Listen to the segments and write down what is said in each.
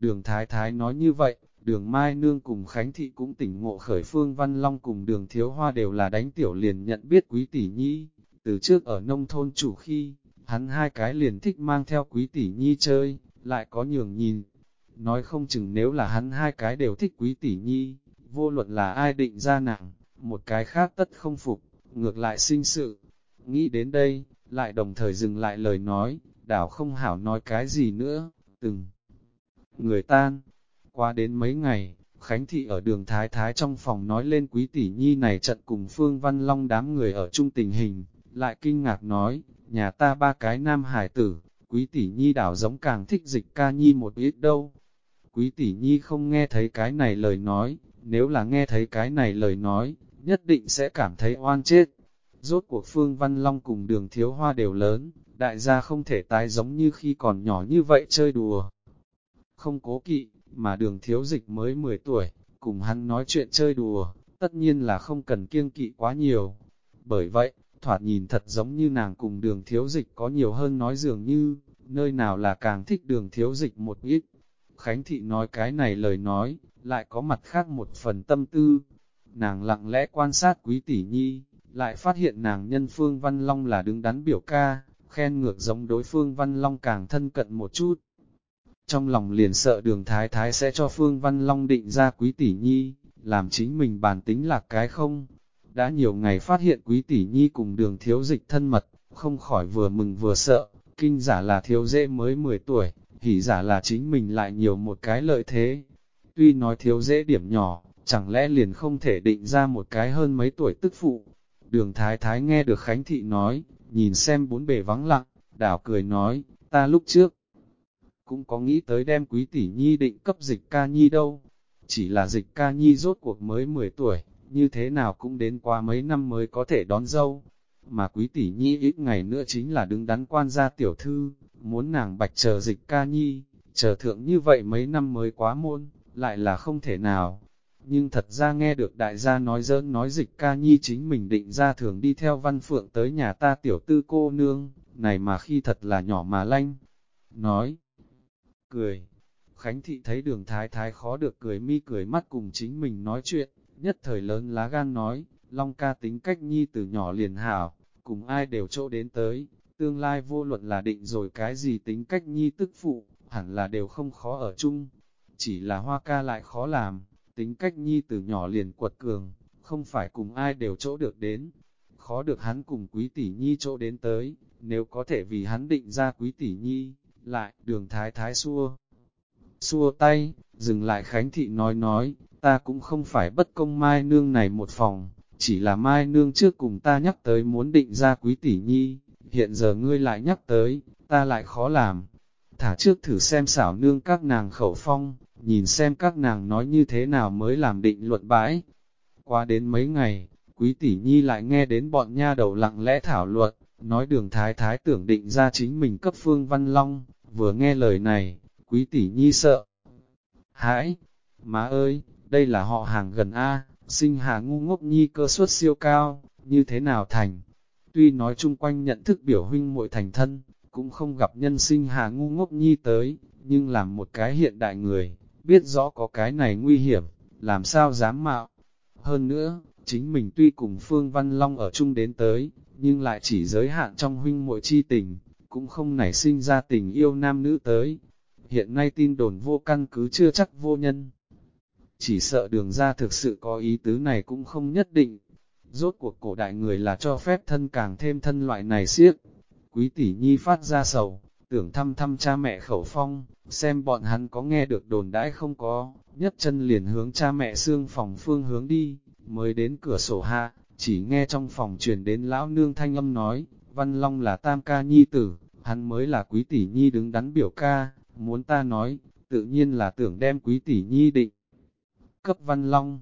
Đường Thái Thái nói như vậy, đường Mai Nương cùng Khánh Thị cũng tỉnh ngộ khởi Phương Văn Long cùng đường Thiếu Hoa đều là đánh tiểu liền nhận biết quý tỷ nhi. Từ trước ở nông thôn chủ khi, hắn hai cái liền thích mang theo quý tỷ nhi chơi, lại có nhường nhìn. Nói không chừng nếu là hắn hai cái đều thích quý tỷ nhi, vô luận là ai định ra nặng, một cái khác tất không phục, ngược lại sinh sự. Nghĩ đến đây, lại đồng thời dừng lại lời nói, đảo không hảo nói cái gì nữa, từng người tan. Qua đến mấy ngày, Khánh Thị ở đường Thái Thái trong phòng nói lên quý tỷ nhi này trận cùng Phương Văn Long đám người ở chung tình hình, lại kinh ngạc nói, nhà ta ba cái nam hải tử, quý tỷ nhi đảo giống càng thích dịch ca nhi một ít đâu. Quý tỷ nhi không nghe thấy cái này lời nói, nếu là nghe thấy cái này lời nói, nhất định sẽ cảm thấy oan chết. Rốt cuộc Phương Văn Long cùng đường thiếu hoa đều lớn, đại gia không thể tái giống như khi còn nhỏ như vậy chơi đùa. Không cố kỵ, mà đường thiếu dịch mới 10 tuổi, cùng hắn nói chuyện chơi đùa, tất nhiên là không cần kiêng kỵ quá nhiều. Bởi vậy, thoạt nhìn thật giống như nàng cùng đường thiếu dịch có nhiều hơn nói dường như, nơi nào là càng thích đường thiếu dịch một ít. Khánh Thị nói cái này lời nói, lại có mặt khác một phần tâm tư. Nàng lặng lẽ quan sát quý tỷ nhi, lại phát hiện nàng nhân Phương Văn Long là đứng đắn biểu ca, khen ngược giống đối phương Văn Long càng thân cận một chút. Trong lòng liền sợ đường thái thái sẽ cho Phương Văn Long định ra quý tỷ nhi, làm chính mình bản tính là cái không. Đã nhiều ngày phát hiện quý tỷ nhi cùng đường thiếu dịch thân mật, không khỏi vừa mừng vừa sợ, kinh giả là thiếu dễ mới 10 tuổi, hỉ giả là chính mình lại nhiều một cái lợi thế. Tuy nói thiếu dễ điểm nhỏ, chẳng lẽ liền không thể định ra một cái hơn mấy tuổi tức phụ. Đường thái thái nghe được Khánh Thị nói, nhìn xem bốn bề vắng lặng, đảo cười nói, ta lúc trước, cũng có nghĩ tới đem quý tỷ nhi định cấp dịch ca nhi đâu. Chỉ là dịch ca nhi rốt cuộc mới 10 tuổi, như thế nào cũng đến qua mấy năm mới có thể đón dâu. Mà quý tỷ nhi ít ngày nữa chính là đứng đắn quan gia tiểu thư, muốn nàng bạch chờ dịch ca nhi, chờ thượng như vậy mấy năm mới quá môn, lại là không thể nào. Nhưng thật ra nghe được đại gia nói dỡn nói dịch ca nhi chính mình định ra thường đi theo văn phượng tới nhà ta tiểu tư cô nương, này mà khi thật là nhỏ mà lanh. Nói, cười, Khánh Thị thấy đường thái thái khó được cười mi cười mắt cùng chính mình nói chuyện, nhất thời lớn lá gan nói, Long ca tính cách nhi từ nhỏ liền hảo, cùng ai đều chỗ đến tới, tương lai vô luận là định rồi cái gì tính cách nhi tức phụ, hẳn là đều không khó ở chung, chỉ là hoa ca lại khó làm, tính cách nhi từ nhỏ liền quật cường, không phải cùng ai đều chỗ được đến, khó được hắn cùng quý tỷ nhi chỗ đến tới, nếu có thể vì hắn định ra quý tỷ nhi, lại đường thái thái xua. Xua tay, dừng lại Khánh Thị nói nói, ta cũng không phải bất công Mai Nương này một phòng, chỉ là Mai Nương trước cùng ta nhắc tới muốn định ra quý tỷ nhi, hiện giờ ngươi lại nhắc tới, ta lại khó làm. Thả trước thử xem xảo nương các nàng khẩu phong, nhìn xem các nàng nói như thế nào mới làm định luận bãi. Qua đến mấy ngày, quý tỷ nhi lại nghe đến bọn nha đầu lặng lẽ thảo luận, nói đường thái thái tưởng định ra chính mình cấp phương văn long, vừa nghe lời này, quý tỷ nhi sợ. Hãi, má ơi, đây là họ hàng gần A, sinh hà ngu ngốc nhi cơ suất siêu cao, như thế nào thành. Tuy nói chung quanh nhận thức biểu huynh muội thành thân, cũng không gặp nhân sinh hà ngu ngốc nhi tới, nhưng làm một cái hiện đại người, biết rõ có cái này nguy hiểm, làm sao dám mạo. Hơn nữa, chính mình tuy cùng Phương Văn Long ở chung đến tới, nhưng lại chỉ giới hạn trong huynh muội chi tình, cũng không nảy sinh ra tình yêu nam nữ tới. Hiện nay tin đồn vô căn cứ chưa chắc vô nhân. Chỉ sợ đường ra thực sự có ý tứ này cũng không nhất định. Rốt cuộc cổ đại người là cho phép thân càng thêm thân loại này siếc. Quý tỷ nhi phát ra sầu, tưởng thăm thăm cha mẹ khẩu phong, xem bọn hắn có nghe được đồn đãi không có, nhất chân liền hướng cha mẹ xương phòng phương hướng đi, mới đến cửa sổ hạ, chỉ nghe trong phòng truyền đến lão nương thanh âm nói, Văn Long là tam ca nhi tử, hắn mới là quý tỷ nhi đứng đắn biểu ca, muốn ta nói, tự nhiên là tưởng đem quý tỷ nhi định. Cấp Văn Long,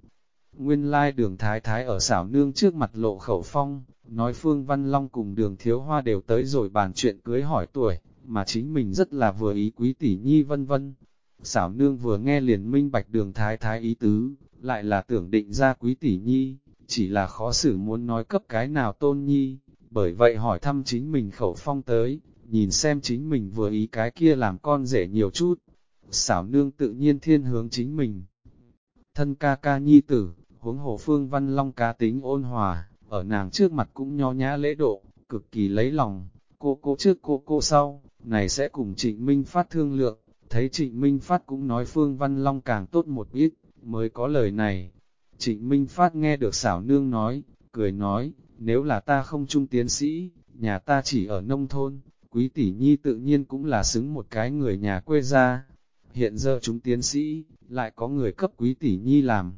nguyên lai đường thái thái ở xảo nương trước mặt lộ khẩu phong, nói Phương Văn Long cùng đường thiếu hoa đều tới rồi bàn chuyện cưới hỏi tuổi, mà chính mình rất là vừa ý quý tỷ nhi vân vân. Xảo nương vừa nghe liền minh bạch đường thái thái ý tứ, lại là tưởng định ra quý tỷ nhi, chỉ là khó xử muốn nói cấp cái nào tôn nhi, bởi vậy hỏi thăm chính mình khẩu phong tới, nhìn xem chính mình vừa ý cái kia làm con rể nhiều chút. xảo nương tự nhiên thiên hướng chính mình. Thân ca ca nhi tử, huống hồ phương văn long cá tính ôn hòa, ở nàng trước mặt cũng nho nhã lễ độ, cực kỳ lấy lòng, cô cô trước cô cô sau, này sẽ cùng trịnh Minh Phát thương lượng, thấy trịnh Minh Phát cũng nói phương văn long càng tốt một ít, mới có lời này. Trịnh Minh Phát nghe được xảo nương nói, cười nói, nếu là ta không trung tiến sĩ, nhà ta chỉ ở nông thôn, quý tỷ nhi tự nhiên cũng là xứng một cái người nhà quê ra. Hiện giờ chúng tiến sĩ, lại có người cấp quý tỷ nhi làm.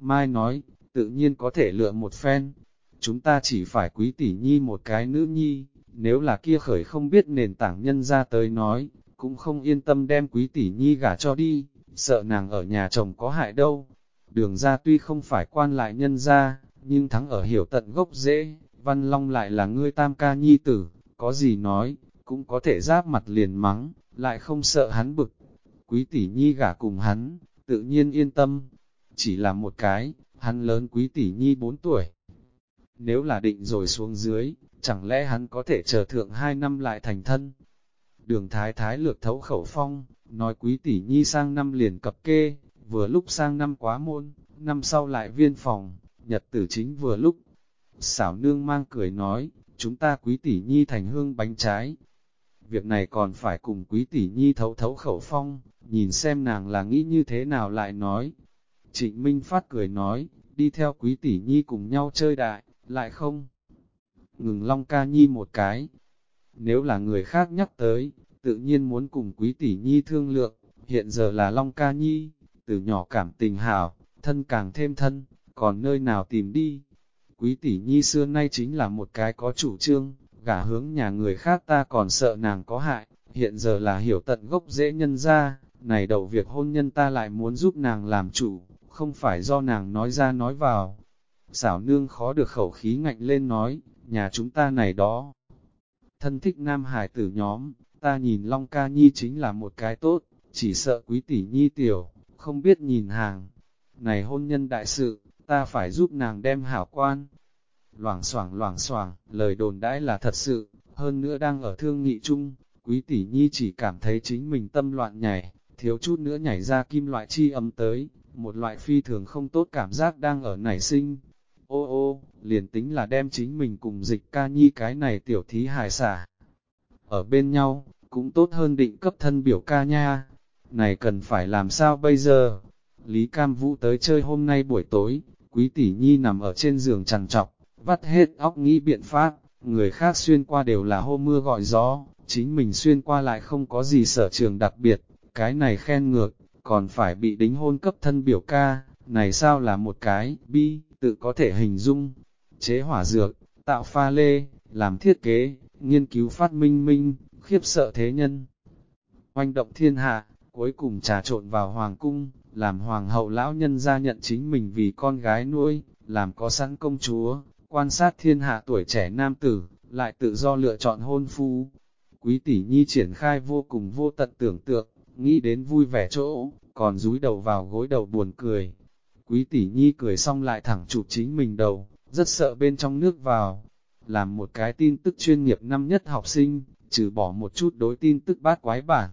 Mai nói, tự nhiên có thể lựa một phen. Chúng ta chỉ phải quý tỷ nhi một cái nữ nhi, nếu là kia khởi không biết nền tảng nhân ra tới nói, cũng không yên tâm đem quý tỷ nhi gả cho đi, sợ nàng ở nhà chồng có hại đâu. Đường ra tuy không phải quan lại nhân ra, nhưng thắng ở hiểu tận gốc dễ, Văn Long lại là ngươi tam ca nhi tử, có gì nói, cũng có thể giáp mặt liền mắng, lại không sợ hắn bực. Quý tỷ nhi gả cùng hắn, tự nhiên yên tâm, chỉ là một cái, hắn lớn quý tỷ nhi 4 tuổi. Nếu là định rồi xuống dưới, chẳng lẽ hắn có thể chờ thượng 2 năm lại thành thân? Đường thái thái lược thấu khẩu phong, nói quý tỷ nhi sang năm liền cập kê, vừa lúc sang năm quá môn, năm sau lại viên phòng, nhật tử chính vừa lúc. Xảo nương mang cười nói, chúng ta quý tỷ nhi thành hương bánh trái. Việc này còn phải cùng quý tỷ nhi thấu thấu khẩu phong, nhìn xem nàng là nghĩ như thế nào lại nói. Trịnh Minh Phát cười nói, đi theo quý tỷ nhi cùng nhau chơi đại, lại không. Ngừng Long ca nhi một cái. Nếu là người khác nhắc tới, tự nhiên muốn cùng quý tỷ nhi thương lượng, hiện giờ là Long ca nhi, từ nhỏ cảm tình hảo, thân càng thêm thân, còn nơi nào tìm đi. Quý tỷ nhi xưa nay chính là một cái có chủ trương, gả hướng nhà người khác ta còn sợ nàng có hại, hiện giờ là hiểu tận gốc dễ nhân ra, này đầu việc hôn nhân ta lại muốn giúp nàng làm chủ, không phải do nàng nói ra nói vào. Xảo nương khó được khẩu khí ngạnh lên nói, nhà chúng ta này đó. Thân thích nam hải tử nhóm, ta nhìn Long ca nhi chính là một cái tốt, chỉ sợ quý tỷ nhi tiểu, không biết nhìn hàng. Này hôn nhân đại sự, ta phải giúp nàng đem hảo quan. Loảng xoảng loảng xoảng, lời đồn đãi là thật sự, hơn nữa đang ở thương nghị chung, quý tỷ nhi chỉ cảm thấy chính mình tâm loạn nhảy, thiếu chút nữa nhảy ra kim loại chi âm tới, một loại phi thường không tốt cảm giác đang ở nảy sinh. Ô ô, liền tính là đem chính mình cùng dịch ca nhi cái này tiểu thí hài xả. Ở bên nhau, cũng tốt hơn định cấp thân biểu ca nha. Này cần phải làm sao bây giờ? Lý Cam Vũ tới chơi hôm nay buổi tối, quý tỷ nhi nằm ở trên giường trằn trọc, vắt hết óc nghĩ biện pháp, người khác xuyên qua đều là hô mưa gọi gió, chính mình xuyên qua lại không có gì sở trường đặc biệt, cái này khen ngược, còn phải bị đính hôn cấp thân biểu ca, này sao là một cái, bi, tự có thể hình dung, chế hỏa dược, tạo pha lê, làm thiết kế, nghiên cứu phát minh minh, khiếp sợ thế nhân. Oanh động thiên hạ, cuối cùng trà trộn vào hoàng cung, làm hoàng hậu lão nhân ra nhận chính mình vì con gái nuôi, làm có sẵn công chúa, quan sát thiên hạ tuổi trẻ nam tử, lại tự do lựa chọn hôn phu. Quý tỷ nhi triển khai vô cùng vô tận tưởng tượng, nghĩ đến vui vẻ chỗ, còn rúi đầu vào gối đầu buồn cười. Quý tỷ nhi cười xong lại thẳng chụp chính mình đầu, rất sợ bên trong nước vào. Làm một cái tin tức chuyên nghiệp năm nhất học sinh, trừ bỏ một chút đối tin tức bát quái bản.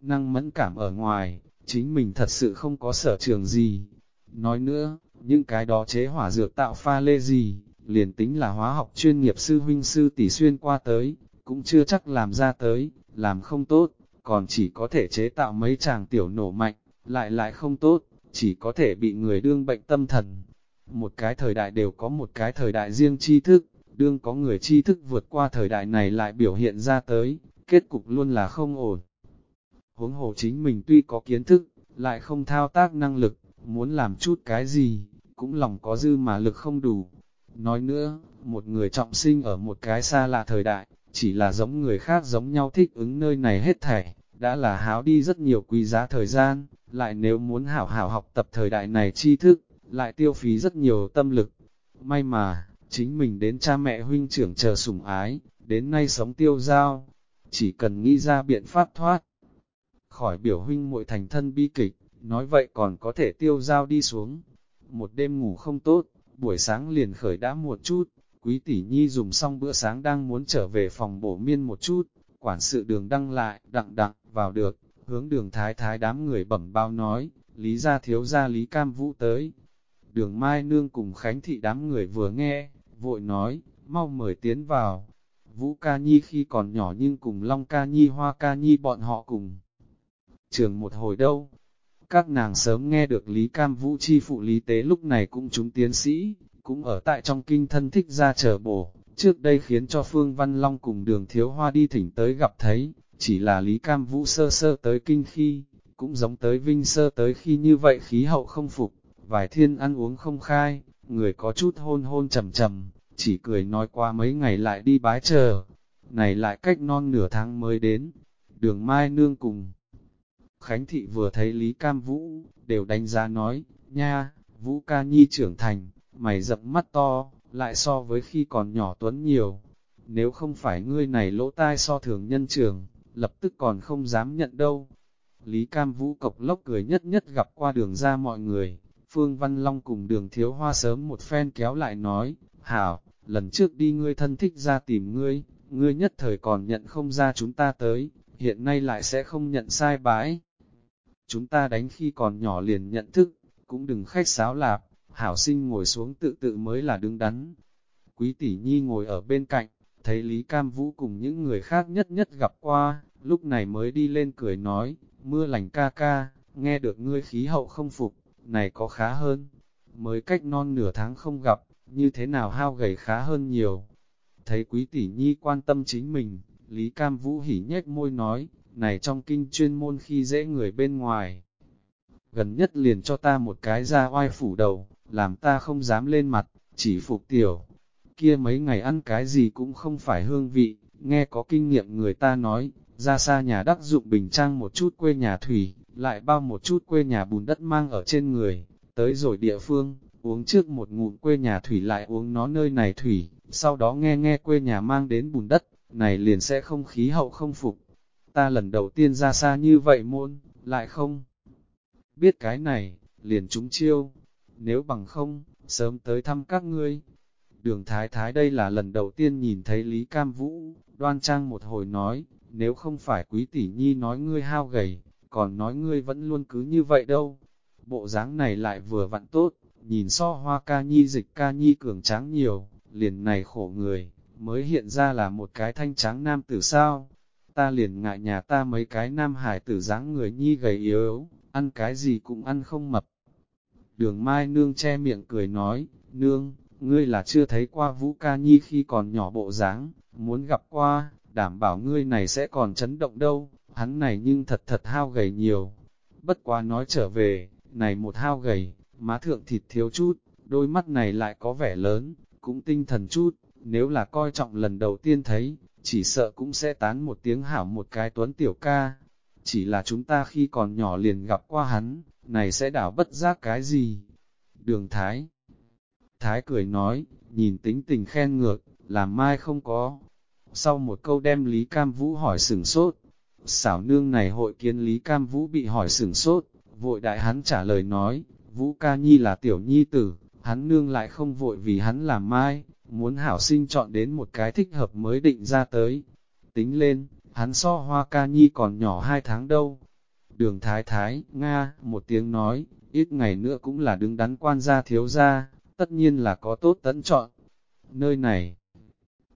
Năng mẫn cảm ở ngoài, chính mình thật sự không có sở trường gì. Nói nữa, những cái đó chế hỏa dược tạo pha lê gì, liền tính là hóa học chuyên nghiệp sư huynh sư tỷ xuyên qua tới, cũng chưa chắc làm ra tới, làm không tốt, còn chỉ có thể chế tạo mấy chàng tiểu nổ mạnh, lại lại không tốt, chỉ có thể bị người đương bệnh tâm thần. Một cái thời đại đều có một cái thời đại riêng tri thức, đương có người tri thức vượt qua thời đại này lại biểu hiện ra tới, kết cục luôn là không ổn. Huống hồ chính mình tuy có kiến thức, lại không thao tác năng lực, muốn làm chút cái gì, cũng lòng có dư mà lực không đủ. Nói nữa, một người trọng sinh ở một cái xa lạ thời đại, chỉ là giống người khác giống nhau thích ứng nơi này hết thảy, đã là háo đi rất nhiều quý giá thời gian, lại nếu muốn hảo hảo học tập thời đại này tri thức, lại tiêu phí rất nhiều tâm lực. May mà, chính mình đến cha mẹ huynh trưởng chờ sủng ái, đến nay sống tiêu giao, chỉ cần nghĩ ra biện pháp thoát. Khỏi biểu huynh muội thành thân bi kịch, nói vậy còn có thể tiêu giao đi xuống. Một đêm ngủ không tốt, buổi sáng liền khởi đã một chút, quý tỷ nhi dùng xong bữa sáng đang muốn trở về phòng bổ miên một chút, quản sự đường đăng lại, đặng đặng, vào được, hướng đường thái thái đám người bẩm bao nói, lý gia thiếu gia lý cam vũ tới. Đường Mai Nương cùng Khánh Thị đám người vừa nghe, vội nói, mau mời tiến vào. Vũ Ca Nhi khi còn nhỏ nhưng cùng Long Ca Nhi Hoa Ca Nhi bọn họ cùng. Trường một hồi đâu, các nàng sớm nghe được Lý Cam Vũ chi phụ lý tế lúc này cũng chúng tiến sĩ, cũng ở tại trong kinh thân thích ra chờ bổ, trước đây khiến cho Phương Văn Long cùng đường thiếu hoa đi thỉnh tới gặp thấy, chỉ là Lý Cam Vũ sơ sơ tới kinh khi, cũng giống tới Vinh sơ tới khi như vậy khí hậu không phục, vài thiên ăn uống không khai, người có chút hôn hôn trầm trầm, chỉ cười nói qua mấy ngày lại đi bái chờ, này lại cách non nửa tháng mới đến, đường Mai Nương cùng. Khánh Thị vừa thấy Lý Cam Vũ, đều đánh giá nói, nha, Vũ ca nhi trưởng thành, mày dập mắt to, lại so với khi còn nhỏ tuấn nhiều. Nếu không phải ngươi này lỗ tai so thường nhân trường, lập tức còn không dám nhận đâu. Lý Cam Vũ cộc lốc cười nhất nhất gặp qua đường ra mọi người, Phương Văn Long cùng đường thiếu hoa sớm một phen kéo lại nói, Hảo, lần trước đi ngươi thân thích ra tìm ngươi, ngươi nhất thời còn nhận không ra chúng ta tới, hiện nay lại sẽ không nhận sai bãi. Chúng ta đánh khi còn nhỏ liền nhận thức, cũng đừng khách sáo lạp, hảo sinh ngồi xuống tự tự mới là đứng đắn. Quý tỷ nhi ngồi ở bên cạnh, thấy Lý Cam Vũ cùng những người khác nhất nhất gặp qua, lúc này mới đi lên cười nói, mưa lành ca ca, nghe được ngươi khí hậu không phục, này có khá hơn. Mới cách non nửa tháng không gặp, như thế nào hao gầy khá hơn nhiều. Thấy quý tỷ nhi quan tâm chính mình, Lý Cam Vũ hỉ nhếch môi nói, này trong kinh chuyên môn khi dễ người bên ngoài. Gần nhất liền cho ta một cái ra oai phủ đầu, làm ta không dám lên mặt, chỉ phục tiểu. Kia mấy ngày ăn cái gì cũng không phải hương vị, nghe có kinh nghiệm người ta nói, ra xa nhà đắc dụng bình trang một chút quê nhà thủy, lại bao một chút quê nhà bùn đất mang ở trên người, tới rồi địa phương, uống trước một ngụm quê nhà thủy lại uống nó nơi này thủy, sau đó nghe nghe quê nhà mang đến bùn đất, này liền sẽ không khí hậu không phục. Ta lần đầu tiên ra xa như vậy môn, lại không biết cái này, liền chúng chiêu, nếu bằng không, sớm tới thăm các ngươi. Đường Thái Thái đây là lần đầu tiên nhìn thấy Lý Cam Vũ, đoan trang một hồi nói, nếu không phải quý tỷ nhi nói ngươi hao gầy, còn nói ngươi vẫn luôn cứ như vậy đâu. Bộ dáng này lại vừa vặn tốt, nhìn so hoa ca nhi dịch ca nhi cường tráng nhiều, liền này khổ người, mới hiện ra là một cái thanh tráng nam tử sao. Ta liền ngại nhà ta mấy cái nam hải tử dáng người nhi gầy yếu, ăn cái gì cũng ăn không mập. Đường Mai Nương che miệng cười nói, Nương, ngươi là chưa thấy qua Vũ Ca Nhi khi còn nhỏ bộ dáng, muốn gặp qua, đảm bảo ngươi này sẽ còn chấn động đâu, hắn này nhưng thật thật hao gầy nhiều. Bất quá nói trở về, này một hao gầy, má thượng thịt thiếu chút, đôi mắt này lại có vẻ lớn, cũng tinh thần chút, nếu là coi trọng lần đầu tiên thấy, chỉ sợ cũng sẽ tán một tiếng hảo một cái tuấn tiểu ca. Chỉ là chúng ta khi còn nhỏ liền gặp qua hắn, này sẽ đảo bất giác cái gì? Đường Thái Thái cười nói, nhìn tính tình khen ngược, làm mai không có. Sau một câu đem Lý Cam Vũ hỏi sửng sốt, xảo nương này hội kiến Lý Cam Vũ bị hỏi sửng sốt, vội đại hắn trả lời nói, Vũ ca nhi là tiểu nhi tử, hắn nương lại không vội vì hắn làm mai, muốn hảo sinh chọn đến một cái thích hợp mới định ra tới. Tính lên, hắn so hoa ca nhi còn nhỏ hai tháng đâu, Đường thái thái, Nga, một tiếng nói, ít ngày nữa cũng là đứng đắn quan gia thiếu gia, tất nhiên là có tốt tấn chọn. Nơi này,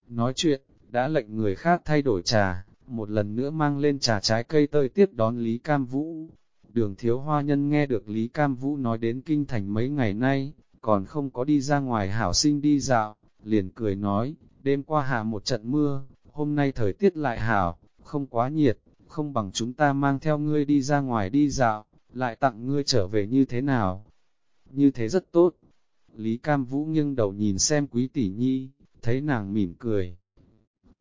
nói chuyện, đã lệnh người khác thay đổi trà, một lần nữa mang lên trà trái cây tơi tiếp đón Lý Cam Vũ. Đường thiếu hoa nhân nghe được Lý Cam Vũ nói đến kinh thành mấy ngày nay, còn không có đi ra ngoài hảo sinh đi dạo, liền cười nói, đêm qua hạ một trận mưa, hôm nay thời tiết lại hảo, không quá nhiệt, không bằng chúng ta mang theo ngươi đi ra ngoài đi dạo, lại tặng ngươi trở về như thế nào. Như thế rất tốt. Lý Cam Vũ nghiêng đầu nhìn xem quý tỷ nhi, thấy nàng mỉm cười.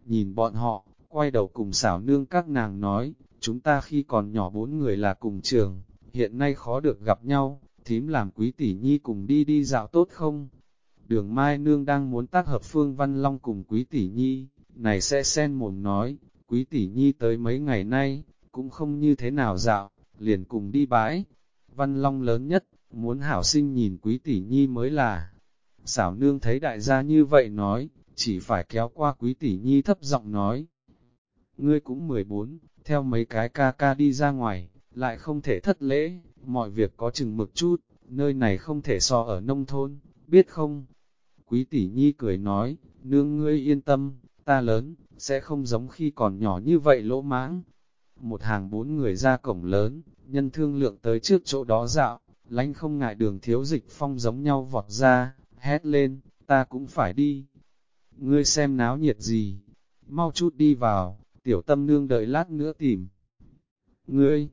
Nhìn bọn họ, quay đầu cùng xảo nương các nàng nói, chúng ta khi còn nhỏ bốn người là cùng trường, hiện nay khó được gặp nhau, thím làm quý tỷ nhi cùng đi đi dạo tốt không? Đường Mai Nương đang muốn tác hợp Phương Văn Long cùng quý tỷ nhi, này sẽ sen mồm nói, quý tỷ nhi tới mấy ngày nay, cũng không như thế nào dạo, liền cùng đi bãi. Văn Long lớn nhất, muốn hảo sinh nhìn quý tỷ nhi mới là. Xảo nương thấy đại gia như vậy nói, chỉ phải kéo qua quý tỷ nhi thấp giọng nói. Ngươi cũng 14, theo mấy cái ca ca đi ra ngoài, lại không thể thất lễ, mọi việc có chừng mực chút, nơi này không thể so ở nông thôn, biết không? Quý tỷ nhi cười nói, nương ngươi yên tâm, ta lớn, sẽ không giống khi còn nhỏ như vậy lỗ mãng. Một hàng bốn người ra cổng lớn, nhân thương lượng tới trước chỗ đó dạo, lánh không ngại đường thiếu dịch phong giống nhau vọt ra, hét lên, ta cũng phải đi. Ngươi xem náo nhiệt gì, mau chút đi vào, tiểu tâm nương đợi lát nữa tìm. Ngươi,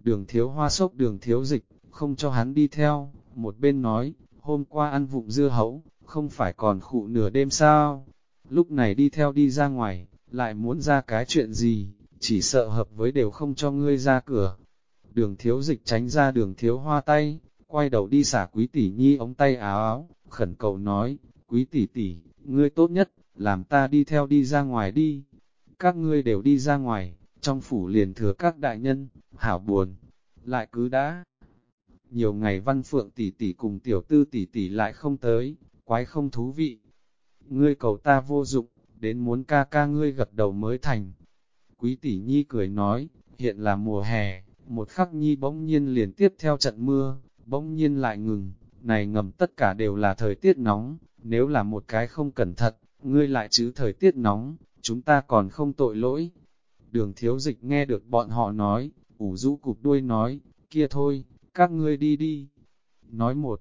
đường thiếu hoa sốc đường thiếu dịch, không cho hắn đi theo, một bên nói, hôm qua ăn vụng dưa hấu, không phải còn khụ nửa đêm sao, lúc này đi theo đi ra ngoài, lại muốn ra cái chuyện gì, chỉ sợ hợp với đều không cho ngươi ra cửa. Đường thiếu dịch tránh ra đường thiếu hoa tay, quay đầu đi xả quý tỷ nhi ống tay áo áo, khẩn cầu nói, quý tỷ tỷ, ngươi tốt nhất, làm ta đi theo đi ra ngoài đi. Các ngươi đều đi ra ngoài, trong phủ liền thừa các đại nhân, hảo buồn, lại cứ đã. Nhiều ngày văn phượng tỷ tỷ cùng tiểu tư tỷ tỷ lại không tới, quái không thú vị. Ngươi cầu ta vô dụng, đến muốn ca ca ngươi gật đầu mới thành. Quý tỷ nhi cười nói, hiện là mùa hè, một khắc nhi bỗng nhiên liền tiếp theo trận mưa, bỗng nhiên lại ngừng, này ngầm tất cả đều là thời tiết nóng, nếu là một cái không cẩn thận, ngươi lại chứ thời tiết nóng, chúng ta còn không tội lỗi. Đường thiếu dịch nghe được bọn họ nói, ủ rũ cục đuôi nói, kia thôi, các ngươi đi đi. Nói một,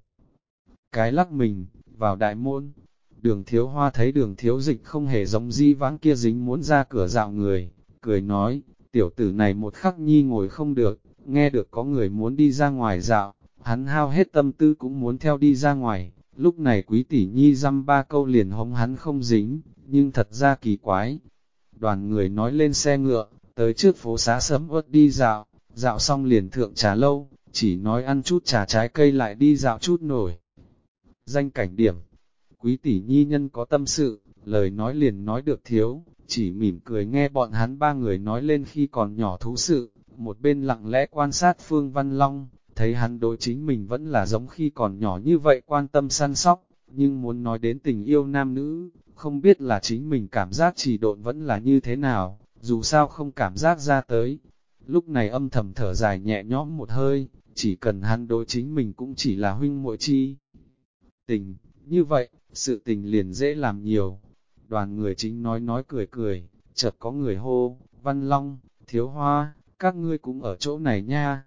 cái lắc mình, vào đại môn, đường thiếu hoa thấy đường thiếu dịch không hề giống di vãng kia dính muốn ra cửa dạo người, cười nói, tiểu tử này một khắc nhi ngồi không được, nghe được có người muốn đi ra ngoài dạo, hắn hao hết tâm tư cũng muốn theo đi ra ngoài, lúc này quý tỷ nhi dăm ba câu liền hống hắn không dính, nhưng thật ra kỳ quái. Đoàn người nói lên xe ngựa, tới trước phố xá sớm ớt đi dạo, dạo xong liền thượng trà lâu, chỉ nói ăn chút trà trái cây lại đi dạo chút nổi. Danh cảnh điểm Quý tỷ nhi nhân có tâm sự, lời nói liền nói được thiếu, chỉ mỉm cười nghe bọn hắn ba người nói lên khi còn nhỏ thú sự, một bên lặng lẽ quan sát Phương Văn Long, thấy hắn đối chính mình vẫn là giống khi còn nhỏ như vậy quan tâm săn sóc, nhưng muốn nói đến tình yêu nam nữ, không biết là chính mình cảm giác chỉ độn vẫn là như thế nào, dù sao không cảm giác ra tới. Lúc này âm thầm thở dài nhẹ nhõm một hơi, chỉ cần hắn đối chính mình cũng chỉ là huynh muội chi. Tình, như vậy, sự tình liền dễ làm nhiều. Đoàn người chính nói nói cười cười, chợt có người hô, Văn Long, Thiếu Hoa, các ngươi cũng ở chỗ này nha.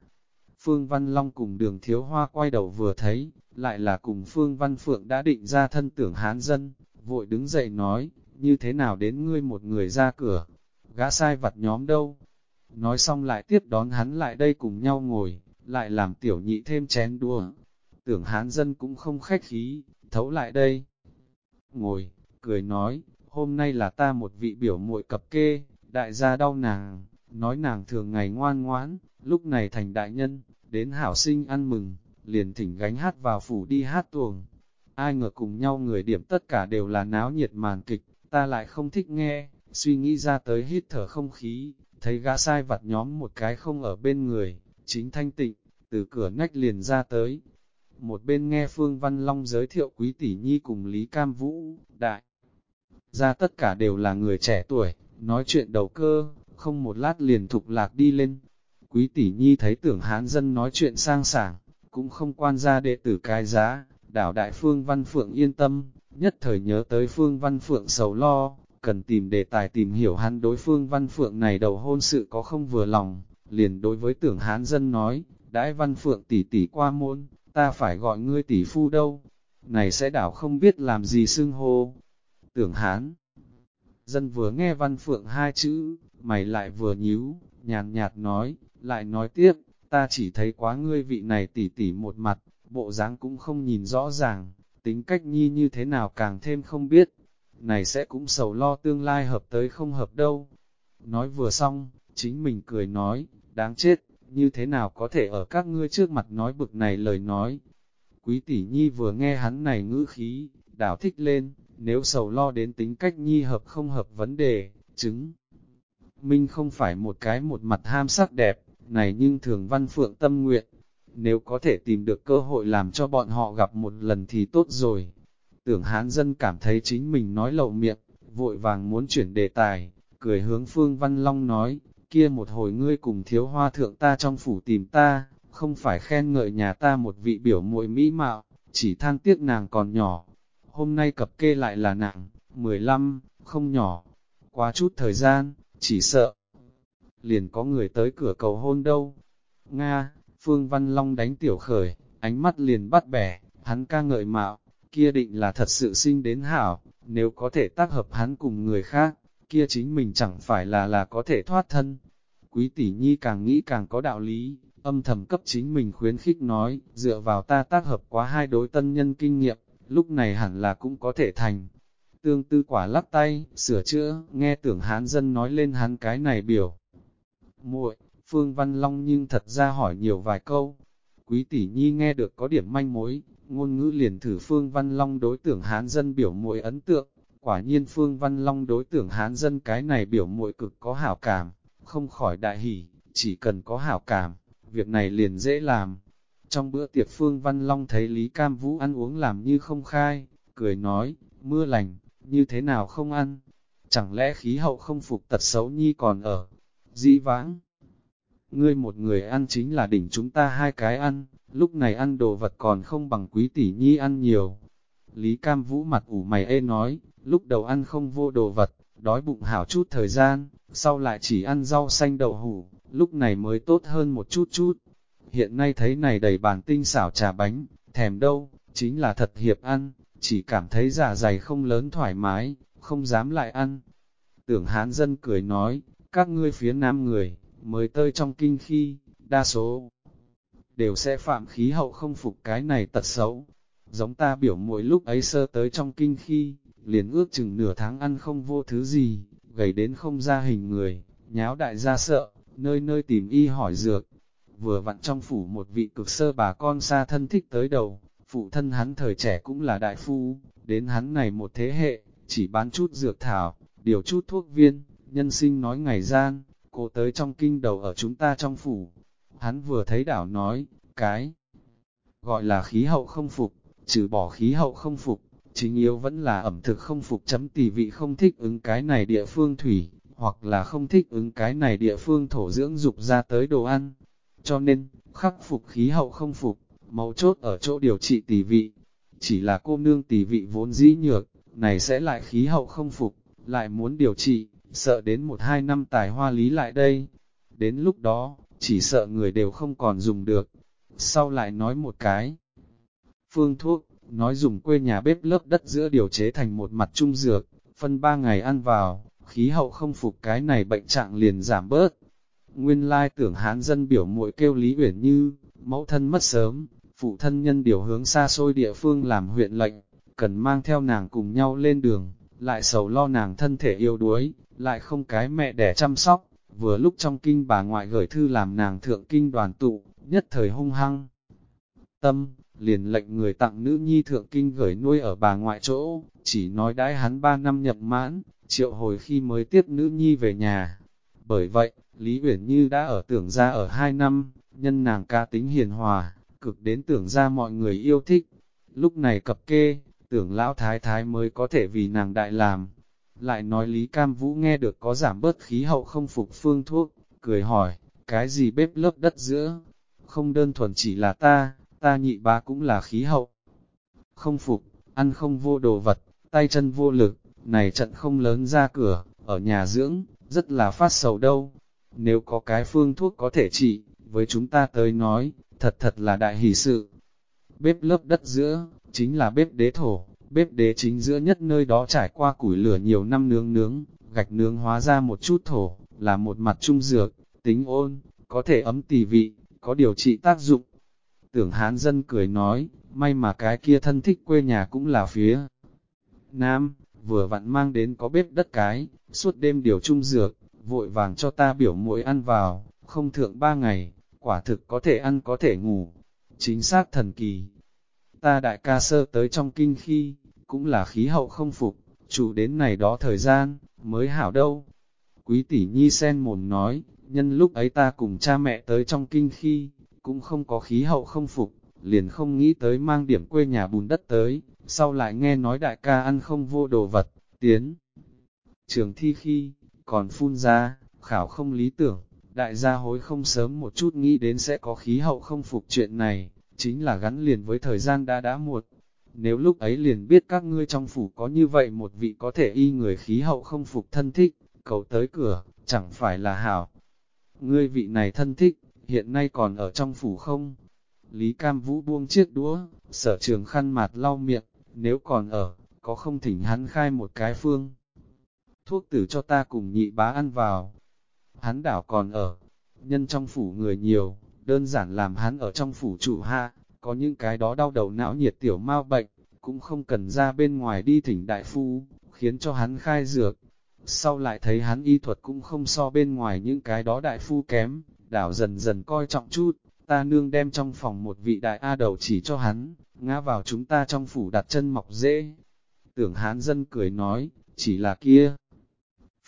Phương Văn Long cùng đường Thiếu Hoa quay đầu vừa thấy, lại là cùng Phương Văn Phượng đã định ra thân tưởng hán dân, vội đứng dậy nói, như thế nào đến ngươi một người ra cửa, gã sai vặt nhóm đâu. Nói xong lại tiếp đón hắn lại đây cùng nhau ngồi, lại làm tiểu nhị thêm chén đua. Tưởng hán dân cũng không khách khí, thấu lại đây ngồi, cười nói, hôm nay là ta một vị biểu muội cập kê, đại gia đau nàng, nói nàng thường ngày ngoan ngoãn, lúc này thành đại nhân, đến hảo sinh ăn mừng, liền thỉnh gánh hát vào phủ đi hát tuồng. Ai ngờ cùng nhau người điểm tất cả đều là náo nhiệt màn kịch, ta lại không thích nghe, suy nghĩ ra tới hít thở không khí, thấy gã sai vặt nhóm một cái không ở bên người, chính thanh tịnh, từ cửa nách liền ra tới, một bên nghe Phương Văn Long giới thiệu Quý Tỷ Nhi cùng Lý Cam Vũ, đại. Ra tất cả đều là người trẻ tuổi, nói chuyện đầu cơ, không một lát liền thục lạc đi lên. Quý Tỷ Nhi thấy tưởng hán dân nói chuyện sang sảng, cũng không quan ra đệ tử cái giá, đảo đại Phương Văn Phượng yên tâm, nhất thời nhớ tới Phương Văn Phượng sầu lo, cần tìm đề tài tìm hiểu hắn đối Phương Văn Phượng này đầu hôn sự có không vừa lòng, liền đối với tưởng hán dân nói, đãi Văn Phượng tỷ tỷ qua môn, ta phải gọi ngươi tỷ phu đâu, này sẽ đảo không biết làm gì xưng hô. Tưởng hán, dân vừa nghe văn phượng hai chữ, mày lại vừa nhíu, nhàn nhạt nói, lại nói tiếp, ta chỉ thấy quá ngươi vị này tỉ tỉ một mặt, bộ dáng cũng không nhìn rõ ràng, tính cách nhi như thế nào càng thêm không biết, này sẽ cũng sầu lo tương lai hợp tới không hợp đâu. Nói vừa xong, chính mình cười nói, đáng chết, như thế nào có thể ở các ngươi trước mặt nói bực này lời nói. Quý tỷ nhi vừa nghe hắn này ngữ khí, đảo thích lên, nếu sầu lo đến tính cách nhi hợp không hợp vấn đề, chứng. Minh không phải một cái một mặt ham sắc đẹp, này nhưng thường văn phượng tâm nguyện, nếu có thể tìm được cơ hội làm cho bọn họ gặp một lần thì tốt rồi. Tưởng hán dân cảm thấy chính mình nói lậu miệng, vội vàng muốn chuyển đề tài, cười hướng Phương Văn Long nói, kia một hồi ngươi cùng thiếu hoa thượng ta trong phủ tìm ta, không phải khen ngợi nhà ta một vị biểu muội mỹ mạo, chỉ than tiếc nàng còn nhỏ. Hôm nay cập kê lại là nặng, 15, không nhỏ. Quá chút thời gian, chỉ sợ. Liền có người tới cửa cầu hôn đâu. Nga, Phương Văn Long đánh tiểu khởi, ánh mắt liền bắt bẻ, hắn ca ngợi mạo, kia định là thật sự sinh đến hảo, nếu có thể tác hợp hắn cùng người khác, kia chính mình chẳng phải là là có thể thoát thân. Quý tỷ nhi càng nghĩ càng có đạo lý, âm thầm cấp chính mình khuyến khích nói, dựa vào ta tác hợp quá hai đối tân nhân kinh nghiệm, lúc này hẳn là cũng có thể thành. Tương tư quả lắc tay, sửa chữa, nghe tưởng hán dân nói lên hắn cái này biểu. muội Phương Văn Long nhưng thật ra hỏi nhiều vài câu. Quý tỷ nhi nghe được có điểm manh mối, ngôn ngữ liền thử Phương Văn Long đối tưởng hán dân biểu muội ấn tượng. Quả nhiên Phương Văn Long đối tưởng hán dân cái này biểu muội cực có hảo cảm, không khỏi đại hỉ, chỉ cần có hảo cảm, việc này liền dễ làm. Trong bữa tiệc Phương Văn Long thấy Lý Cam Vũ ăn uống làm như không khai, cười nói, mưa lành, như thế nào không ăn? Chẳng lẽ khí hậu không phục tật xấu nhi còn ở? Dĩ vãng, ngươi một người ăn chính là đỉnh chúng ta hai cái ăn, lúc này ăn đồ vật còn không bằng quý tỷ nhi ăn nhiều. Lý Cam Vũ mặt ủ mày ê nói, lúc đầu ăn không vô đồ vật, đói bụng hảo chút thời gian, sau lại chỉ ăn rau xanh đậu hủ, lúc này mới tốt hơn một chút chút. Hiện nay thấy này đầy bàn tinh xảo trà bánh, thèm đâu, chính là thật hiệp ăn, chỉ cảm thấy dạ dày không lớn thoải mái, không dám lại ăn. Tưởng hán dân cười nói, các ngươi phía nam người, mới tơi trong kinh khi, đa số đều sẽ phạm khí hậu không phục cái này tật xấu. Giống ta biểu mỗi lúc ấy sơ tới trong kinh khi, liền ước chừng nửa tháng ăn không vô thứ gì, gầy đến không ra hình người, nháo đại gia sợ, nơi nơi tìm y hỏi dược. Vừa vặn trong phủ một vị cực sơ bà con xa thân thích tới đầu, phụ thân hắn thời trẻ cũng là đại phu, đến hắn này một thế hệ, chỉ bán chút dược thảo, điều chút thuốc viên, nhân sinh nói ngày gian, cô tới trong kinh đầu ở chúng ta trong phủ. Hắn vừa thấy đảo nói, cái gọi là khí hậu không phục, trừ bỏ khí hậu không phục, chính yếu vẫn là ẩm thực không phục chấm tỷ vị không thích ứng cái này địa phương thủy, hoặc là không thích ứng cái này địa phương thổ dưỡng dục ra tới đồ ăn. Cho nên, khắc phục khí hậu không phục, mấu chốt ở chỗ điều trị tỷ vị. Chỉ là cô nương tỷ vị vốn dĩ nhược, này sẽ lại khí hậu không phục, lại muốn điều trị, sợ đến một hai năm tài hoa lý lại đây. Đến lúc đó, chỉ sợ người đều không còn dùng được. Sau lại nói một cái. Phương thuốc, nói dùng quê nhà bếp lớp đất giữa điều chế thành một mặt trung dược, phân ba ngày ăn vào, khí hậu không phục cái này bệnh trạng liền giảm bớt. Nguyên lai tưởng hán dân biểu muội kêu Lý Uyển Như, mẫu thân mất sớm, phụ thân nhân điều hướng xa xôi địa phương làm huyện lệnh, cần mang theo nàng cùng nhau lên đường, lại sầu lo nàng thân thể yêu đuối, lại không cái mẹ đẻ chăm sóc, vừa lúc trong kinh bà ngoại gửi thư làm nàng thượng kinh đoàn tụ, nhất thời hung hăng. Tâm, liền lệnh người tặng nữ nhi thượng kinh gửi nuôi ở bà ngoại chỗ, chỉ nói đãi hắn ba năm nhập mãn, triệu hồi khi mới tiếp nữ nhi về nhà. Bởi vậy, Lý Uyển Như đã ở tưởng ra ở hai năm, nhân nàng ca tính hiền hòa, cực đến tưởng ra mọi người yêu thích. Lúc này cập kê, tưởng lão thái thái mới có thể vì nàng đại làm. Lại nói Lý Cam Vũ nghe được có giảm bớt khí hậu không phục phương thuốc, cười hỏi, cái gì bếp lớp đất giữa? Không đơn thuần chỉ là ta, ta nhị ba cũng là khí hậu. Không phục, ăn không vô đồ vật, tay chân vô lực, này trận không lớn ra cửa, ở nhà dưỡng, rất là phát sầu đâu. Nếu có cái phương thuốc có thể trị, với chúng ta tới nói, thật thật là đại hỷ sự. Bếp lớp đất giữa, chính là bếp đế thổ, bếp đế chính giữa nhất nơi đó trải qua củi lửa nhiều năm nướng nướng, gạch nướng hóa ra một chút thổ, là một mặt trung dược, tính ôn, có thể ấm tỳ vị, có điều trị tác dụng. Tưởng hán dân cười nói, may mà cái kia thân thích quê nhà cũng là phía Nam, vừa vặn mang đến có bếp đất cái, suốt đêm điều trung dược, vội vàng cho ta biểu muội ăn vào, không thượng ba ngày, quả thực có thể ăn có thể ngủ. Chính xác thần kỳ. Ta đại ca sơ tới trong kinh khi, cũng là khí hậu không phục, chủ đến này đó thời gian, mới hảo đâu. Quý tỷ nhi sen mồm nói, nhân lúc ấy ta cùng cha mẹ tới trong kinh khi, cũng không có khí hậu không phục, liền không nghĩ tới mang điểm quê nhà bùn đất tới, sau lại nghe nói đại ca ăn không vô đồ vật, tiến. Trường thi khi, còn phun ra, khảo không lý tưởng, đại gia hối không sớm một chút nghĩ đến sẽ có khí hậu không phục chuyện này, chính là gắn liền với thời gian đã đã muộn. Nếu lúc ấy liền biết các ngươi trong phủ có như vậy một vị có thể y người khí hậu không phục thân thích, cầu tới cửa, chẳng phải là hảo. Ngươi vị này thân thích, hiện nay còn ở trong phủ không? Lý Cam Vũ buông chiếc đũa, sở trường khăn mặt lau miệng, nếu còn ở, có không thỉnh hắn khai một cái phương. Thuốc tử cho ta cùng nhị bá ăn vào. Hắn đảo còn ở, nhân trong phủ người nhiều, đơn giản làm hắn ở trong phủ trụ hạ, có những cái đó đau đầu não nhiệt tiểu mau bệnh, cũng không cần ra bên ngoài đi thỉnh đại phu, khiến cho hắn khai dược. Sau lại thấy hắn y thuật cũng không so bên ngoài những cái đó đại phu kém, đảo dần dần coi trọng chút, ta nương đem trong phòng một vị đại A đầu chỉ cho hắn, ngã vào chúng ta trong phủ đặt chân mọc dễ. Tưởng hán dân cười nói, chỉ là kia.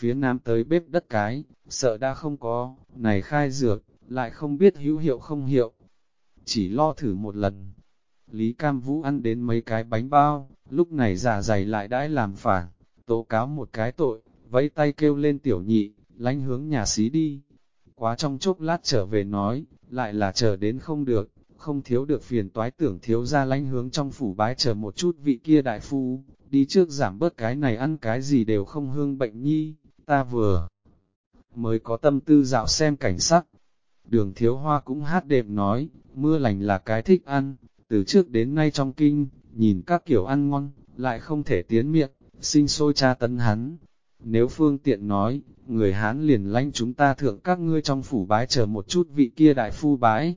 Phía nam tới bếp đất cái, sợ đã không có, này khai dược, lại không biết hữu hiệu không hiệu. Chỉ lo thử một lần. Lý Cam Vũ ăn đến mấy cái bánh bao, lúc này giả dày lại đãi làm phản, tố cáo một cái tội, vẫy tay kêu lên tiểu nhị, lánh hướng nhà xí đi. Quá trong chốc lát trở về nói, lại là chờ đến không được, không thiếu được phiền toái tưởng thiếu ra lánh hướng trong phủ bái chờ một chút vị kia đại phu, đi trước giảm bớt cái này ăn cái gì đều không hương bệnh nhi, ta vừa mới có tâm tư dạo xem cảnh sắc. Đường thiếu hoa cũng hát đệm nói, mưa lành là cái thích ăn, từ trước đến nay trong kinh, nhìn các kiểu ăn ngon, lại không thể tiến miệng, sinh sôi cha tấn hắn. Nếu phương tiện nói, người Hán liền lanh chúng ta thượng các ngươi trong phủ bái chờ một chút vị kia đại phu bái.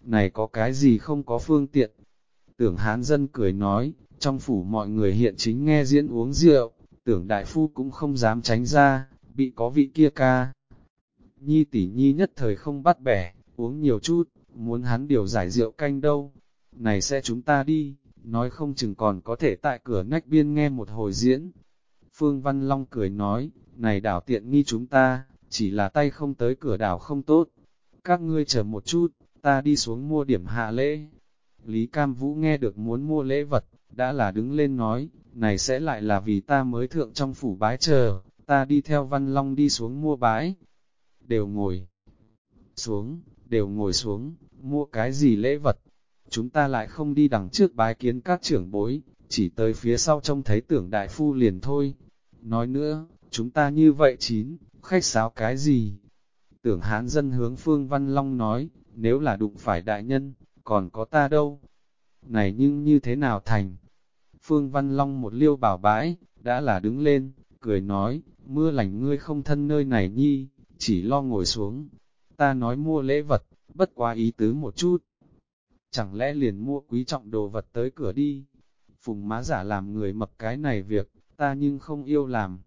Này có cái gì không có phương tiện? Tưởng Hán dân cười nói, trong phủ mọi người hiện chính nghe diễn uống rượu, tưởng đại phu cũng không dám tránh ra, bị có vị kia ca. Nhi tỷ nhi nhất thời không bắt bẻ, uống nhiều chút, muốn hắn điều giải rượu canh đâu. Này sẽ chúng ta đi, nói không chừng còn có thể tại cửa nách biên nghe một hồi diễn. Phương Văn Long cười nói, này đảo tiện nghi chúng ta, chỉ là tay không tới cửa đảo không tốt. Các ngươi chờ một chút, ta đi xuống mua điểm hạ lễ. Lý Cam Vũ nghe được muốn mua lễ vật, đã là đứng lên nói, này sẽ lại là vì ta mới thượng trong phủ bái chờ, ta đi theo Văn Long đi xuống mua bái. Đều ngồi xuống, đều ngồi xuống, mua cái gì lễ vật. Chúng ta lại không đi đằng trước bái kiến các trưởng bối, chỉ tới phía sau trông thấy tưởng đại phu liền thôi. Nói nữa, chúng ta như vậy chín, khách sáo cái gì? Tưởng hán dân hướng Phương Văn Long nói, nếu là đụng phải đại nhân, còn có ta đâu? Này nhưng như thế nào thành? Phương Văn Long một liêu bảo bãi, đã là đứng lên, cười nói, mưa lành ngươi không thân nơi này nhi, chỉ lo ngồi xuống. Ta nói mua lễ vật, bất quá ý tứ một chút. Chẳng lẽ liền mua quý trọng đồ vật tới cửa đi? Phùng má giả làm người mập cái này việc, ta nhưng không yêu làm.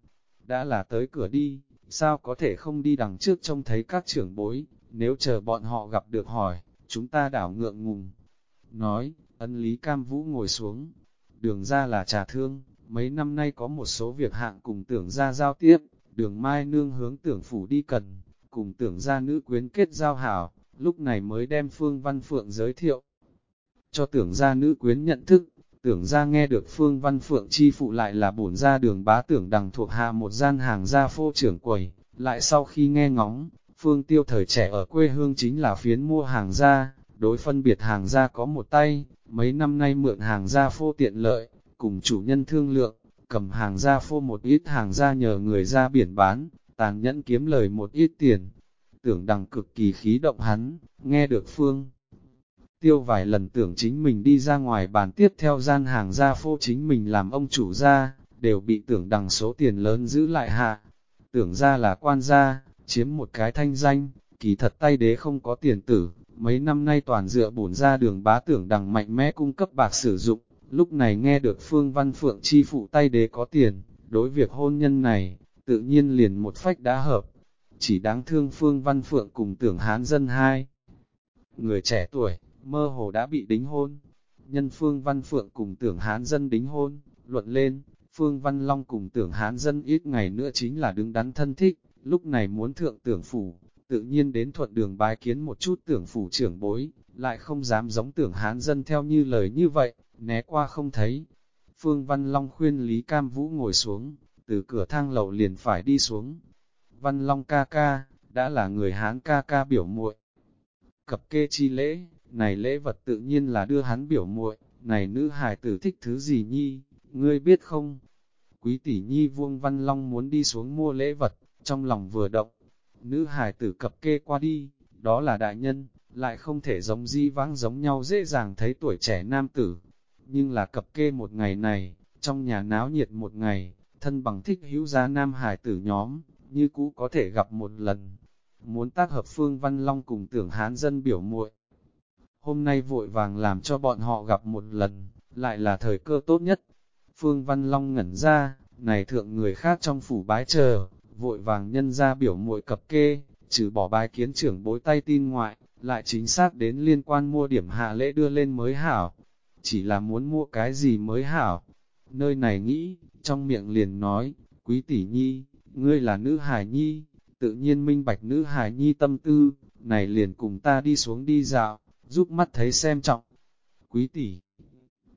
Đã là tới cửa đi, sao có thể không đi đằng trước trông thấy các trưởng bối, nếu chờ bọn họ gặp được hỏi, chúng ta đảo ngượng ngùng. Nói, ân lý cam vũ ngồi xuống, đường ra là trà thương, mấy năm nay có một số việc hạng cùng tưởng ra giao tiếp, đường mai nương hướng tưởng phủ đi cần, cùng tưởng ra nữ quyến kết giao hảo, lúc này mới đem Phương Văn Phượng giới thiệu. Cho tưởng ra nữ quyến nhận thức, tưởng ra nghe được Phương Văn Phượng chi phụ lại là bổn ra đường bá tưởng đằng thuộc hạ một gian hàng gia phô trưởng quầy, lại sau khi nghe ngóng, Phương Tiêu thời trẻ ở quê hương chính là phiến mua hàng gia, đối phân biệt hàng gia có một tay, mấy năm nay mượn hàng gia phô tiện lợi, cùng chủ nhân thương lượng, cầm hàng gia phô một ít hàng gia nhờ người ra biển bán, tàn nhẫn kiếm lời một ít tiền. Tưởng đằng cực kỳ khí động hắn, nghe được Phương. Tiêu vài lần tưởng chính mình đi ra ngoài bàn tiếp theo gian hàng ra phô chính mình làm ông chủ ra đều bị tưởng đằng số tiền lớn giữ lại hạ. Tưởng ra là quan gia, chiếm một cái thanh danh, kỳ thật tay đế không có tiền tử, mấy năm nay toàn dựa bổn ra đường bá tưởng đằng mạnh mẽ cung cấp bạc sử dụng, lúc này nghe được Phương Văn Phượng chi phụ tay đế có tiền, đối việc hôn nhân này, tự nhiên liền một phách đã hợp. Chỉ đáng thương Phương Văn Phượng cùng tưởng hán dân hai. Người trẻ tuổi, mơ hồ đã bị đính hôn. Nhân Phương Văn Phượng cùng tưởng hán dân đính hôn, luận lên, Phương Văn Long cùng tưởng hán dân ít ngày nữa chính là đứng đắn thân thích, lúc này muốn thượng tưởng phủ, tự nhiên đến thuận đường bái kiến một chút tưởng phủ trưởng bối, lại không dám giống tưởng hán dân theo như lời như vậy, né qua không thấy. Phương Văn Long khuyên Lý Cam Vũ ngồi xuống, từ cửa thang lầu liền phải đi xuống. Văn Long ca ca, đã là người Hán ca ca biểu muội. Cập kê chi lễ, này lễ vật tự nhiên là đưa hắn biểu muội, này nữ hài tử thích thứ gì nhi, ngươi biết không? Quý tỷ nhi vuông Văn Long muốn đi xuống mua lễ vật, trong lòng vừa động, nữ hài tử cập kê qua đi, đó là đại nhân, lại không thể giống di vãng giống nhau dễ dàng thấy tuổi trẻ nam tử. Nhưng là cập kê một ngày này, trong nhà náo nhiệt một ngày, thân bằng thích hữu gia nam hài tử nhóm, như cũ có thể gặp một lần. Muốn tác hợp Phương Văn Long cùng tưởng hán dân biểu muội Hôm nay vội vàng làm cho bọn họ gặp một lần, lại là thời cơ tốt nhất. Phương Văn Long ngẩn ra, này thượng người khác trong phủ bái chờ, vội vàng nhân ra biểu muội cập kê, trừ bỏ bài kiến trưởng bối tay tin ngoại, lại chính xác đến liên quan mua điểm hạ lễ đưa lên mới hảo. Chỉ là muốn mua cái gì mới hảo. Nơi này nghĩ, trong miệng liền nói, quý tỷ nhi, ngươi là nữ hải nhi, tự nhiên minh bạch nữ hải nhi tâm tư, này liền cùng ta đi xuống đi dạo, giúp mắt thấy xem trọng. Quý tỷ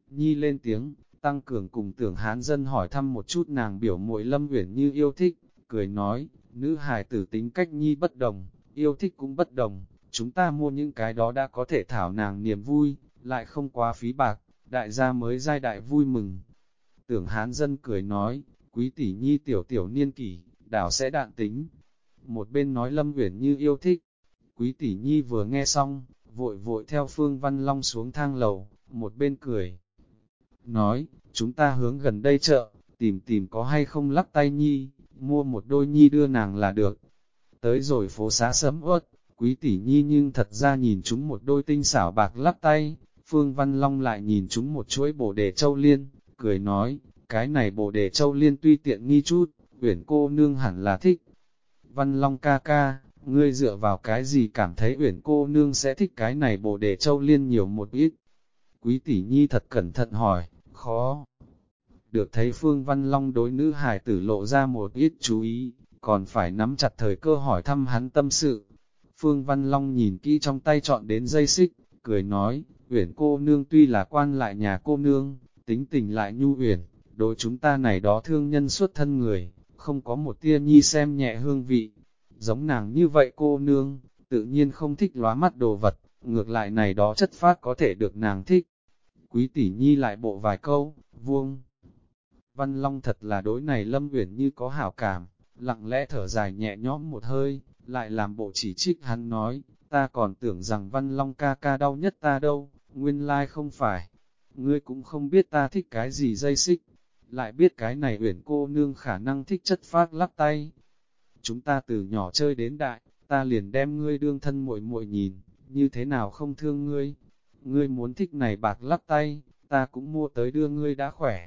nhi lên tiếng, tăng cường cùng tưởng hán dân hỏi thăm một chút nàng biểu muội lâm uyển như yêu thích, cười nói, nữ hài tử tính cách nhi bất đồng, yêu thích cũng bất đồng, chúng ta mua những cái đó đã có thể thảo nàng niềm vui, lại không quá phí bạc, đại gia mới giai đại vui mừng. Tưởng hán dân cười nói, quý tỷ nhi tiểu tiểu niên kỷ, đảo sẽ đạn tính. Một bên nói Lâm Uyển Như yêu thích. Quý tỷ nhi vừa nghe xong, vội vội theo Phương Văn Long xuống thang lầu, một bên cười. Nói, chúng ta hướng gần đây chợ, tìm tìm có hay không lắc tay nhi, mua một đôi nhi đưa nàng là được. Tới rồi phố xá sấm ớt, quý tỷ nhi nhưng thật ra nhìn chúng một đôi tinh xảo bạc lắc tay, Phương Văn Long lại nhìn chúng một chuỗi bồ đề châu liên, cười nói, cái này bồ đề châu liên tuy tiện nghi chút, uyển cô nương hẳn là thích. Văn Long ca ca, ngươi dựa vào cái gì cảm thấy uyển cô nương sẽ thích cái này bồ đề châu liên nhiều một ít. Quý tỷ nhi thật cẩn thận hỏi, khó. Được thấy Phương Văn Long đối nữ hải tử lộ ra một ít chú ý, còn phải nắm chặt thời cơ hỏi thăm hắn tâm sự. Phương Văn Long nhìn kỹ trong tay chọn đến dây xích, cười nói, uyển cô nương tuy là quan lại nhà cô nương, tính tình lại nhu uyển, đối chúng ta này đó thương nhân xuất thân người, không có một tia nhi xem nhẹ hương vị. Giống nàng như vậy cô nương, tự nhiên không thích lóa mắt đồ vật, ngược lại này đó chất phát có thể được nàng thích. Quý tỷ nhi lại bộ vài câu, vuông. Văn Long thật là đối này Lâm Uyển như có hảo cảm, lặng lẽ thở dài nhẹ nhõm một hơi, lại làm bộ chỉ trích hắn nói, ta còn tưởng rằng Văn Long ca ca đau nhất ta đâu, nguyên lai không phải. Ngươi cũng không biết ta thích cái gì dây xích, lại biết cái này uyển cô nương khả năng thích chất phát lắc tay. Chúng ta từ nhỏ chơi đến đại, ta liền đem ngươi đương thân muội muội nhìn, như thế nào không thương ngươi. Ngươi muốn thích này bạc lắc tay, ta cũng mua tới đưa ngươi đã khỏe.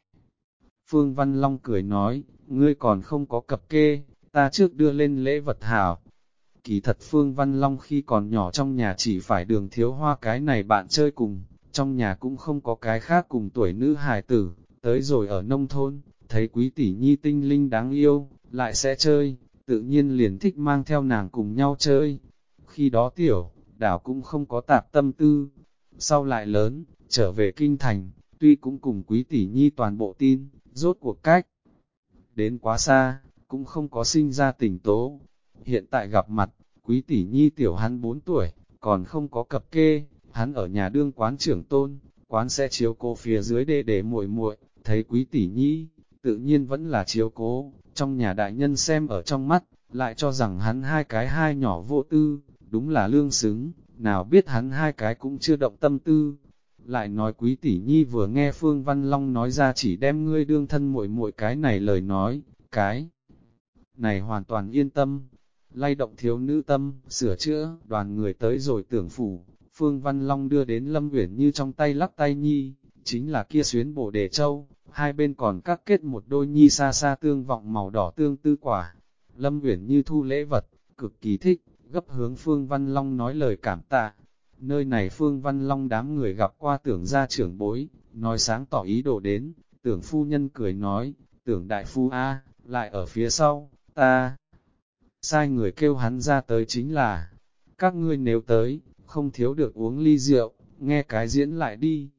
Phương Văn Long cười nói, ngươi còn không có cập kê, ta trước đưa lên lễ vật hảo. Kỳ thật Phương Văn Long khi còn nhỏ trong nhà chỉ phải đường thiếu hoa cái này bạn chơi cùng, trong nhà cũng không có cái khác cùng tuổi nữ hài tử, tới rồi ở nông thôn, thấy quý tỷ nhi tinh linh đáng yêu, lại sẽ chơi, tự nhiên liền thích mang theo nàng cùng nhau chơi. Khi đó tiểu, đảo cũng không có tạp tâm tư, sau lại lớn, trở về kinh thành, tuy cũng cùng quý tỷ nhi toàn bộ tin, rốt cuộc cách. Đến quá xa, cũng không có sinh ra tình tố. Hiện tại gặp mặt, quý tỷ nhi tiểu hắn 4 tuổi, còn không có cập kê, hắn ở nhà đương quán trưởng tôn, quán sẽ chiếu cô phía dưới đê để muội muội thấy quý tỷ nhi, tự nhiên vẫn là chiếu cố, trong nhà đại nhân xem ở trong mắt, lại cho rằng hắn hai cái hai nhỏ vô tư, đúng là lương xứng, nào biết hắn hai cái cũng chưa động tâm tư, lại nói quý tỷ nhi vừa nghe Phương Văn Long nói ra chỉ đem ngươi đương thân muội muội cái này lời nói, cái này hoàn toàn yên tâm, lay động thiếu nữ tâm, sửa chữa, đoàn người tới rồi tưởng phủ, Phương Văn Long đưa đến Lâm Uyển như trong tay lắc tay nhi, chính là kia xuyến bổ đề châu, hai bên còn các kết một đôi nhi xa xa tương vọng màu đỏ tương tư quả. Lâm Uyển như thu lễ vật, cực kỳ thích, gấp hướng Phương Văn Long nói lời cảm tạ, Nơi này Phương Văn Long đám người gặp qua tưởng gia trưởng bối, nói sáng tỏ ý đồ đến, tưởng phu nhân cười nói, tưởng đại phu A, lại ở phía sau, ta. Sai người kêu hắn ra tới chính là, các ngươi nếu tới, không thiếu được uống ly rượu, nghe cái diễn lại đi.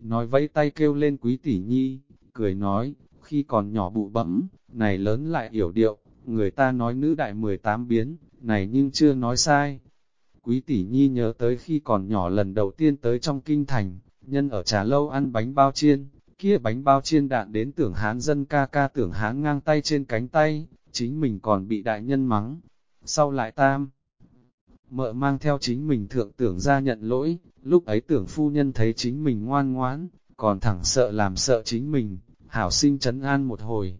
Nói vẫy tay kêu lên quý tỷ nhi, cười nói, khi còn nhỏ bụ bẫm, này lớn lại hiểu điệu, người ta nói nữ đại 18 biến, này nhưng chưa nói sai. Quý tỷ nhi nhớ tới khi còn nhỏ lần đầu tiên tới trong kinh thành, nhân ở trà lâu ăn bánh bao chiên, kia bánh bao chiên đạn đến tưởng hán dân ca ca tưởng hán ngang tay trên cánh tay, chính mình còn bị đại nhân mắng. Sau lại tam, mợ mang theo chính mình thượng tưởng ra nhận lỗi, lúc ấy tưởng phu nhân thấy chính mình ngoan ngoãn, còn thẳng sợ làm sợ chính mình, hảo sinh chấn an một hồi.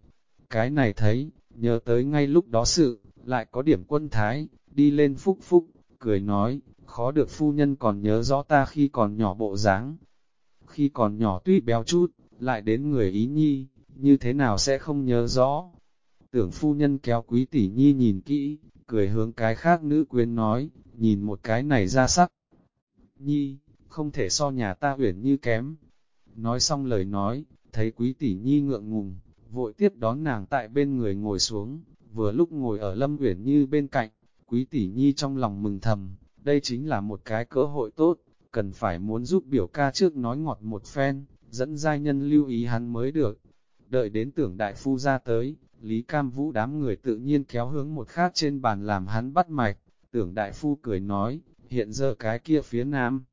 Cái này thấy, nhớ tới ngay lúc đó sự, lại có điểm quân thái, đi lên phúc phúc, cười nói, khó được phu nhân còn nhớ rõ ta khi còn nhỏ bộ dáng. Khi còn nhỏ tuy béo chút, lại đến người ý nhi, như thế nào sẽ không nhớ rõ. Tưởng phu nhân kéo quý tỷ nhi nhìn kỹ, cười hướng cái khác nữ quyến nói, nhìn một cái này ra sắc. Nhi, không thể so nhà ta uyển như kém. Nói xong lời nói, thấy quý tỷ nhi ngượng ngùng, vội tiếp đón nàng tại bên người ngồi xuống, vừa lúc ngồi ở lâm uyển như bên cạnh, quý tỷ nhi trong lòng mừng thầm, đây chính là một cái cơ hội tốt, cần phải muốn giúp biểu ca trước nói ngọt một phen, dẫn giai nhân lưu ý hắn mới được. Đợi đến tưởng đại phu ra tới, Lý Cam Vũ đám người tự nhiên kéo hướng một khác trên bàn làm hắn bắt mạch, tưởng đại phu cười nói, hiện giờ cái kia phía nam.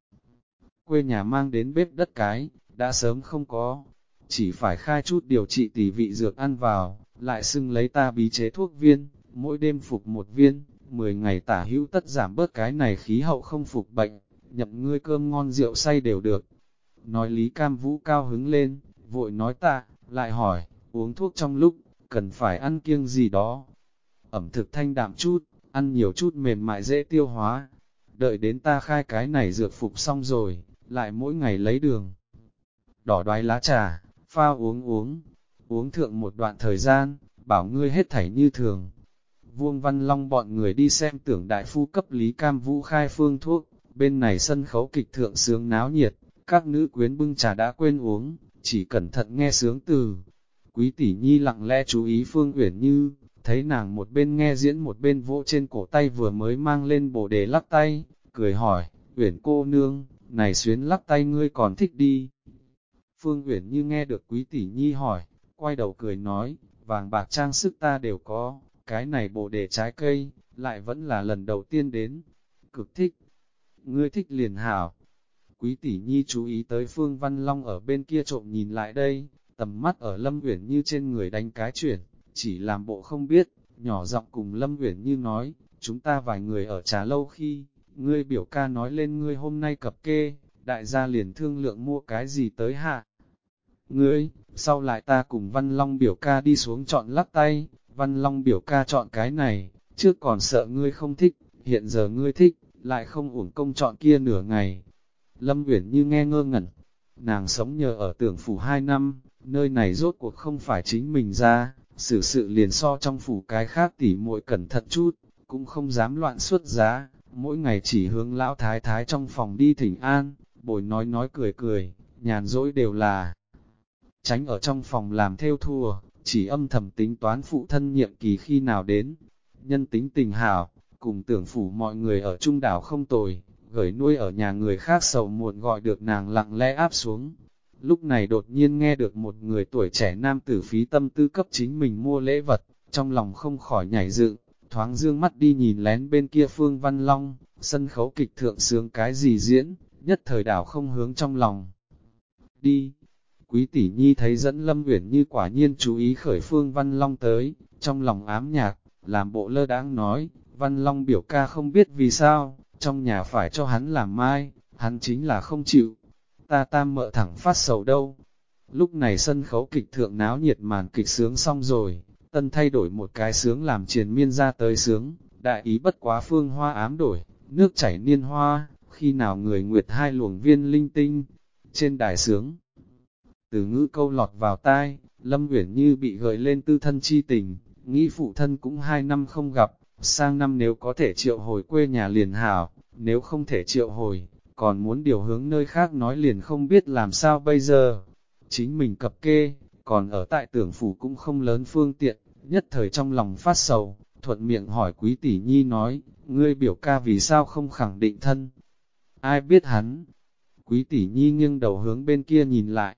Quê nhà mang đến bếp đất cái, đã sớm không có, chỉ phải khai chút điều trị tỷ vị dược ăn vào, lại xưng lấy ta bí chế thuốc viên, mỗi đêm phục một viên, 10 ngày tả hữu tất giảm bớt cái này khí hậu không phục bệnh, nhậm ngươi cơm ngon rượu say đều được. Nói Lý Cam Vũ cao hứng lên, vội nói ta, lại hỏi, uống thuốc trong lúc, cần phải ăn kiêng gì đó. Ẩm thực thanh đạm chút, ăn nhiều chút mềm mại dễ tiêu hóa. Đợi đến ta khai cái này dược phục xong rồi, lại mỗi ngày lấy đường. Đỏ đoái lá trà, pha uống uống, uống thượng một đoạn thời gian, bảo ngươi hết thảy như thường. Vuông Văn Long bọn người đi xem tưởng đại phu cấp Lý Cam Vũ khai phương thuốc, bên này sân khấu kịch thượng sướng náo nhiệt, các nữ quyến bưng trà đã quên uống, chỉ cẩn thận nghe sướng từ. Quý tỷ nhi lặng lẽ chú ý Phương Uyển Như, thấy nàng một bên nghe diễn một bên vỗ trên cổ tay vừa mới mang lên bồ đề lắc tay, cười hỏi, Uyển cô nương, này xuyến lắc tay ngươi còn thích đi. Phương Uyển Như nghe được quý tỷ nhi hỏi, quay đầu cười nói, vàng bạc trang sức ta đều có, cái này bồ đề trái cây, lại vẫn là lần đầu tiên đến, cực thích. Ngươi thích liền hảo. Quý tỷ nhi chú ý tới Phương Văn Long ở bên kia trộm nhìn lại đây, tầm mắt ở Lâm Uyển Như trên người đánh cái chuyển, chỉ làm bộ không biết, nhỏ giọng cùng Lâm Uyển Như nói, chúng ta vài người ở trà lâu khi, ngươi biểu ca nói lên ngươi hôm nay cập kê, đại gia liền thương lượng mua cái gì tới hạ. Ngươi, sau lại ta cùng Văn Long biểu ca đi xuống chọn lắc tay, Văn Long biểu ca chọn cái này, trước còn sợ ngươi không thích, hiện giờ ngươi thích, lại không uổng công chọn kia nửa ngày. Lâm Uyển như nghe ngơ ngẩn, nàng sống nhờ ở tưởng phủ hai năm, nơi này rốt cuộc không phải chính mình ra, xử sự liền so trong phủ cái khác tỉ muội cẩn thận chút, cũng không dám loạn xuất giá, mỗi ngày chỉ hướng lão thái thái trong phòng đi thỉnh an, bồi nói nói cười cười, nhàn dỗi đều là tránh ở trong phòng làm theo thua, chỉ âm thầm tính toán phụ thân nhiệm kỳ khi nào đến. Nhân tính tình hảo, cùng tưởng phủ mọi người ở trung đảo không tồi, gửi nuôi ở nhà người khác sầu muộn gọi được nàng lặng lẽ áp xuống. Lúc này đột nhiên nghe được một người tuổi trẻ nam tử phí tâm tư cấp chính mình mua lễ vật, trong lòng không khỏi nhảy dựng, thoáng dương mắt đi nhìn lén bên kia Phương Văn Long, sân khấu kịch thượng sướng cái gì diễn, nhất thời đảo không hướng trong lòng. Đi, Quý tỷ nhi thấy dẫn Lâm Uyển như quả nhiên chú ý khởi Phương Văn Long tới, trong lòng ám nhạc, làm bộ lơ đãng nói, Văn Long biểu ca không biết vì sao, trong nhà phải cho hắn làm mai, hắn chính là không chịu. Ta tam mợ thẳng phát sầu đâu. Lúc này sân khấu kịch thượng náo nhiệt màn kịch sướng xong rồi, tân thay đổi một cái sướng làm triền miên ra tới sướng, đại ý bất quá phương hoa ám đổi, nước chảy niên hoa, khi nào người nguyệt hai luồng viên linh tinh, trên đài sướng từ ngữ câu lọt vào tai, Lâm Uyển Như bị gợi lên tư thân chi tình, nghĩ phụ thân cũng hai năm không gặp, sang năm nếu có thể triệu hồi quê nhà liền hảo, nếu không thể triệu hồi, còn muốn điều hướng nơi khác nói liền không biết làm sao bây giờ. Chính mình cập kê, còn ở tại tưởng phủ cũng không lớn phương tiện, nhất thời trong lòng phát sầu, thuận miệng hỏi quý tỷ nhi nói, ngươi biểu ca vì sao không khẳng định thân. Ai biết hắn? Quý tỷ nhi nghiêng đầu hướng bên kia nhìn lại,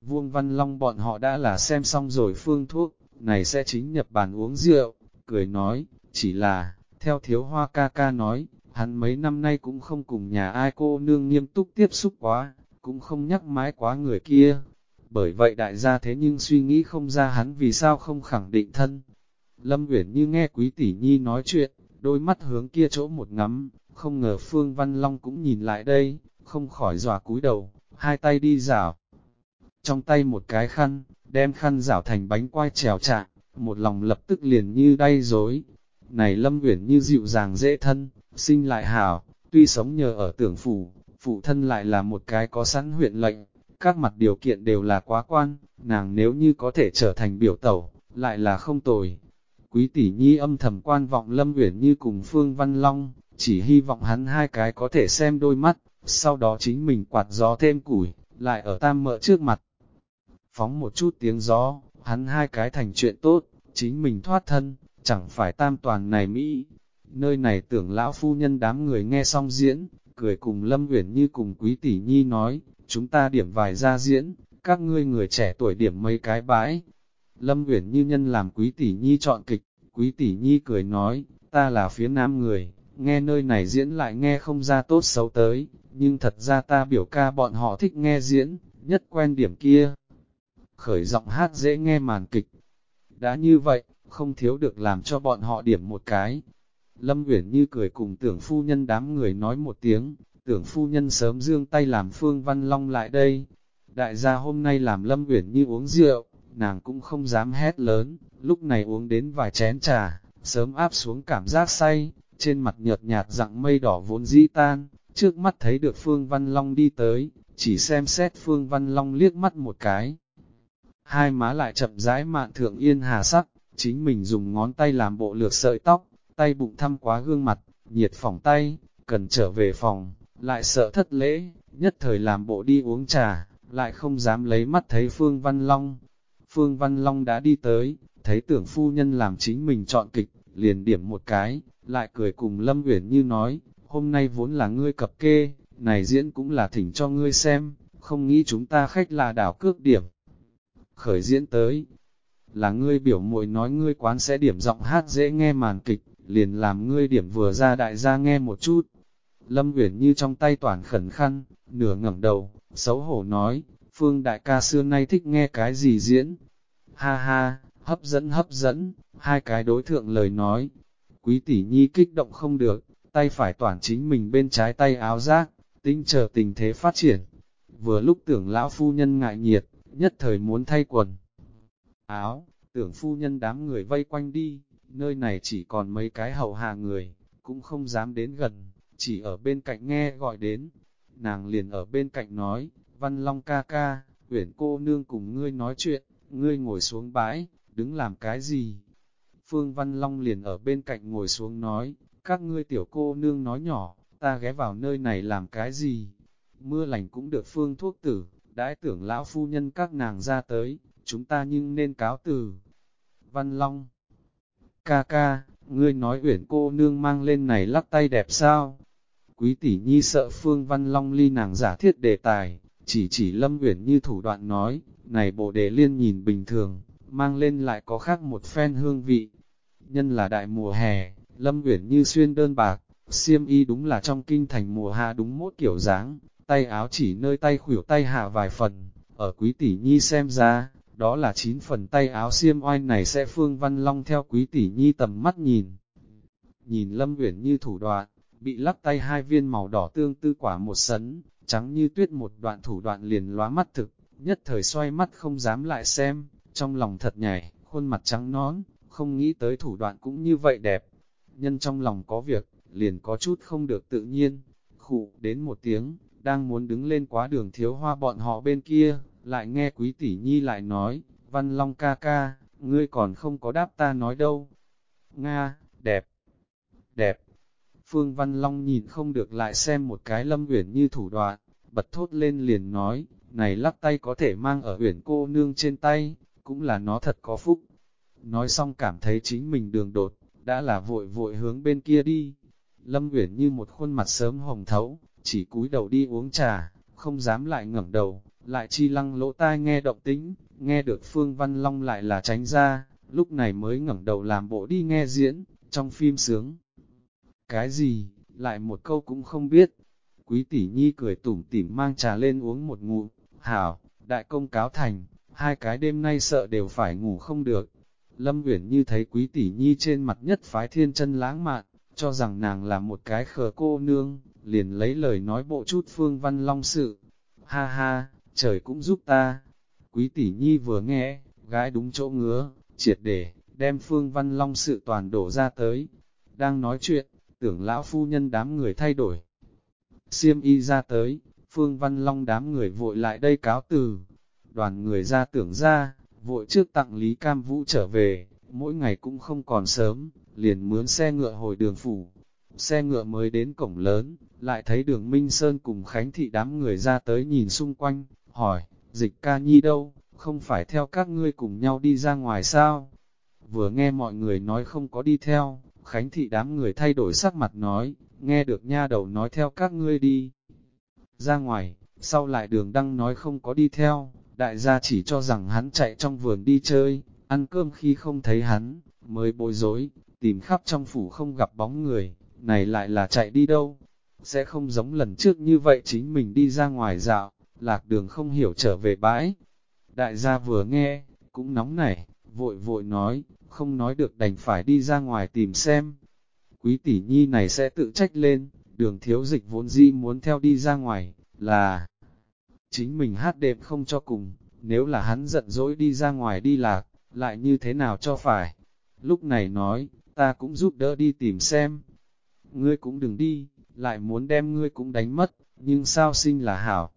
Vuông Văn Long bọn họ đã là xem xong rồi phương thuốc, này sẽ chính nhập bàn uống rượu, cười nói, chỉ là, theo thiếu hoa ca ca nói, hắn mấy năm nay cũng không cùng nhà ai cô nương nghiêm túc tiếp xúc quá, cũng không nhắc mãi quá người kia. Bởi vậy đại gia thế nhưng suy nghĩ không ra hắn vì sao không khẳng định thân. Lâm Uyển như nghe quý tỷ nhi nói chuyện, đôi mắt hướng kia chỗ một ngắm, không ngờ Phương Văn Long cũng nhìn lại đây, không khỏi dòa cúi đầu, hai tay đi rảo. Trong tay một cái khăn, đem khăn rảo thành bánh quai trèo trạng, một lòng lập tức liền như đay dối. Này Lâm Uyển như dịu dàng dễ thân, sinh lại hảo, tuy sống nhờ ở tưởng phủ, phụ thân lại là một cái có sẵn huyện lệnh, các mặt điều kiện đều là quá quan, nàng nếu như có thể trở thành biểu tẩu, lại là không tồi. Quý tỷ nhi âm thầm quan vọng Lâm Uyển như cùng Phương Văn Long, chỉ hy vọng hắn hai cái có thể xem đôi mắt, sau đó chính mình quạt gió thêm củi, lại ở tam mợ trước mặt. Phóng một chút tiếng gió, hắn hai cái thành chuyện tốt, chính mình thoát thân, chẳng phải tam toàn này Mỹ. Nơi này tưởng lão phu nhân đám người nghe xong diễn, cười cùng Lâm Uyển như cùng quý tỷ nhi nói, chúng ta điểm vài ra diễn, các ngươi người trẻ tuổi điểm mấy cái bãi. Lâm Uyển như nhân làm quý tỷ nhi chọn kịch, quý tỷ nhi cười nói, ta là phía nam người, nghe nơi này diễn lại nghe không ra tốt xấu tới, nhưng thật ra ta biểu ca bọn họ thích nghe diễn, nhất quen điểm kia. Khởi giọng hát dễ nghe màn kịch. Đã như vậy, không thiếu được làm cho bọn họ điểm một cái. Lâm Uyển như cười cùng tưởng phu nhân đám người nói một tiếng, tưởng phu nhân sớm dương tay làm Phương Văn Long lại đây. Đại gia hôm nay làm Lâm Uyển như uống rượu, nàng cũng không dám hét lớn, lúc này uống đến vài chén trà, sớm áp xuống cảm giác say, trên mặt nhợt nhạt dạng mây đỏ vốn dĩ tan, trước mắt thấy được Phương Văn Long đi tới, chỉ xem xét Phương Văn Long liếc mắt một cái. Hai má lại chậm rãi mạn thượng yên hà sắc, chính mình dùng ngón tay làm bộ lược sợi tóc, tay bụng thăm quá gương mặt, nhiệt phòng tay, cần trở về phòng, lại sợ thất lễ, nhất thời làm bộ đi uống trà, lại không dám lấy mắt thấy Phương Văn Long. Phương Văn Long đã đi tới, thấy tưởng phu nhân làm chính mình chọn kịch, liền điểm một cái, lại cười cùng Lâm Uyển như nói, hôm nay vốn là ngươi cập kê, này diễn cũng là thỉnh cho ngươi xem, không nghĩ chúng ta khách là đảo cước điểm. Khởi diễn tới, là ngươi biểu muội nói ngươi quán sẽ điểm giọng hát dễ nghe màn kịch, liền làm ngươi điểm vừa ra đại gia nghe một chút. Lâm Uyển như trong tay toàn khẩn khăn, nửa ngẩng đầu, xấu hổ nói, Phương đại ca xưa nay thích nghe cái gì diễn. Ha ha, hấp dẫn hấp dẫn, hai cái đối thượng lời nói. Quý tỷ nhi kích động không được, tay phải toàn chính mình bên trái tay áo giác, tinh chờ tình thế phát triển. Vừa lúc tưởng lão phu nhân ngại nhiệt, nhất thời muốn thay quần. Áo, tưởng phu nhân đám người vây quanh đi, nơi này chỉ còn mấy cái hầu hạ người, cũng không dám đến gần, chỉ ở bên cạnh nghe gọi đến. Nàng liền ở bên cạnh nói, Văn Long ca ca, uyển cô nương cùng ngươi nói chuyện, ngươi ngồi xuống bãi, đứng làm cái gì? Phương Văn Long liền ở bên cạnh ngồi xuống nói, các ngươi tiểu cô nương nói nhỏ, ta ghé vào nơi này làm cái gì? Mưa lành cũng được phương thuốc tử, đãi tưởng lão phu nhân các nàng ra tới, chúng ta nhưng nên cáo từ. Văn Long Ca ca, ngươi nói uyển cô nương mang lên này lắc tay đẹp sao? Quý tỷ nhi sợ Phương Văn Long ly nàng giả thiết đề tài, chỉ chỉ Lâm Uyển như thủ đoạn nói, này bộ đề liên nhìn bình thường, mang lên lại có khác một phen hương vị. Nhân là đại mùa hè, Lâm Uyển như xuyên đơn bạc, xiêm y đúng là trong kinh thành mùa hạ đúng mốt kiểu dáng, tay áo chỉ nơi tay khuỷu tay hạ vài phần, ở quý tỷ nhi xem ra, đó là chín phần tay áo xiêm oai này sẽ phương văn long theo quý tỷ nhi tầm mắt nhìn. Nhìn Lâm Uyển như thủ đoạn, bị lắc tay hai viên màu đỏ tương tư quả một sấn, trắng như tuyết một đoạn thủ đoạn liền lóa mắt thực, nhất thời xoay mắt không dám lại xem, trong lòng thật nhảy, khuôn mặt trắng nón, không nghĩ tới thủ đoạn cũng như vậy đẹp. Nhân trong lòng có việc, liền có chút không được tự nhiên, khụ đến một tiếng, đang muốn đứng lên quá đường thiếu hoa bọn họ bên kia, lại nghe quý tỷ nhi lại nói, văn long ca ca, ngươi còn không có đáp ta nói đâu. Nga, đẹp, đẹp. Phương Văn Long nhìn không được lại xem một cái lâm uyển như thủ đoạn, bật thốt lên liền nói, này lắc tay có thể mang ở uyển cô nương trên tay, cũng là nó thật có phúc. Nói xong cảm thấy chính mình đường đột, đã là vội vội hướng bên kia đi. Lâm Uyển như một khuôn mặt sớm hồng thấu, chỉ cúi đầu đi uống trà, không dám lại ngẩng đầu, lại chi lăng lỗ tai nghe động tính, nghe được Phương Văn Long lại là tránh ra, lúc này mới ngẩng đầu làm bộ đi nghe diễn, trong phim sướng. Cái gì, lại một câu cũng không biết. Quý tỷ nhi cười tủm tỉm mang trà lên uống một ngụm, hảo, đại công cáo thành, hai cái đêm nay sợ đều phải ngủ không được. Lâm Uyển Như thấy quý tỷ nhi trên mặt nhất phái thiên chân lãng mạn, cho rằng nàng là một cái khờ cô nương, liền lấy lời nói bộ chút phương văn long sự. Ha ha, trời cũng giúp ta. Quý tỷ nhi vừa nghe, gái đúng chỗ ngứa, triệt để, đem phương văn long sự toàn đổ ra tới. Đang nói chuyện, tưởng lão phu nhân đám người thay đổi. Siêm y ra tới, phương văn long đám người vội lại đây cáo từ. Đoàn người ra tưởng ra, vội trước tặng Lý Cam Vũ trở về, mỗi ngày cũng không còn sớm, liền mướn xe ngựa hồi đường phủ. Xe ngựa mới đến cổng lớn, lại thấy đường Minh Sơn cùng Khánh Thị đám người ra tới nhìn xung quanh, hỏi, dịch ca nhi đâu, không phải theo các ngươi cùng nhau đi ra ngoài sao? Vừa nghe mọi người nói không có đi theo, Khánh Thị đám người thay đổi sắc mặt nói, nghe được nha đầu nói theo các ngươi đi. Ra ngoài, sau lại đường đăng nói không có đi theo, đại gia chỉ cho rằng hắn chạy trong vườn đi chơi, ăn cơm khi không thấy hắn, mới bối rối, tìm khắp trong phủ không gặp bóng người, này lại là chạy đi đâu, sẽ không giống lần trước như vậy chính mình đi ra ngoài dạo, lạc đường không hiểu trở về bãi. Đại gia vừa nghe, cũng nóng nảy, vội vội nói, không nói được đành phải đi ra ngoài tìm xem. Quý tỷ nhi này sẽ tự trách lên, đường thiếu dịch vốn dĩ muốn theo đi ra ngoài, là chính mình hát đệm không cho cùng, nếu là hắn giận dỗi đi ra ngoài đi lạc, lại như thế nào cho phải. Lúc này nói, ta cũng giúp đỡ đi tìm xem. Ngươi cũng đừng đi, lại muốn đem ngươi cũng đánh mất, nhưng sao sinh là hảo.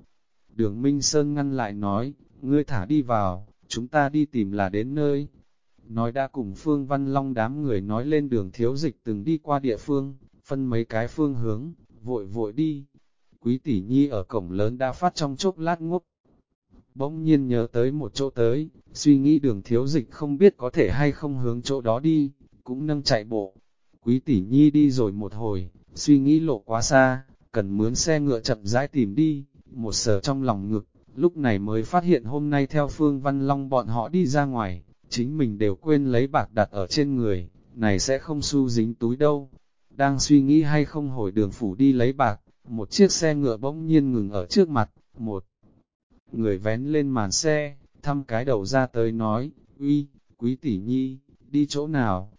Đường Minh Sơn ngăn lại nói, ngươi thả đi vào, chúng ta đi tìm là đến nơi. Nói đã cùng Phương Văn Long đám người nói lên đường thiếu dịch từng đi qua địa phương, phân mấy cái phương hướng, vội vội đi. Quý tỷ nhi ở cổng lớn đã phát trong chốc lát ngốc. Bỗng nhiên nhớ tới một chỗ tới, suy nghĩ đường thiếu dịch không biết có thể hay không hướng chỗ đó đi, cũng nâng chạy bộ. Quý tỷ nhi đi rồi một hồi, suy nghĩ lộ quá xa, cần mướn xe ngựa chậm rãi tìm đi, một sở trong lòng ngực, lúc này mới phát hiện hôm nay theo Phương Văn Long bọn họ đi ra ngoài, chính mình đều quên lấy bạc đặt ở trên người, này sẽ không su dính túi đâu. Đang suy nghĩ hay không hồi đường phủ đi lấy bạc, một chiếc xe ngựa bỗng nhiên ngừng ở trước mặt, một người vén lên màn xe, thăm cái đầu ra tới nói, uy, quý tỷ nhi, đi chỗ nào?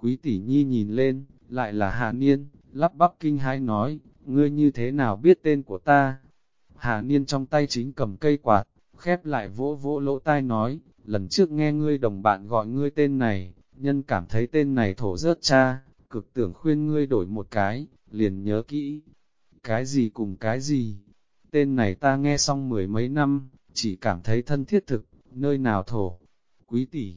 Quý tỷ nhi nhìn lên, lại là Hà Niên, lắp bắp kinh hai nói, ngươi như thế nào biết tên của ta? Hà Niên trong tay chính cầm cây quạt, khép lại vỗ vỗ lỗ tai nói, lần trước nghe ngươi đồng bạn gọi ngươi tên này, nhân cảm thấy tên này thổ rớt cha, cực tưởng khuyên ngươi đổi một cái, liền nhớ kỹ. Cái gì cùng cái gì? Tên này ta nghe xong mười mấy năm, chỉ cảm thấy thân thiết thực, nơi nào thổ. Quý tỷ.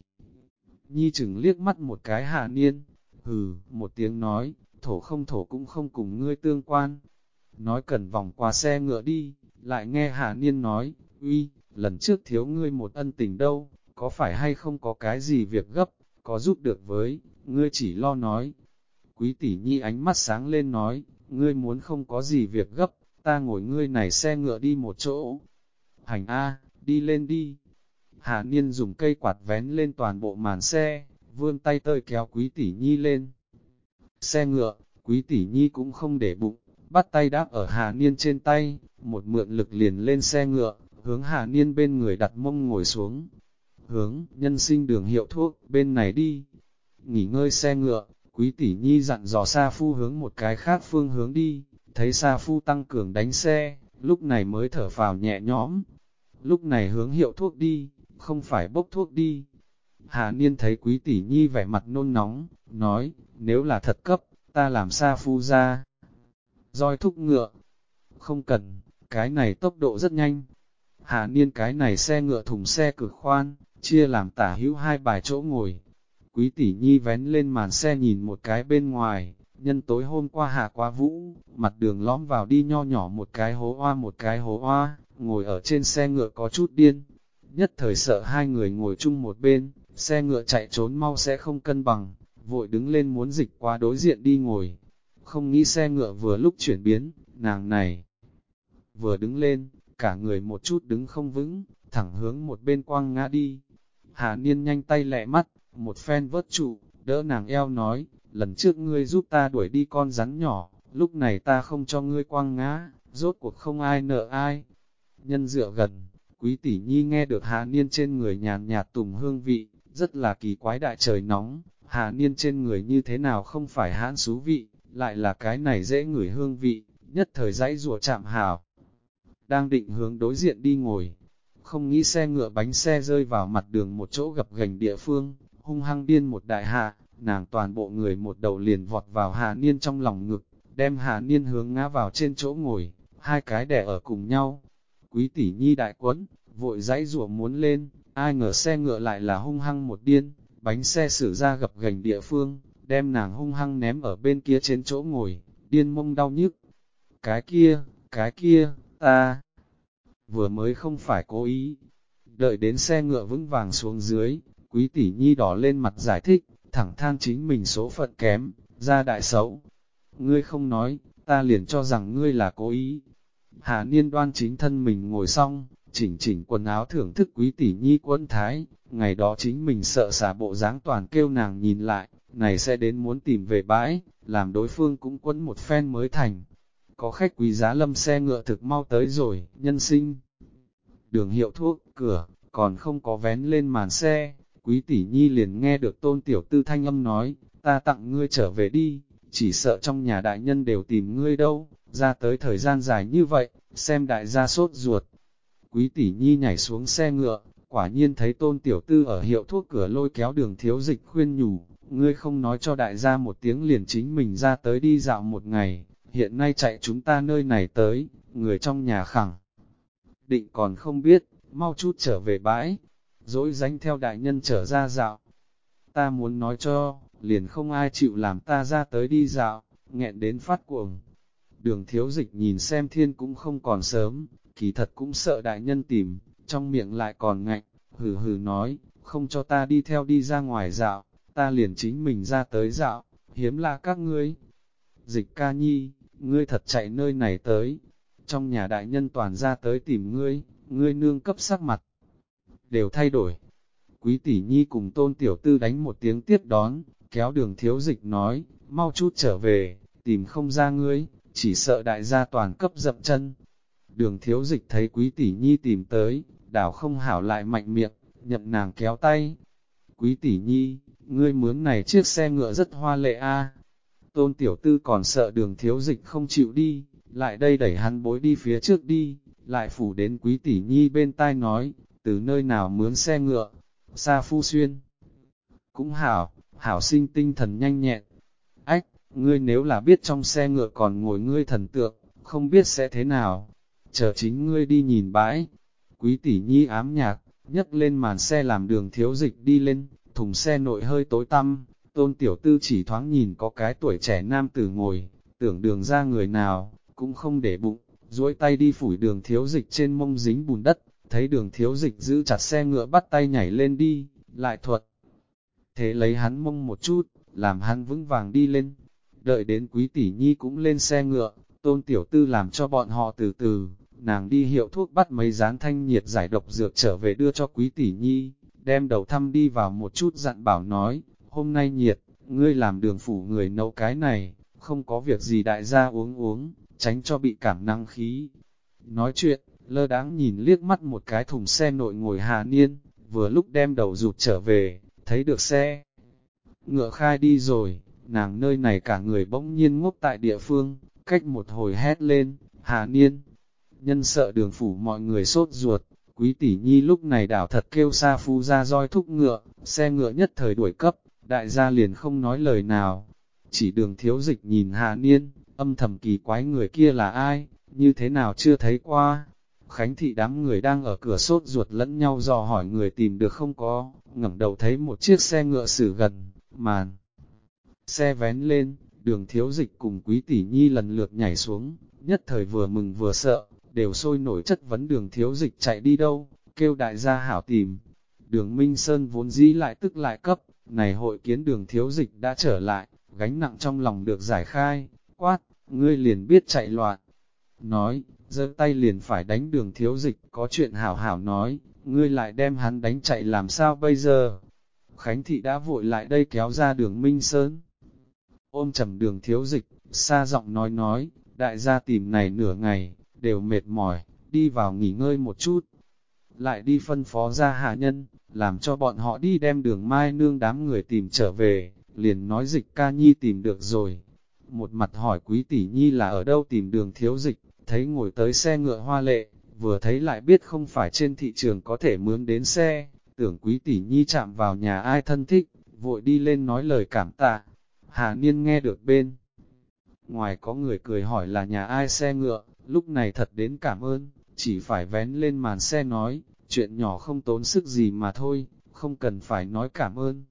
Nhi chừng liếc mắt một cái hạ niên, hừ, một tiếng nói, thổ không thổ cũng không cùng ngươi tương quan. Nói cần vòng qua xe ngựa đi, lại nghe hạ niên nói, uy, lần trước thiếu ngươi một ân tình đâu, có phải hay không có cái gì việc gấp, có giúp được với, ngươi chỉ lo nói. Quý tỷ nhi ánh mắt sáng lên nói, ngươi muốn không có gì việc gấp, ta ngồi ngươi này xe ngựa đi một chỗ. Hành A, đi lên đi. Hà Niên dùng cây quạt vén lên toàn bộ màn xe, vươn tay tơi kéo quý tỷ nhi lên. Xe ngựa, quý tỷ nhi cũng không để bụng, bắt tay đáp ở Hà Niên trên tay, một mượn lực liền lên xe ngựa, hướng Hà Niên bên người đặt mông ngồi xuống. Hướng, nhân sinh đường hiệu thuốc, bên này đi. Nghỉ ngơi xe ngựa, quý tỷ nhi dặn dò Sa Phu hướng một cái khác phương hướng đi, thấy Sa Phu tăng cường đánh xe, lúc này mới thở phào nhẹ nhõm. Lúc này hướng hiệu thuốc đi, không phải bốc thuốc đi. Hà Niên thấy quý tỷ nhi vẻ mặt nôn nóng, nói, nếu là thật cấp, ta làm sao Phu ra. Rồi thúc ngựa, không cần, cái này tốc độ rất nhanh. Hà Niên cái này xe ngựa thùng xe cực khoan, chia làm tả hữu hai bài chỗ ngồi. Quý tỷ nhi vén lên màn xe nhìn một cái bên ngoài, nhân tối hôm qua hạ qua vũ, mặt đường lõm vào đi nho nhỏ một cái hố hoa một cái hố hoa, ngồi ở trên xe ngựa có chút điên. Nhất thời sợ hai người ngồi chung một bên, xe ngựa chạy trốn mau sẽ không cân bằng, vội đứng lên muốn dịch qua đối diện đi ngồi. Không nghĩ xe ngựa vừa lúc chuyển biến, nàng này vừa đứng lên, cả người một chút đứng không vững, thẳng hướng một bên quang ngã đi. Hà Niên nhanh tay lẹ mắt, một phen vớt trụ, đỡ nàng eo nói, lần trước ngươi giúp ta đuổi đi con rắn nhỏ, lúc này ta không cho ngươi quang ngã, rốt cuộc không ai nợ ai. Nhân dựa gần, quý tỷ nhi nghe được hạ niên trên người nhàn nhạt tùng hương vị, rất là kỳ quái đại trời nóng, hạ niên trên người như thế nào không phải hãn xú vị, lại là cái này dễ ngửi hương vị, nhất thời dãy rùa chạm hào. Đang định hướng đối diện đi ngồi, không nghĩ xe ngựa bánh xe rơi vào mặt đường một chỗ gập gành địa phương, hung hăng điên một đại hạ, nàng toàn bộ người một đầu liền vọt vào Hà Niên trong lòng ngực, đem Hà Niên hướng ngã vào trên chỗ ngồi, hai cái đè ở cùng nhau. Quý tỷ nhi đại quấn, vội dãy rủa muốn lên, ai ngờ xe ngựa lại là hung hăng một điên, bánh xe xử ra gập gành địa phương, đem nàng hung hăng ném ở bên kia trên chỗ ngồi, điên mông đau nhức. Cái kia, cái kia, ta vừa mới không phải cố ý. Đợi đến xe ngựa vững vàng xuống dưới, quý tỷ nhi đỏ lên mặt giải thích, thẳng than chính mình số phận kém, ra đại xấu. Ngươi không nói, ta liền cho rằng ngươi là cố ý. Hà Niên đoan chính thân mình ngồi xong, chỉnh chỉnh quần áo thưởng thức quý tỷ nhi quân thái, ngày đó chính mình sợ xả bộ dáng toàn kêu nàng nhìn lại, này sẽ đến muốn tìm về bãi, làm đối phương cũng quấn một phen mới thành. Có khách quý giá lâm xe ngựa thực mau tới rồi, nhân sinh. Đường hiệu thuốc, cửa, còn không có vén lên màn xe, quý tỷ nhi liền nghe được tôn tiểu tư thanh âm nói, ta tặng ngươi trở về đi, chỉ sợ trong nhà đại nhân đều tìm ngươi đâu, ra tới thời gian dài như vậy, xem đại gia sốt ruột. Quý tỷ nhi nhảy xuống xe ngựa, quả nhiên thấy tôn tiểu tư ở hiệu thuốc cửa lôi kéo đường thiếu dịch khuyên nhủ, ngươi không nói cho đại gia một tiếng liền chính mình ra tới đi dạo một ngày, hiện nay chạy chúng ta nơi này tới, người trong nhà khẳng. Định còn không biết, mau chút trở về bãi, dỗi dánh theo đại nhân trở ra dạo. Ta muốn nói cho, liền không ai chịu làm ta ra tới đi dạo, nghẹn đến phát cuồng. Đường thiếu dịch nhìn xem thiên cũng không còn sớm, kỳ thật cũng sợ đại nhân tìm, trong miệng lại còn ngạnh, hừ hừ nói, không cho ta đi theo đi ra ngoài dạo, ta liền chính mình ra tới dạo, hiếm là các ngươi. Dịch ca nhi, ngươi thật chạy nơi này tới, trong nhà đại nhân toàn ra tới tìm ngươi, ngươi nương cấp sắc mặt, đều thay đổi. Quý tỷ nhi cùng tôn tiểu tư đánh một tiếng tiếp đón, kéo đường thiếu dịch nói, mau chút trở về, tìm không ra ngươi, chỉ sợ đại gia toàn cấp dậm chân. Đường thiếu dịch thấy quý tỷ nhi tìm tới, đảo không hảo lại mạnh miệng, nhậm nàng kéo tay. Quý tỷ nhi, ngươi mướn này chiếc xe ngựa rất hoa lệ a. Tôn tiểu tư còn sợ đường thiếu dịch không chịu đi, lại đây đẩy hắn bối đi phía trước đi, lại phủ đến quý tỷ nhi bên tai nói, từ nơi nào mướn xe ngựa, xa phu xuyên. Cũng hảo, hảo sinh tinh thần nhanh nhẹn. Ngươi nếu là biết trong xe ngựa còn ngồi ngươi thần tượng, không biết sẽ thế nào. Chờ chính ngươi đi nhìn bãi. Quý tỷ nhi ám nhạc, nhấc lên màn xe làm đường thiếu dịch đi lên, thùng xe nội hơi tối tăm, tôn tiểu tư chỉ thoáng nhìn có cái tuổi trẻ nam tử ngồi, tưởng đường ra người nào, cũng không để bụng, duỗi tay đi phủi đường thiếu dịch trên mông dính bùn đất, thấy đường thiếu dịch giữ chặt xe ngựa bắt tay nhảy lên đi, lại thuật. Thế lấy hắn mông một chút, làm hắn vững vàng đi lên. Đợi đến quý tỷ nhi cũng lên xe ngựa, tôn tiểu tư làm cho bọn họ từ từ, nàng đi hiệu thuốc bắt mấy rán thanh nhiệt giải độc dược trở về đưa cho quý tỷ nhi, đem đầu thăm đi vào một chút dặn bảo nói, hôm nay nhiệt, ngươi làm đường phủ người nấu cái này, không có việc gì đại gia uống uống, tránh cho bị cảm năng khí. Nói chuyện, lơ đáng nhìn liếc mắt một cái thùng xe nội ngồi Hà Niên, vừa lúc đem đầu rụt trở về, thấy được xe. Ngựa khai đi rồi, nàng nơi này cả người bỗng nhiên ngốc tại địa phương, cách một hồi hét lên, Hà Niên. Nhân sợ đường phủ mọi người sốt ruột, quý tỷ nhi lúc này đảo thật kêu xa phu ra roi thúc ngựa, xe ngựa nhất thời đuổi cấp, đại gia liền không nói lời nào. Chỉ đường thiếu dịch nhìn Hà Niên, âm thầm kỳ quái người kia là ai, như thế nào chưa thấy qua, Khánh thị đám người đang ở cửa sốt ruột lẫn nhau dò hỏi người tìm được không có, ngẩng đầu thấy một chiếc xe ngựa xử gần, màn. Xe vén lên, đường thiếu dịch cùng quý tỷ nhi lần lượt nhảy xuống, nhất thời vừa mừng vừa sợ, đều sôi nổi chất vấn đường thiếu dịch chạy đi đâu, kêu đại gia hảo tìm. Đường Minh Sơn vốn dĩ lại tức lại cấp, này hội kiến đường thiếu dịch đã trở lại, gánh nặng trong lòng được giải khai, quát, ngươi liền biết chạy loạn. Nói, giơ tay liền phải đánh đường thiếu dịch, có chuyện hảo hảo nói, ngươi lại đem hắn đánh chạy làm sao bây giờ? Khánh Thị đã vội lại đây kéo ra đường Minh Sơn. Ôm trầm đường thiếu dịch, xa giọng nói nói, đại gia tìm này nửa ngày, đều mệt mỏi, đi vào nghỉ ngơi một chút. Lại đi phân phó ra hạ nhân, làm cho bọn họ đi đem đường mai nương đám người tìm trở về, liền nói dịch ca nhi tìm được rồi. Một mặt hỏi quý tỷ nhi là ở đâu tìm đường thiếu dịch, thấy ngồi tới xe ngựa hoa lệ, vừa thấy lại biết không phải trên thị trường có thể mướn đến xe, tưởng quý tỷ nhi chạm vào nhà ai thân thích, vội đi lên nói lời cảm tạ. Hà Niên nghe được bên. Ngoài có người cười hỏi là nhà ai xe ngựa, lúc này thật đến cảm ơn, chỉ phải vén lên màn xe nói, chuyện nhỏ không tốn sức gì mà thôi, không cần phải nói cảm ơn.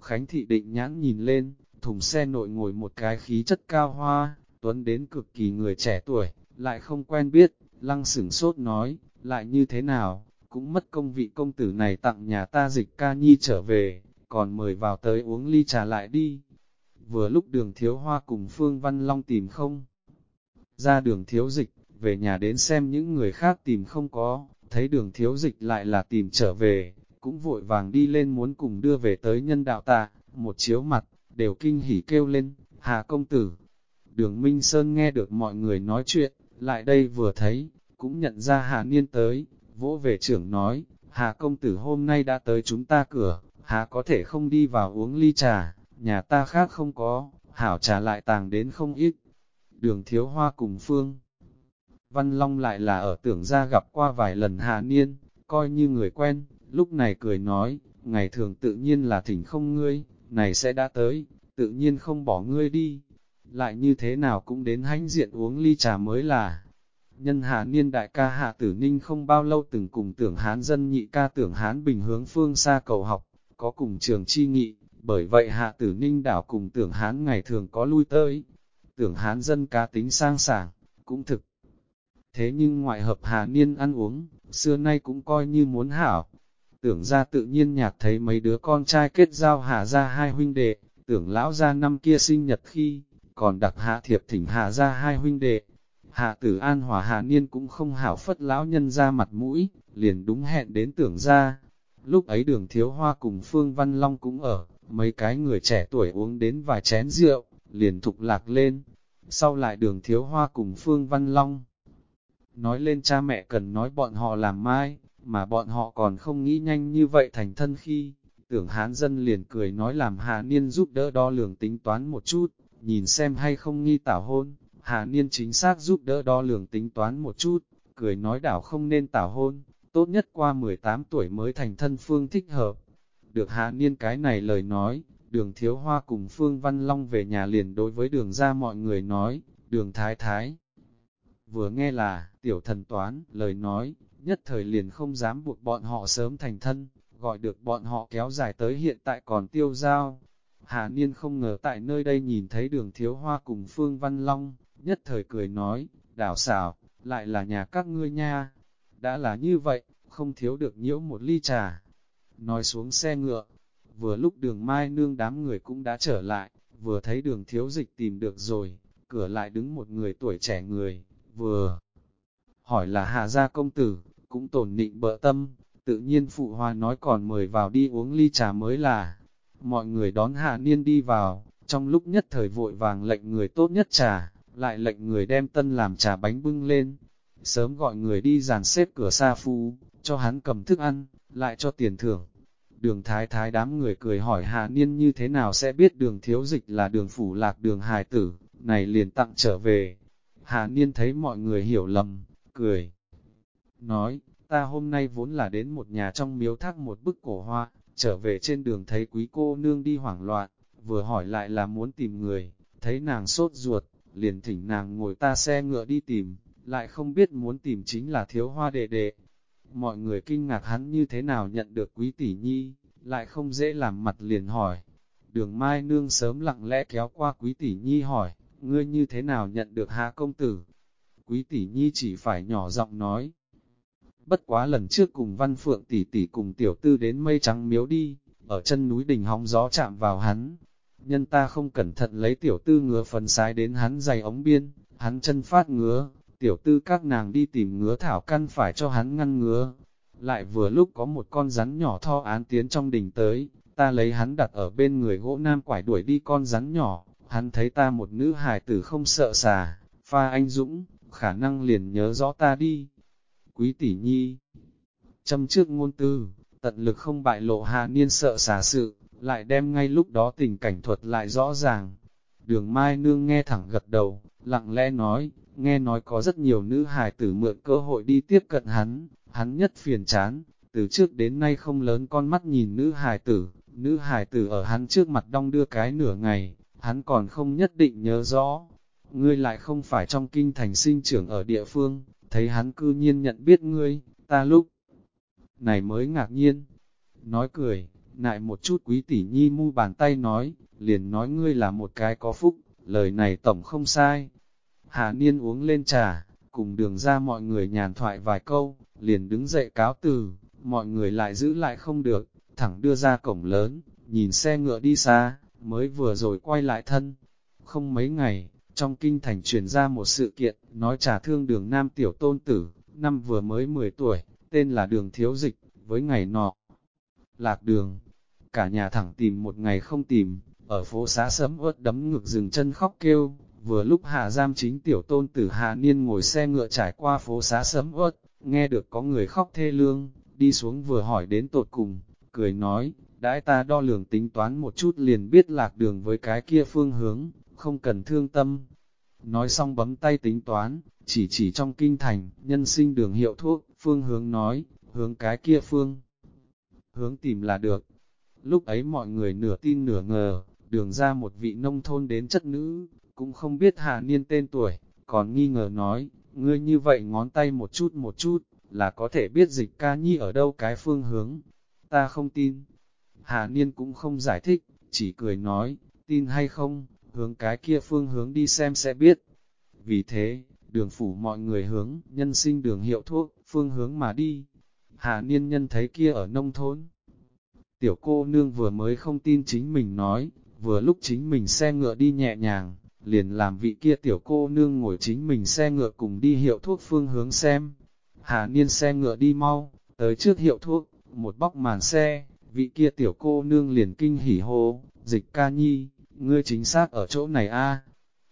Khánh thị định nhãn nhìn lên, thùng xe nội ngồi một cái khí chất cao hoa, tuấn đến cực kỳ người trẻ tuổi, lại không quen biết, lăng sửng sốt nói, lại như thế nào, cũng mất công vị công tử này tặng nhà ta dịch ca nhi trở về, còn mời vào tới uống ly trà lại đi. Vừa lúc đường thiếu hoa cùng Phương Văn Long tìm không, ra đường thiếu dịch, về nhà đến xem những người khác tìm không có, thấy đường thiếu dịch lại là tìm trở về, cũng vội vàng đi lên muốn cùng đưa về tới nhân đạo tạ, một chiếu mặt, đều kinh hỉ kêu lên, Hà công tử. Đường Minh Sơn nghe được mọi người nói chuyện, lại đây vừa thấy, cũng nhận ra Hà Niên tới, vỗ về trưởng nói, Hà công tử hôm nay đã tới chúng ta cửa, Hà có thể không đi vào uống ly trà, nhà ta khác không có, hảo trà lại tàng đến không ít. Đường thiếu hoa cùng phương. Văn Long lại là ở tưởng ra gặp qua vài lần hạ Niên, coi như người quen, lúc này cười nói, ngày thường tự nhiên là thỉnh không ngươi, này sẽ đã tới, tự nhiên không bỏ ngươi đi. Lại như thế nào cũng đến hãnh diện uống ly trà mới là. Nhân hạ niên đại ca hạ tử ninh không bao lâu từng cùng tưởng hán dân nhị ca tưởng hán bình hướng phương xa cầu học, có cùng trường chi nghị, bởi vậy hạ tử ninh đảo cùng tưởng hán ngày thường có lui tới. Tưởng hán dân cá tính sang sảng, cũng thực. Thế nhưng ngoại hợp hạ niên ăn uống, xưa nay cũng coi như muốn hảo. Tưởng ra tự nhiên nhạc thấy mấy đứa con trai kết giao hạ ra hai huynh đệ, tưởng lão ra năm kia sinh nhật khi, còn đặc hạ thiệp thỉnh hạ ra hai huynh đệ. Hạ tử an hòa hạ niên cũng không hảo phất lão nhân ra mặt mũi, liền đúng hẹn đến tưởng ra. Lúc ấy đường thiếu hoa cùng Phương Văn Long cũng ở, mấy cái người trẻ tuổi uống đến vài chén rượu, liền thục lạc lên. Sau lại đường thiếu hoa cùng Phương Văn Long, nói lên cha mẹ cần nói bọn họ làm mai, mà bọn họ còn không nghĩ nhanh như vậy thành thân khi, tưởng hán dân liền cười nói làm Hà Niên giúp đỡ đo lường tính toán một chút, nhìn xem hay không nghi tảo hôn, Hà Niên chính xác giúp đỡ đo lường tính toán một chút, cười nói đảo không nên tảo hôn, tốt nhất qua 18 tuổi mới thành thân phương thích hợp. Được Hạ Niên cái này lời nói, đường thiếu hoa cùng Phương Văn Long về nhà liền đối với đường ra mọi người nói, đường thái thái. Vừa nghe là, tiểu thần toán, lời nói, nhất thời liền không dám buộc bọn họ sớm thành thân, gọi được bọn họ kéo dài tới hiện tại còn tiêu giao. Hà Niên không ngờ tại nơi đây nhìn thấy đường thiếu hoa cùng Phương Văn Long, nhất thời cười nói, đảo xảo, lại là nhà các ngươi nha. Đã là như vậy, không thiếu được nhiễu một ly trà. Nói xuống xe ngựa, vừa lúc đường mai nương đám người cũng đã trở lại, vừa thấy đường thiếu dịch tìm được rồi, cửa lại đứng một người tuổi trẻ người, vừa hỏi là hạ gia công tử, cũng tổn nịnh bợ tâm, tự nhiên phụ hoa nói còn mời vào đi uống ly trà mới là. Mọi người đón hạ niên đi vào, trong lúc nhất thời vội vàng lệnh người tốt nhất trà, lại lệnh người đem tân làm trà bánh bưng lên. Sớm gọi người đi dàn xếp cửa xa phu, cho hắn cầm thức ăn, lại cho tiền thưởng. Đường thái thái đám người cười hỏi hạ niên như thế nào sẽ biết đường thiếu dịch là đường phủ lạc đường hài tử, này liền tặng trở về. Hạ niên thấy mọi người hiểu lầm, cười. Nói, ta hôm nay vốn là đến một nhà trong miếu thác một bức cổ hoa, trở về trên đường thấy quý cô nương đi hoảng loạn, vừa hỏi lại là muốn tìm người, thấy nàng sốt ruột, liền thỉnh nàng ngồi ta xe ngựa đi tìm, lại không biết muốn tìm chính là thiếu hoa đệ đệ. Mọi người kinh ngạc hắn như thế nào nhận được quý tỷ nhi, lại không dễ làm mặt liền hỏi. Đường Mai Nương sớm lặng lẽ kéo qua quý tỷ nhi hỏi, ngươi như thế nào nhận được hạ công tử? Quý tỷ nhi chỉ phải nhỏ giọng nói. Bất quá lần trước cùng văn phượng tỷ tỷ cùng tiểu tư đến mây trắng miếu đi, ở chân núi đỉnh hóng gió chạm vào hắn. Nhân ta không cẩn thận lấy tiểu tư ngứa phần sái đến hắn dày ống biên, hắn chân phát ngứa, tiểu tư các nàng đi tìm ngứa thảo căn phải cho hắn ngăn ngứa. Lại vừa lúc có một con rắn nhỏ tho án tiến trong đình tới, ta lấy hắn đặt ở bên người gỗ nam quải đuổi đi con rắn nhỏ, hắn thấy ta một nữ hài tử không sợ xà, pha anh dũng, khả năng liền nhớ rõ ta đi. Quý tỷ nhi, châm trước ngôn tư, tận lực không bại lộ hạ niên sợ xà sự, lại đem ngay lúc đó tình cảnh thuật lại rõ ràng. Đường Mai Nương nghe thẳng gật đầu, lặng lẽ nói, nghe nói có rất nhiều nữ hài tử mượn cơ hội đi tiếp cận hắn, hắn nhất phiền chán, từ trước đến nay không lớn con mắt nhìn nữ hài tử, nữ hài tử ở hắn trước mặt đong đưa cái nửa ngày, hắn còn không nhất định nhớ rõ. Ngươi lại không phải trong kinh thành sinh trưởng ở địa phương, thấy hắn cư nhiên nhận biết ngươi, ta lúc này mới ngạc nhiên. Nói cười, nại một chút quý tỷ nhi mu bàn tay nói, liền nói ngươi là một cái có phúc, lời này tổng không sai. Hà Niên uống lên trà, cùng đường ra mọi người nhàn thoại vài câu, liền đứng dậy cáo từ, mọi người lại giữ lại không được, thẳng đưa ra cổng lớn, nhìn xe ngựa đi xa, mới vừa rồi quay lại thân. Không mấy ngày, trong kinh thành truyền ra một sự kiện, nói trà thương đường nam tiểu tôn tử, năm vừa mới 10 tuổi, tên là đường thiếu dịch, với ngày nọ. Lạc đường, cả nhà thẳng tìm một ngày không tìm, ở phố xá sấm ướt đấm ngực dừng chân khóc kêu, vừa lúc hạ giam chính tiểu tôn tử hạ niên ngồi xe ngựa trải qua phố xá sấm ớt, nghe được có người khóc thê lương, đi xuống vừa hỏi đến tột cùng, cười nói, đãi ta đo lường tính toán một chút liền biết lạc đường với cái kia phương hướng, không cần thương tâm. Nói xong bấm tay tính toán, chỉ chỉ trong kinh thành, nhân sinh đường hiệu thuốc, phương hướng nói, hướng cái kia phương. Hướng tìm là được. Lúc ấy mọi người nửa tin nửa ngờ, đường ra một vị nông thôn đến chất nữ, cũng không biết hạ niên tên tuổi, còn nghi ngờ nói, ngươi như vậy ngón tay một chút một chút, là có thể biết dịch ca nhi ở đâu cái phương hướng. Ta không tin. Hà Niên cũng không giải thích, chỉ cười nói, tin hay không, hướng cái kia phương hướng đi xem sẽ biết. Vì thế, đường phủ mọi người hướng, nhân sinh đường hiệu thuốc, phương hướng mà đi. Hà Niên nhân thấy kia ở nông thôn. Tiểu cô nương vừa mới không tin chính mình nói, vừa lúc chính mình xe ngựa đi nhẹ nhàng, liền làm vị kia tiểu cô nương ngồi chính mình xe ngựa cùng đi hiệu thuốc phương hướng xem. Hà Niên xe ngựa đi mau, tới trước hiệu thuốc, một bóc màn xe, vị kia tiểu cô nương liền kinh hỉ hô, dịch ca nhi, ngươi chính xác ở chỗ này a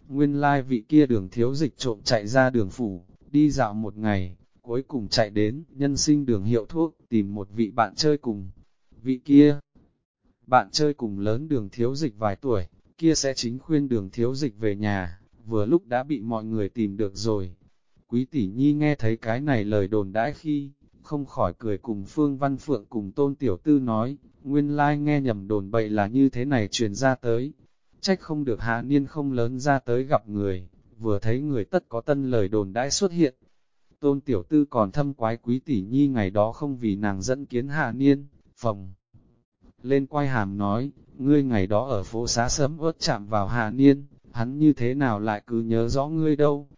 Nguyên lai like vị kia đường thiếu dịch trộm chạy ra đường phủ, đi dạo một ngày, cuối cùng chạy đến nhân sinh đường hiệu thuốc, tìm một vị bạn chơi cùng. Vị kia, bạn chơi cùng lớn đường thiếu dịch vài tuổi, kia sẽ chính khuyên đường thiếu dịch về nhà, vừa lúc đã bị mọi người tìm được rồi. Quý tỷ nhi nghe thấy cái này lời đồn đãi khi, không khỏi cười cùng Phương Văn Phượng cùng Tôn Tiểu Tư nói, nguyên lai nghe nhầm đồn bậy là như thế này truyền ra tới. Trách không được hạ niên không lớn ra tới gặp người, vừa thấy người tất có tân lời đồn đãi xuất hiện. Tôn Tiểu Tư còn thâm quái quý tỷ nhi ngày đó không vì nàng dẫn kiến hạ niên, phòng. Lên quay hàm nói, ngươi ngày đó ở phố xá sớm ớt chạm vào hà niên, hắn như thế nào lại cứ nhớ rõ ngươi đâu.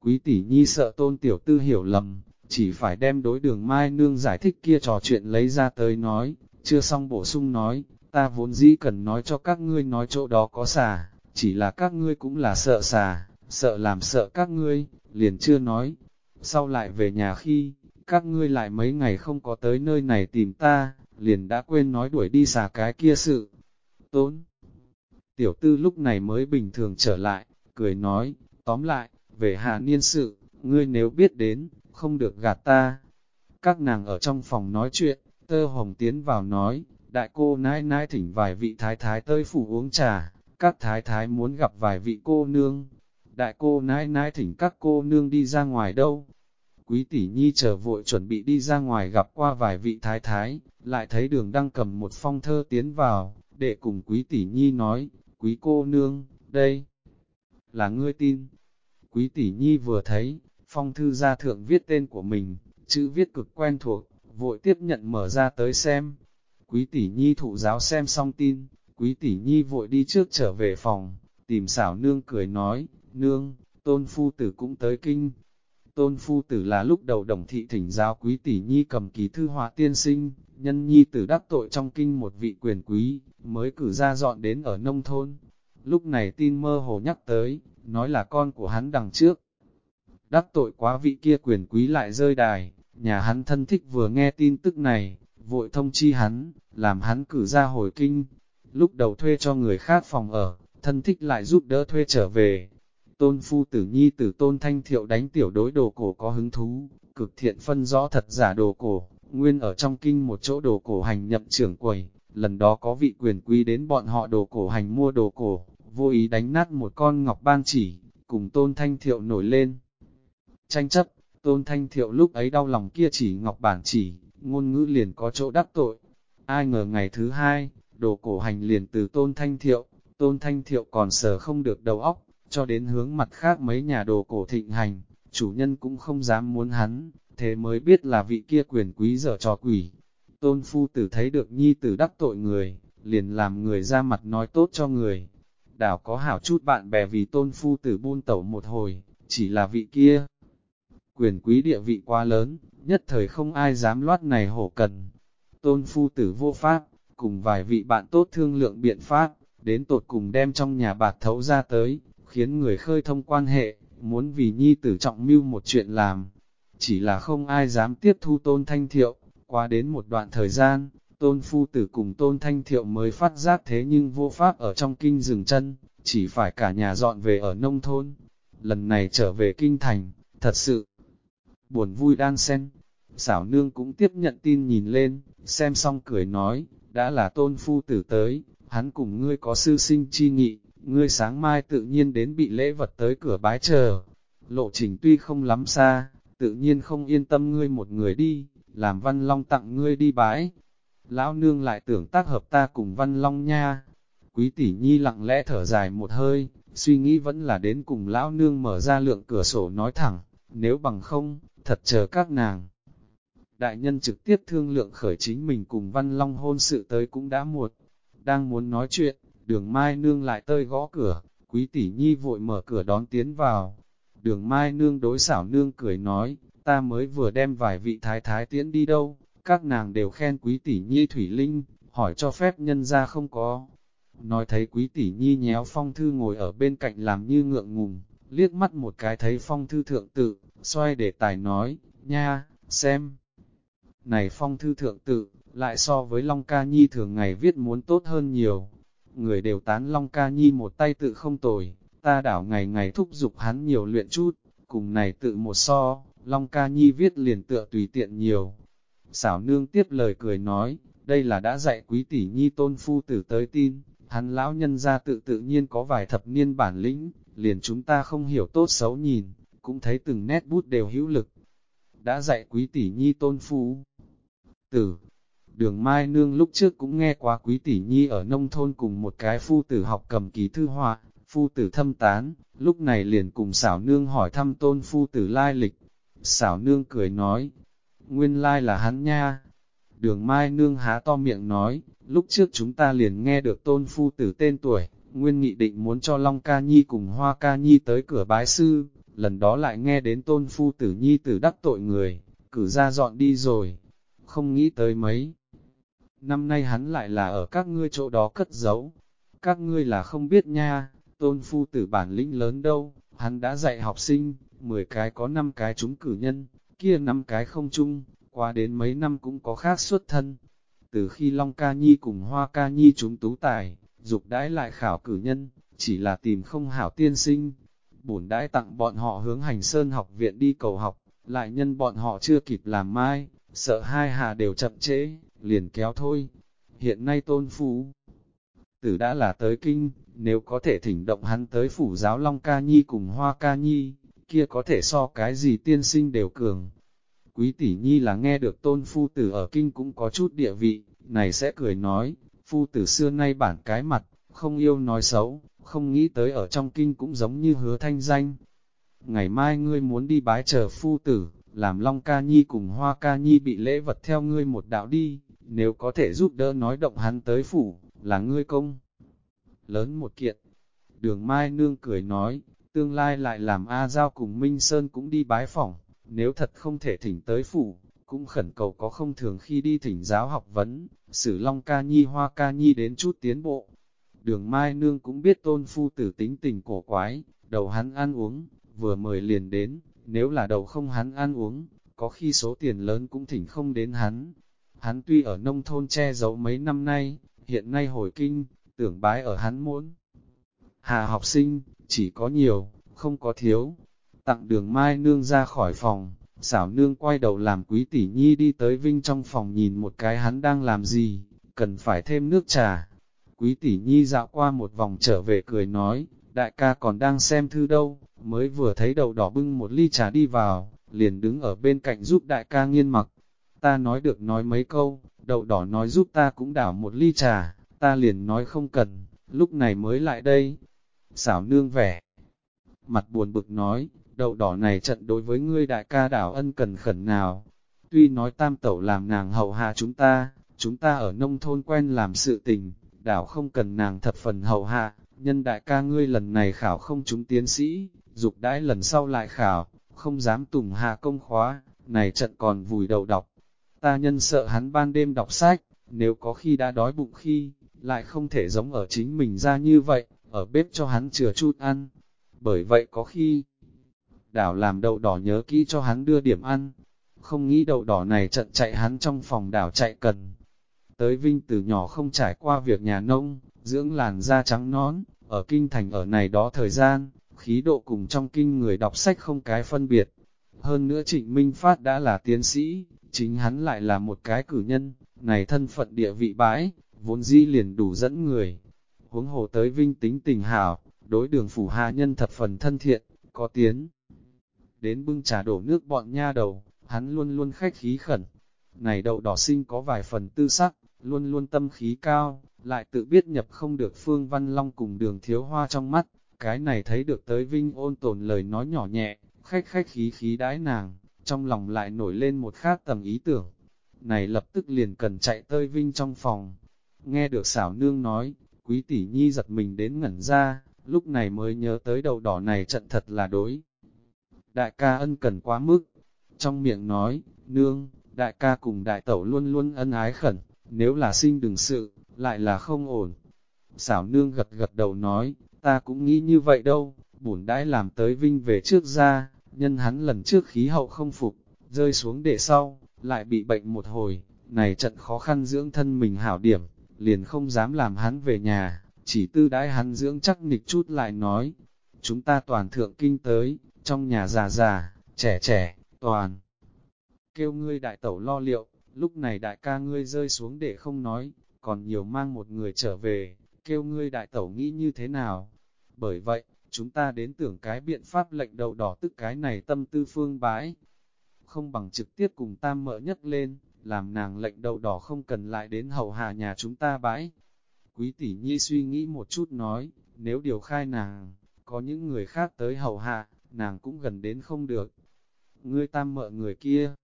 Quý tỷ nhi sợ tôn tiểu tư hiểu lầm, chỉ phải đem đối đường Mai Nương giải thích kia trò chuyện lấy ra tới nói, chưa xong bổ sung nói, ta vốn dĩ cần nói cho các ngươi nói chỗ đó có xà, chỉ là các ngươi cũng là sợ xà, sợ làm sợ các ngươi, liền chưa nói. Sau lại về nhà khi, các ngươi lại mấy ngày không có tới nơi này tìm ta, liền đã quên nói đuổi đi xà cái kia sự. Tốn! Tiểu tư lúc này mới bình thường trở lại, cười nói, tóm lại, về hạ niên sự, ngươi nếu biết đến, không được gạt ta. Các nàng ở trong phòng nói chuyện, tơ hồng tiến vào nói, đại cô nãi nãi thỉnh vài vị thái thái tơi phủ uống trà, các thái thái muốn gặp vài vị cô nương. Đại cô nãi nãi thỉnh các cô nương đi ra ngoài đâu. Quý tỷ nhi chờ vội chuẩn bị đi ra ngoài gặp qua vài vị thái thái, lại thấy đường đang cầm một phong thơ tiến vào, để cùng quý tỷ nhi nói, quý cô nương, đây là ngươi tin. Quý tỷ nhi vừa thấy, phong thư gia thượng viết tên của mình, chữ viết cực quen thuộc, vội tiếp nhận mở ra tới xem. Quý tỷ nhi thụ giáo xem xong tin, quý tỷ nhi vội đi trước trở về phòng, tìm xảo nương cười nói, nương, tôn phu tử cũng tới kinh. Tôn phu tử là lúc đầu đồng thị thỉnh giáo quý tỷ nhi cầm ký thư họa tiên sinh, nhân nhi tử đắc tội trong kinh một vị quyền quý, mới cử ra dọn đến ở nông thôn. Lúc này tin mơ hồ nhắc tới, nói là con của hắn đằng trước, đắc tội quá vị kia quyền quý lại rơi đài, nhà hắn thân thích vừa nghe tin tức này, vội thông chi hắn, làm hắn cử ra hồi kinh. Lúc đầu thuê cho người khác phòng ở, thân thích lại giúp đỡ thuê trở về. Tôn phu tử nhi tử tôn thanh thiệu đánh tiểu đối đồ cổ có hứng thú, cực thiện phân rõ thật giả đồ cổ, nguyên ở trong kinh một chỗ đồ cổ hành nhậm trưởng quầy, lần đó có vị quyền quý đến bọn họ đồ cổ hành mua đồ cổ, vô ý đánh nát một con ngọc ban chỉ, cùng tôn thanh thiệu nổi lên. Tranh chấp, tôn thanh thiệu lúc ấy đau lòng kia chỉ ngọc bản chỉ, ngôn ngữ liền có chỗ đắc tội. Ai ngờ ngày thứ hai, đồ cổ hành liền từ tôn thanh thiệu, tôn thanh thiệu còn sờ không được đầu óc, cho đến hướng mặt khác mấy nhà đồ cổ thịnh hành, chủ nhân cũng không dám muốn hắn, thế mới biết là vị kia quyền quý dở trò quỷ. Tôn phu tử thấy được nhi tử đắc tội người, liền làm người ra mặt nói tốt cho người. Đảo có hảo chút bạn bè vì tôn phu tử buôn tẩu một hồi, chỉ là vị kia. Quyền quý địa vị quá lớn, nhất thời không ai dám loát này hổ cần. Tôn phu tử vô pháp, cùng vài vị bạn tốt thương lượng biện pháp, đến tột cùng đem trong nhà bạc thấu ra tới, khiến người khơi thông quan hệ, muốn vì nhi tử trọng mưu một chuyện làm. Chỉ là không ai dám tiếp thu tôn thanh thiệu, qua đến một đoạn thời gian, tôn phu tử cùng tôn thanh thiệu mới phát giác thế nhưng vô pháp ở trong kinh dừng chân, chỉ phải cả nhà dọn về ở nông thôn. Lần này trở về kinh thành, thật sự buồn vui đan sen. Xảo nương cũng tiếp nhận tin nhìn lên, xem xong cười nói, đã là tôn phu tử tới, hắn cùng ngươi có sư sinh chi nghị, ngươi sáng mai tự nhiên đến bị lễ vật tới cửa bái chờ. Lộ trình tuy không lắm xa, tự nhiên không yên tâm ngươi một người đi, làm văn long tặng ngươi đi bái. Lão nương lại tưởng tác hợp ta cùng văn long nha. Quý tỷ nhi lặng lẽ thở dài một hơi, suy nghĩ vẫn là đến cùng lão nương mở ra lượng cửa sổ nói thẳng, nếu bằng không, thật chờ các nàng. Đại nhân trực tiếp thương lượng khởi chính mình cùng văn long hôn sự tới cũng đã muộn, đang muốn nói chuyện, đường mai nương lại tơi gõ cửa, quý tỷ nhi vội mở cửa đón tiến vào. Đường mai nương đối xảo nương cười nói, ta mới vừa đem vài vị thái thái tiễn đi đâu, các nàng đều khen quý tỷ nhi thủy linh, hỏi cho phép nhân ra không có. Nói thấy quý tỷ nhi nhéo phong thư ngồi ở bên cạnh làm như ngượng ngùng, liếc mắt một cái thấy phong thư thượng tự, xoay để tài nói, nha, xem. Này phong thư thượng tự, lại so với Long Ca Nhi thường ngày viết muốn tốt hơn nhiều. Người đều tán Long Ca Nhi một tay tự không tồi, ta đảo ngày ngày thúc giục hắn nhiều luyện chút, cùng này tự một so, Long Ca Nhi viết liền tựa tùy tiện nhiều. Xảo nương tiếp lời cười nói, đây là đã dạy quý tỷ nhi tôn phu tử tới tin, hắn lão nhân ra tự tự nhiên có vài thập niên bản lĩnh, liền chúng ta không hiểu tốt xấu nhìn, cũng thấy từng nét bút đều hữu lực. Đã dạy quý tỷ nhi tôn phu tử, Đường Mai Nương lúc trước cũng nghe qua quý tỷ nhi ở nông thôn cùng một cái phu tử học cầm ký thư họa, phu tử thâm tán, lúc này liền cùng xảo nương hỏi thăm tôn phu tử lai lịch. Xảo nương cười nói, nguyên lai là hắn nha. Đường Mai Nương há to miệng nói, lúc trước chúng ta liền nghe được tôn phu tử tên tuổi, nguyên nghị định muốn cho Long Ca Nhi cùng Hoa Ca Nhi tới cửa bái sư, lần đó lại nghe đến tôn phu tử Nhi tử đắc tội người, cử ra dọn đi rồi, không nghĩ tới mấy năm nay hắn lại là ở các ngươi chỗ đó cất giấu. Các ngươi là không biết nha, tôn phu tử bản lĩnh lớn đâu, hắn đã dạy học sinh, 10 cái có 5 cái chúng cử nhân, kia 5 cái không chung, qua đến mấy năm cũng có khác xuất thân. Từ khi Long Ca Nhi cùng Hoa Ca Nhi chúng tú tài, dục đãi lại khảo cử nhân, chỉ là tìm không hảo tiên sinh. Bổn đãi tặng bọn họ hướng hành sơn học viện đi cầu học, lại nhân bọn họ chưa kịp làm mai, sợ hai hà đều chậm trễ, liền kéo thôi. Hiện nay tôn phú tử đã là tới kinh, nếu có thể thỉnh động hắn tới phủ giáo Long Ca Nhi cùng Hoa Ca Nhi, kia có thể so cái gì tiên sinh đều cường. Quý tỷ nhi là nghe được tôn phu tử ở kinh cũng có chút địa vị, này sẽ cười nói, phu tử xưa nay bản cái mặt, không yêu nói xấu, không nghĩ tới ở trong kinh cũng giống như hứa thanh danh. Ngày mai ngươi muốn đi bái chờ phu tử, làm Long Ca Nhi cùng Hoa Ca Nhi bị lễ vật theo ngươi một đạo đi, nếu có thể giúp đỡ nói động hắn tới phủ, là ngươi công. Lớn một kiện, đường Mai Nương cười nói, tương lai lại làm A Giao cùng Minh Sơn cũng đi bái phỏng, nếu thật không thể thỉnh tới phủ, cũng khẩn cầu có không thường khi đi thỉnh giáo học vấn, sử Long Ca Nhi Hoa Ca Nhi đến chút tiến bộ. Đường Mai Nương cũng biết tôn phu tử tính tình cổ quái, đầu hắn ăn uống, vừa mời liền đến, nếu là đầu không hắn ăn uống, có khi số tiền lớn cũng thỉnh không đến hắn. hắn tuy ở nông thôn che giấu mấy năm nay, hiện nay hồi kinh, tưởng bái ở hắn muốn. Hà học sinh, chỉ có nhiều, không có thiếu. Tặng đường Mai Nương ra khỏi phòng, xảo Nương quay đầu làm quý tỷ nhi đi tới Vinh trong phòng nhìn một cái hắn đang làm gì, cần phải thêm nước trà. Quý tỷ nhi dạo qua một vòng trở về cười nói, đại ca còn đang xem thư đâu, mới vừa thấy đầu đỏ bưng một ly trà đi vào, liền đứng ở bên cạnh giúp đại ca nghiên mặc. Ta nói được nói mấy câu, đậu đỏ nói giúp ta cũng đảo một ly trà, ta liền nói không cần, lúc này mới lại đây. Xảo nương vẻ, mặt buồn bực nói, đậu đỏ này trận đối với ngươi đại ca đảo ân cần khẩn nào. Tuy nói tam tẩu làm nàng hậu hạ chúng ta, chúng ta ở nông thôn quen làm sự tình, đảo không cần nàng thập phần hậu hạ, nhân đại ca ngươi lần này khảo không chúng tiến sĩ, dục đãi lần sau lại khảo, không dám tùng hạ công khóa, này trận còn vùi đầu đọc. Ta nhân sợ hắn ban đêm đọc sách, nếu có khi đã đói bụng khi, lại không thể giống ở chính mình ra như vậy, ở bếp cho hắn chừa chút ăn. Bởi vậy có khi, đảo làm đậu đỏ nhớ kỹ cho hắn đưa điểm ăn, không nghĩ đậu đỏ này trận chạy hắn trong phòng đảo chạy cần. Tới Vinh từ nhỏ không trải qua việc nhà nông, dưỡng làn da trắng nón, ở kinh thành ở này đó thời gian, khí độ cùng trong kinh người đọc sách không cái phân biệt. Hơn nữa Trịnh Minh Phát đã là tiến sĩ, chính hắn lại là một cái cử nhân, này thân phận địa vị bãi, vốn dĩ liền đủ dẫn người. Huống hồ tới vinh tính tình hảo, đối đường phủ hạ nhân thập phần thân thiện, có tiến. Đến bưng trà đổ nước bọn nha đầu, hắn luôn luôn khách khí khẩn. Này đậu đỏ sinh có vài phần tư sắc, luôn luôn tâm khí cao, lại tự biết nhập không được Phương Văn Long cùng đường thiếu hoa trong mắt, cái này thấy được tới Vinh ôn tồn lời nói nhỏ nhẹ, khách khách khí khí đái nàng, trong lòng lại nổi lên một khác tầng ý tưởng. Này lập tức liền cần chạy tới Vinh trong phòng. Nghe được xảo nương nói, quý tỷ nhi giật mình đến ngẩn ra, lúc này mới nhớ tới đầu đỏ này trận thật là đối. Đại ca ân cần quá mức, trong miệng nói, nương, đại ca cùng đại tẩu luôn luôn ân ái khẩn, nếu là sinh đừng sự, lại là không ổn. Xảo nương gật gật đầu nói, ta cũng nghĩ như vậy đâu, bổn đãi làm tới vinh về trước ra, nhân hắn lần trước khí hậu không phục, rơi xuống để sau, lại bị bệnh một hồi, này trận khó khăn dưỡng thân mình hảo điểm, liền không dám làm hắn về nhà, chỉ tư đãi hắn dưỡng chắc nịch chút lại nói, chúng ta toàn thượng kinh tới, trong nhà già già, trẻ trẻ, toàn. Kêu ngươi đại tẩu lo liệu, lúc này đại ca ngươi rơi xuống để không nói, còn nhiều mang một người trở về, kêu ngươi đại tẩu nghĩ như thế nào. Bởi vậy, chúng ta đến tưởng cái biện pháp lệnh đầu đỏ tức cái này tâm tư phương bãi. Không bằng trực tiếp cùng tam mở nhất lên, làm nàng lệnh đậu đỏ không cần lại đến hầu hạ nhà chúng ta bãi. Quý tỷ nhi suy nghĩ một chút nói, nếu điều khai nàng, có những người khác tới hầu hạ, nàng cũng gần đến không được. Ngươi tam mợ người kia,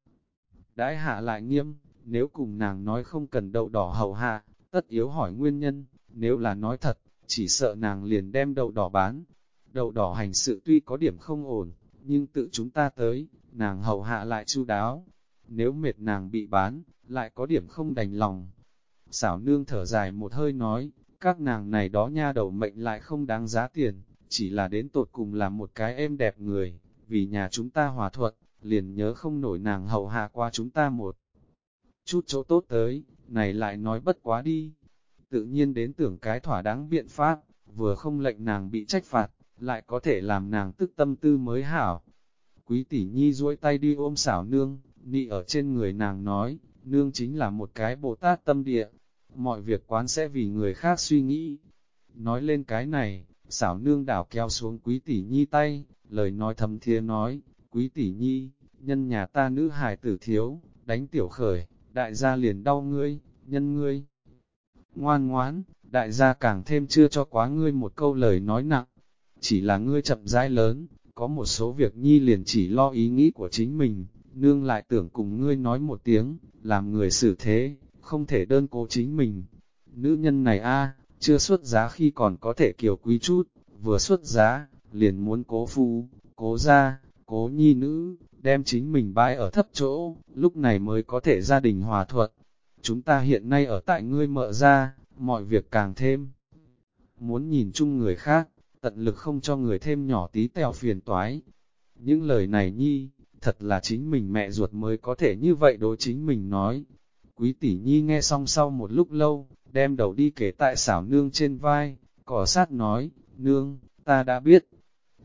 đãi hạ lại nghiêm, nếu cùng nàng nói không cần đậu đỏ hầu hạ, tất yếu hỏi nguyên nhân, nếu là nói thật, chỉ sợ nàng liền đem đậu đỏ bán. Đậu đỏ hành sự tuy có điểm không ổn, nhưng tự chúng ta tới, nàng hầu hạ lại chu đáo. Nếu mệt nàng bị bán, lại có điểm không đành lòng. Xảo nương thở dài một hơi nói, các nàng này đó nha đầu mệnh lại không đáng giá tiền, chỉ là đến tột cùng là một cái êm đẹp người, vì nhà chúng ta hòa thuận, liền nhớ không nổi nàng hầu hạ qua chúng ta một chút chỗ tốt tới, này lại nói bất quá đi. Tự nhiên đến tưởng cái thỏa đáng biện pháp, vừa không lệnh nàng bị trách phạt, lại có thể làm nàng tức tâm tư mới hảo. Quý tỷ nhi duỗi tay đi ôm xảo nương, nị ở trên người nàng nói, nương chính là một cái Bồ Tát tâm địa, mọi việc quán sẽ vì người khác suy nghĩ. Nói lên cái này, xảo nương đảo kéo xuống quý tỷ nhi tay, lời nói thầm thiê nói, quý tỷ nhi, nhân nhà ta nữ hài tử thiếu, đánh tiểu khởi, đại gia liền đau ngươi, nhân ngươi. Ngoan ngoãn, đại gia càng thêm chưa cho quá ngươi một câu lời nói nặng, chỉ là ngươi chậm rãi lớn, có một số việc nhi liền chỉ lo ý nghĩ của chính mình, nương lại tưởng cùng ngươi nói một tiếng, làm người xử thế, không thể đơn cố chính mình. Nữ nhân này a chưa xuất giá khi còn có thể kiều quý chút, vừa xuất giá, liền muốn cố phu, cố gia, cố nhi nữ, đem chính mình bãi ở thấp chỗ, lúc này mới có thể gia đình hòa thuận. Chúng ta hiện nay ở tại ngươi mợ ra, mọi việc càng thêm. Muốn nhìn chung người khác, tận lực không cho người thêm nhỏ tí tèo phiền toái. Những lời này nhi, thật là chính mình mẹ ruột mới có thể như vậy đối chính mình nói. Quý tỷ nhi nghe xong sau một lúc lâu, đem đầu đi kể tại xảo nương trên vai, cỏ sát nói, nương, ta đã biết.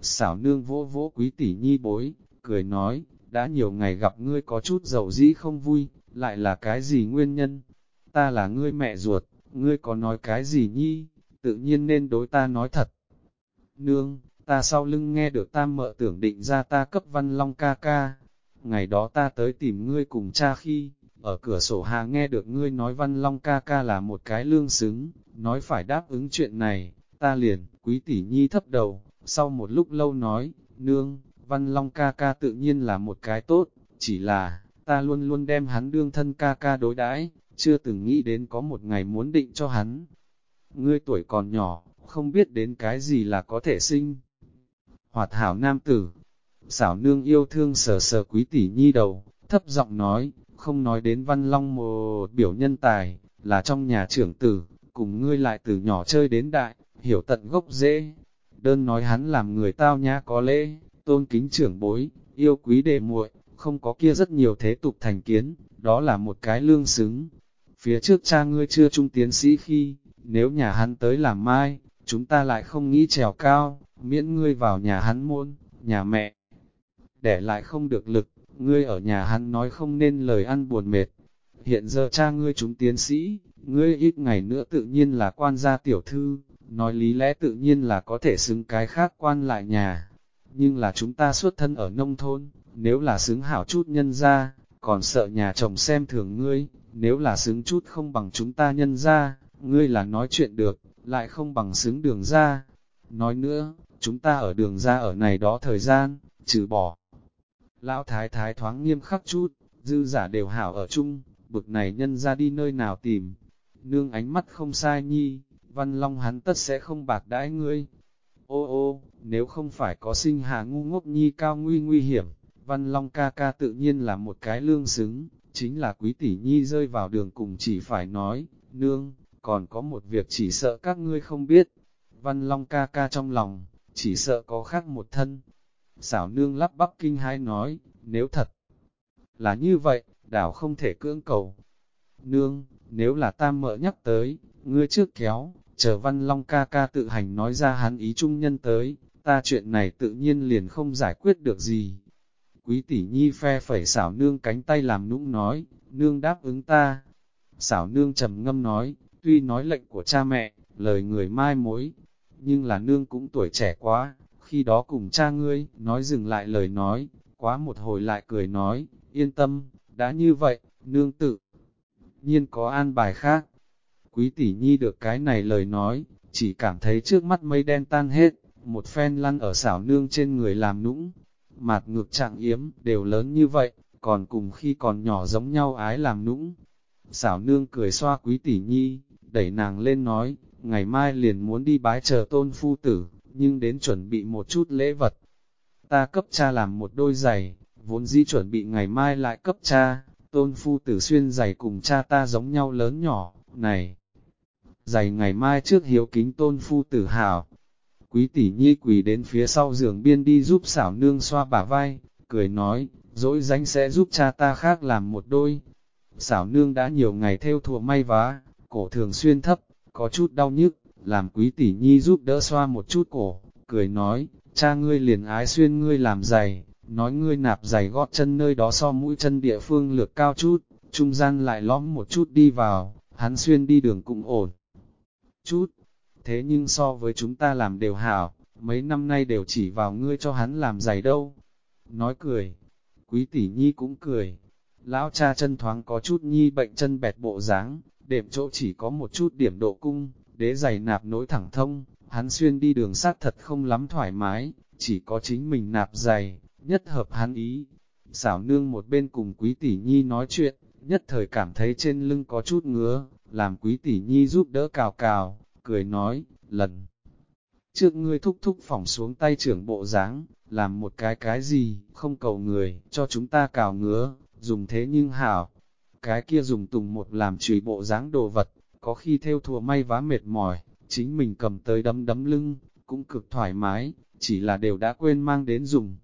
Xảo nương vỗ vỗ quý tỷ nhi bối, cười nói, đã nhiều ngày gặp ngươi có chút dầu dĩ không vui, lại là cái gì nguyên nhân? Ta là ngươi mẹ ruột, ngươi có nói cái gì nhi, tự nhiên nên đối ta nói thật. Nương, ta sau lưng nghe được ta mợ tưởng định ra ta cấp văn long ca ca. Ngày đó ta tới tìm ngươi cùng cha khi, ở cửa sổ hà nghe được ngươi nói văn long ca ca là một cái lương xứng, nói phải đáp ứng chuyện này, ta liền, quý tỷ nhi thấp đầu, sau một lúc lâu nói, nương, văn long ca ca tự nhiên là một cái tốt, chỉ là, ta luôn luôn đem hắn đương thân ca ca đối đãi, chưa từng nghĩ đến có một ngày muốn định cho hắn. Ngươi tuổi còn nhỏ, không biết đến cái gì là có thể sinh. Hoạt hảo nam tử, xảo nương yêu thương sờ sờ quý tỷ nhi đầu, thấp giọng nói, không nói đến văn long một biểu nhân tài, là trong nhà trưởng tử, cùng ngươi lại từ nhỏ chơi đến đại, hiểu tận gốc dễ. Đơn nói hắn làm người tao nhã có lễ, tôn kính trưởng bối, yêu quý đệ muội, không có kia rất nhiều thế tục thành kiến, đó là một cái lương xứng. Phía trước cha ngươi chưa trung tiến sĩ khi, nếu nhà hắn tới làm mai, chúng ta lại không nghĩ trèo cao, miễn ngươi vào nhà hắn môn, nhà mẹ. Để lại không được lực, ngươi ở nhà hắn nói không nên lời ăn buồn mệt. Hiện giờ cha ngươi chúng tiến sĩ, ngươi ít ngày nữa tự nhiên là quan gia tiểu thư, nói lý lẽ tự nhiên là có thể xứng cái khác quan lại nhà. Nhưng là chúng ta xuất thân ở nông thôn, nếu là xứng hảo chút nhân ra, còn sợ nhà chồng xem thường ngươi, nếu là xứng chút không bằng chúng ta nhân ra, ngươi là nói chuyện được, lại không bằng xứng đường ra. Nói nữa, chúng ta ở đường ra ở này đó thời gian, trừ bỏ. Lão thái thái thoáng nghiêm khắc chút, dư giả đều hảo ở chung, bực này nhân ra đi nơi nào tìm. Nương ánh mắt không sai nhi, văn long hắn tất sẽ không bạc đãi ngươi. Ô ô, nếu không phải có sinh hạ ngu ngốc nhi cao nguy nguy hiểm, văn long ca ca tự nhiên là một cái lương xứng, chính là quý tỷ nhi rơi vào đường cùng chỉ phải nói, nương, còn có một việc chỉ sợ các ngươi không biết. Văn long ca ca trong lòng, chỉ sợ có khác một thân. Xảo nương lắp bắp kinh hai nói, nếu thật là như vậy, đảo không thể cưỡng cầu. Nương, nếu là ta mợ nhắc tới, ngươi trước kéo, chờ văn long ca ca tự hành nói ra hắn ý trung nhân tới, ta chuyện này tự nhiên liền không giải quyết được gì. Quý tỷ nhi phe phẩy xảo nương cánh tay làm nũng nói, nương đáp ứng ta. Xảo nương trầm ngâm nói, tuy nói lệnh của cha mẹ, lời người mai mối, nhưng là nương cũng tuổi trẻ quá, khi đó cùng cha ngươi, nói dừng lại lời nói, quá một hồi lại cười nói, yên tâm, đã như vậy, nương tự nhiên có an bài khác. Quý tỷ nhi được cái này lời nói, chỉ cảm thấy trước mắt mây đen tan hết, một phen lăn ở xảo nương trên người làm nũng, mạt ngược trạng yếm, đều lớn như vậy, còn cùng khi còn nhỏ giống nhau ái làm nũng. Xảo nương cười xoa quý tỷ nhi, đẩy nàng lên nói, ngày mai liền muốn đi bái chờ tôn phu tử, nhưng đến chuẩn bị một chút lễ vật. Ta cấp cha làm một đôi giày, vốn dĩ chuẩn bị ngày mai lại cấp cha, tôn phu tử xuyên giày cùng cha ta giống nhau lớn nhỏ, này. Giày ngày mai trước hiếu kính tôn phu tử hào. Quý tỷ nhi quỳ đến phía sau giường biên đi giúp xảo nương xoa bả vai, cười nói, dỗi danh sẽ giúp cha ta khác làm một đôi. Xảo nương đã nhiều ngày theo thùa may vá, cổ thường xuyên thấp, có chút đau nhức, làm quý tỷ nhi giúp đỡ xoa một chút cổ, cười nói, cha ngươi liền ái xuyên ngươi làm giày, nói ngươi nạp giày gót chân nơi đó so mũi chân địa phương lược cao chút, trung gian lại lõm một chút đi vào, hắn xuyên đi đường cũng ổn. Chút, thế nhưng so với chúng ta làm đều hảo, mấy năm nay đều chỉ vào ngươi cho hắn làm giày đâu. Nói cười, quý tỷ nhi cũng cười, lão cha chân thoáng có chút nhi bệnh chân bẹt bộ dáng, đệm chỗ chỉ có một chút điểm độ cung, đế giày nạp nối thẳng thông, hắn xuyên đi đường sát thật không lắm thoải mái, chỉ có chính mình nạp giày, nhất hợp hắn ý. Xảo nương một bên cùng quý tỷ nhi nói chuyện, nhất thời cảm thấy trên lưng có chút ngứa, làm quý tỷ nhi giúp đỡ cào cào, cười nói, lần. Trước ngươi thúc thúc phỏng xuống tay trưởng bộ dáng làm một cái cái gì, không cầu người, cho chúng ta cào ngứa, dùng thế nhưng hảo. Cái kia dùng tùng một làm chùy bộ dáng đồ vật, có khi theo thùa may vá mệt mỏi, chính mình cầm tới đấm đấm lưng, cũng cực thoải mái, chỉ là đều đã quên mang đến dùng.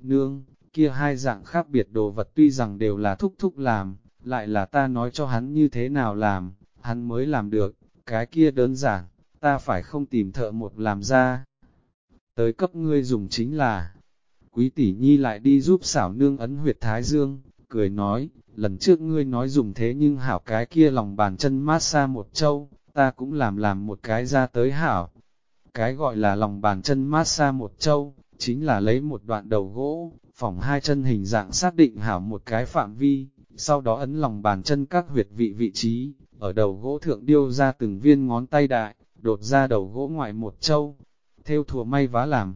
Nương, kia hai dạng khác biệt đồ vật tuy rằng đều là thúc thúc làm, lại là ta nói cho hắn như thế nào làm, hắn mới làm được, cái kia đơn giản, ta phải không tìm thợ một làm ra. Tới cấp ngươi dùng chính là, quý tỷ nhi lại đi giúp xảo nương ấn huyệt thái dương, cười nói, lần trước ngươi nói dùng thế nhưng hảo cái kia lòng bàn chân mát xa một châu, ta cũng làm làm một cái ra tới hảo. Cái gọi là lòng bàn chân mát xa một châu, chính là lấy một đoạn đầu gỗ, phỏng hai chân hình dạng xác định hảo một cái phạm vi, sau đó ấn lòng bàn chân các huyệt vị vị trí, ở đầu gỗ thượng điêu ra từng viên ngón tay đại, đột ra đầu gỗ ngoài một châu, theo thùa may vá làm.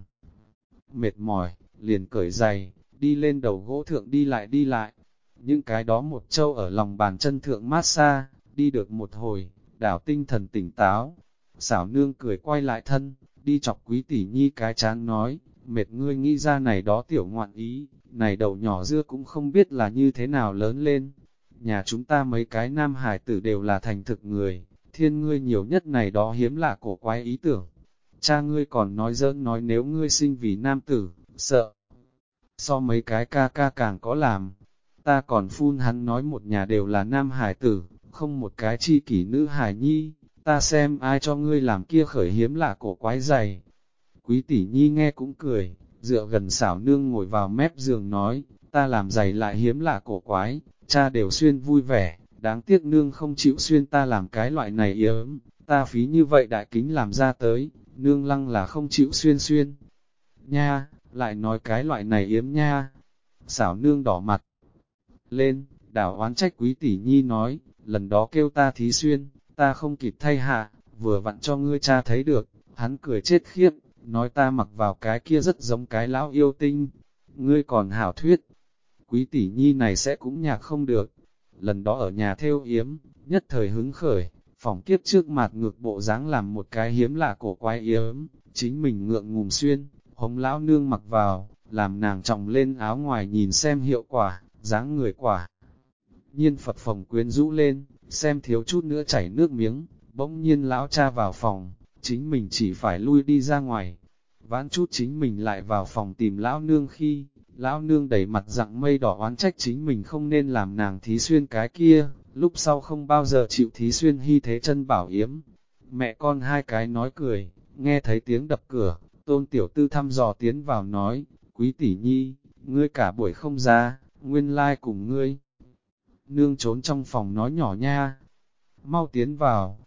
Mệt mỏi, liền cởi giày, đi lên đầu gỗ thượng đi lại đi lại, những cái đó một châu ở lòng bàn chân thượng mát xa, đi được một hồi, đảo tinh thần tỉnh táo. Xảo nương cười quay lại thân, đi chọc quý tỷ nhi cái chán nói, mệt ngươi nghĩ ra này đó tiểu ngoạn ý, này đầu nhỏ dưa cũng không biết là như thế nào lớn lên. Nhà chúng ta mấy cái nam hải tử đều là thành thực người, thiên ngươi nhiều nhất này đó hiếm lạ cổ quái ý tưởng. Cha ngươi còn nói dỡn nói nếu ngươi sinh vì nam tử, sợ. So mấy cái ca ca càng có làm, ta còn phun hắn nói một nhà đều là nam hải tử, không một cái chi kỷ nữ hải nhi, ta xem ai cho ngươi làm kia khởi hiếm lạ cổ quái dày. Quý tỷ nhi nghe cũng cười, dựa gần xảo nương ngồi vào mép giường nói, ta làm giày lại hiếm lạ cổ quái, cha đều xuyên vui vẻ, đáng tiếc nương không chịu xuyên ta làm cái loại này yếm, ta phí như vậy đại kính làm ra tới, nương lăng là không chịu xuyên xuyên. Nha, lại nói cái loại này yếm nha, xảo nương đỏ mặt, lên, đảo oán trách quý tỷ nhi nói, lần đó kêu ta thí xuyên, ta không kịp thay hạ, vừa vặn cho ngươi cha thấy được, hắn cười chết khiếp, nói ta mặc vào cái kia rất giống cái lão yêu tinh, ngươi còn hảo thuyết, quý tỷ nhi này sẽ cũng nhạc không được, lần đó ở nhà theo yếm, nhất thời hứng khởi, phòng kiếp trước mặt ngược bộ dáng làm một cái hiếm lạ cổ quái yếm, chính mình ngượng ngùng xuyên, hống lão nương mặc vào, làm nàng trọng lên áo ngoài nhìn xem hiệu quả, dáng người quả. Nhiên Phật phòng quyến rũ lên, xem thiếu chút nữa chảy nước miếng, bỗng nhiên lão cha vào phòng, chính mình chỉ phải lui đi ra ngoài. Vãn chút chính mình lại vào phòng tìm lão nương khi, lão nương đẩy mặt dặn mây đỏ oán trách chính mình không nên làm nàng thí xuyên cái kia, lúc sau không bao giờ chịu thí xuyên hy thế chân bảo yếm. Mẹ con hai cái nói cười, nghe thấy tiếng đập cửa, tôn tiểu tư thăm dò tiến vào nói, quý tỷ nhi, ngươi cả buổi không ra, nguyên lai like cùng ngươi. Nương trốn trong phòng nói nhỏ nha, mau tiến vào.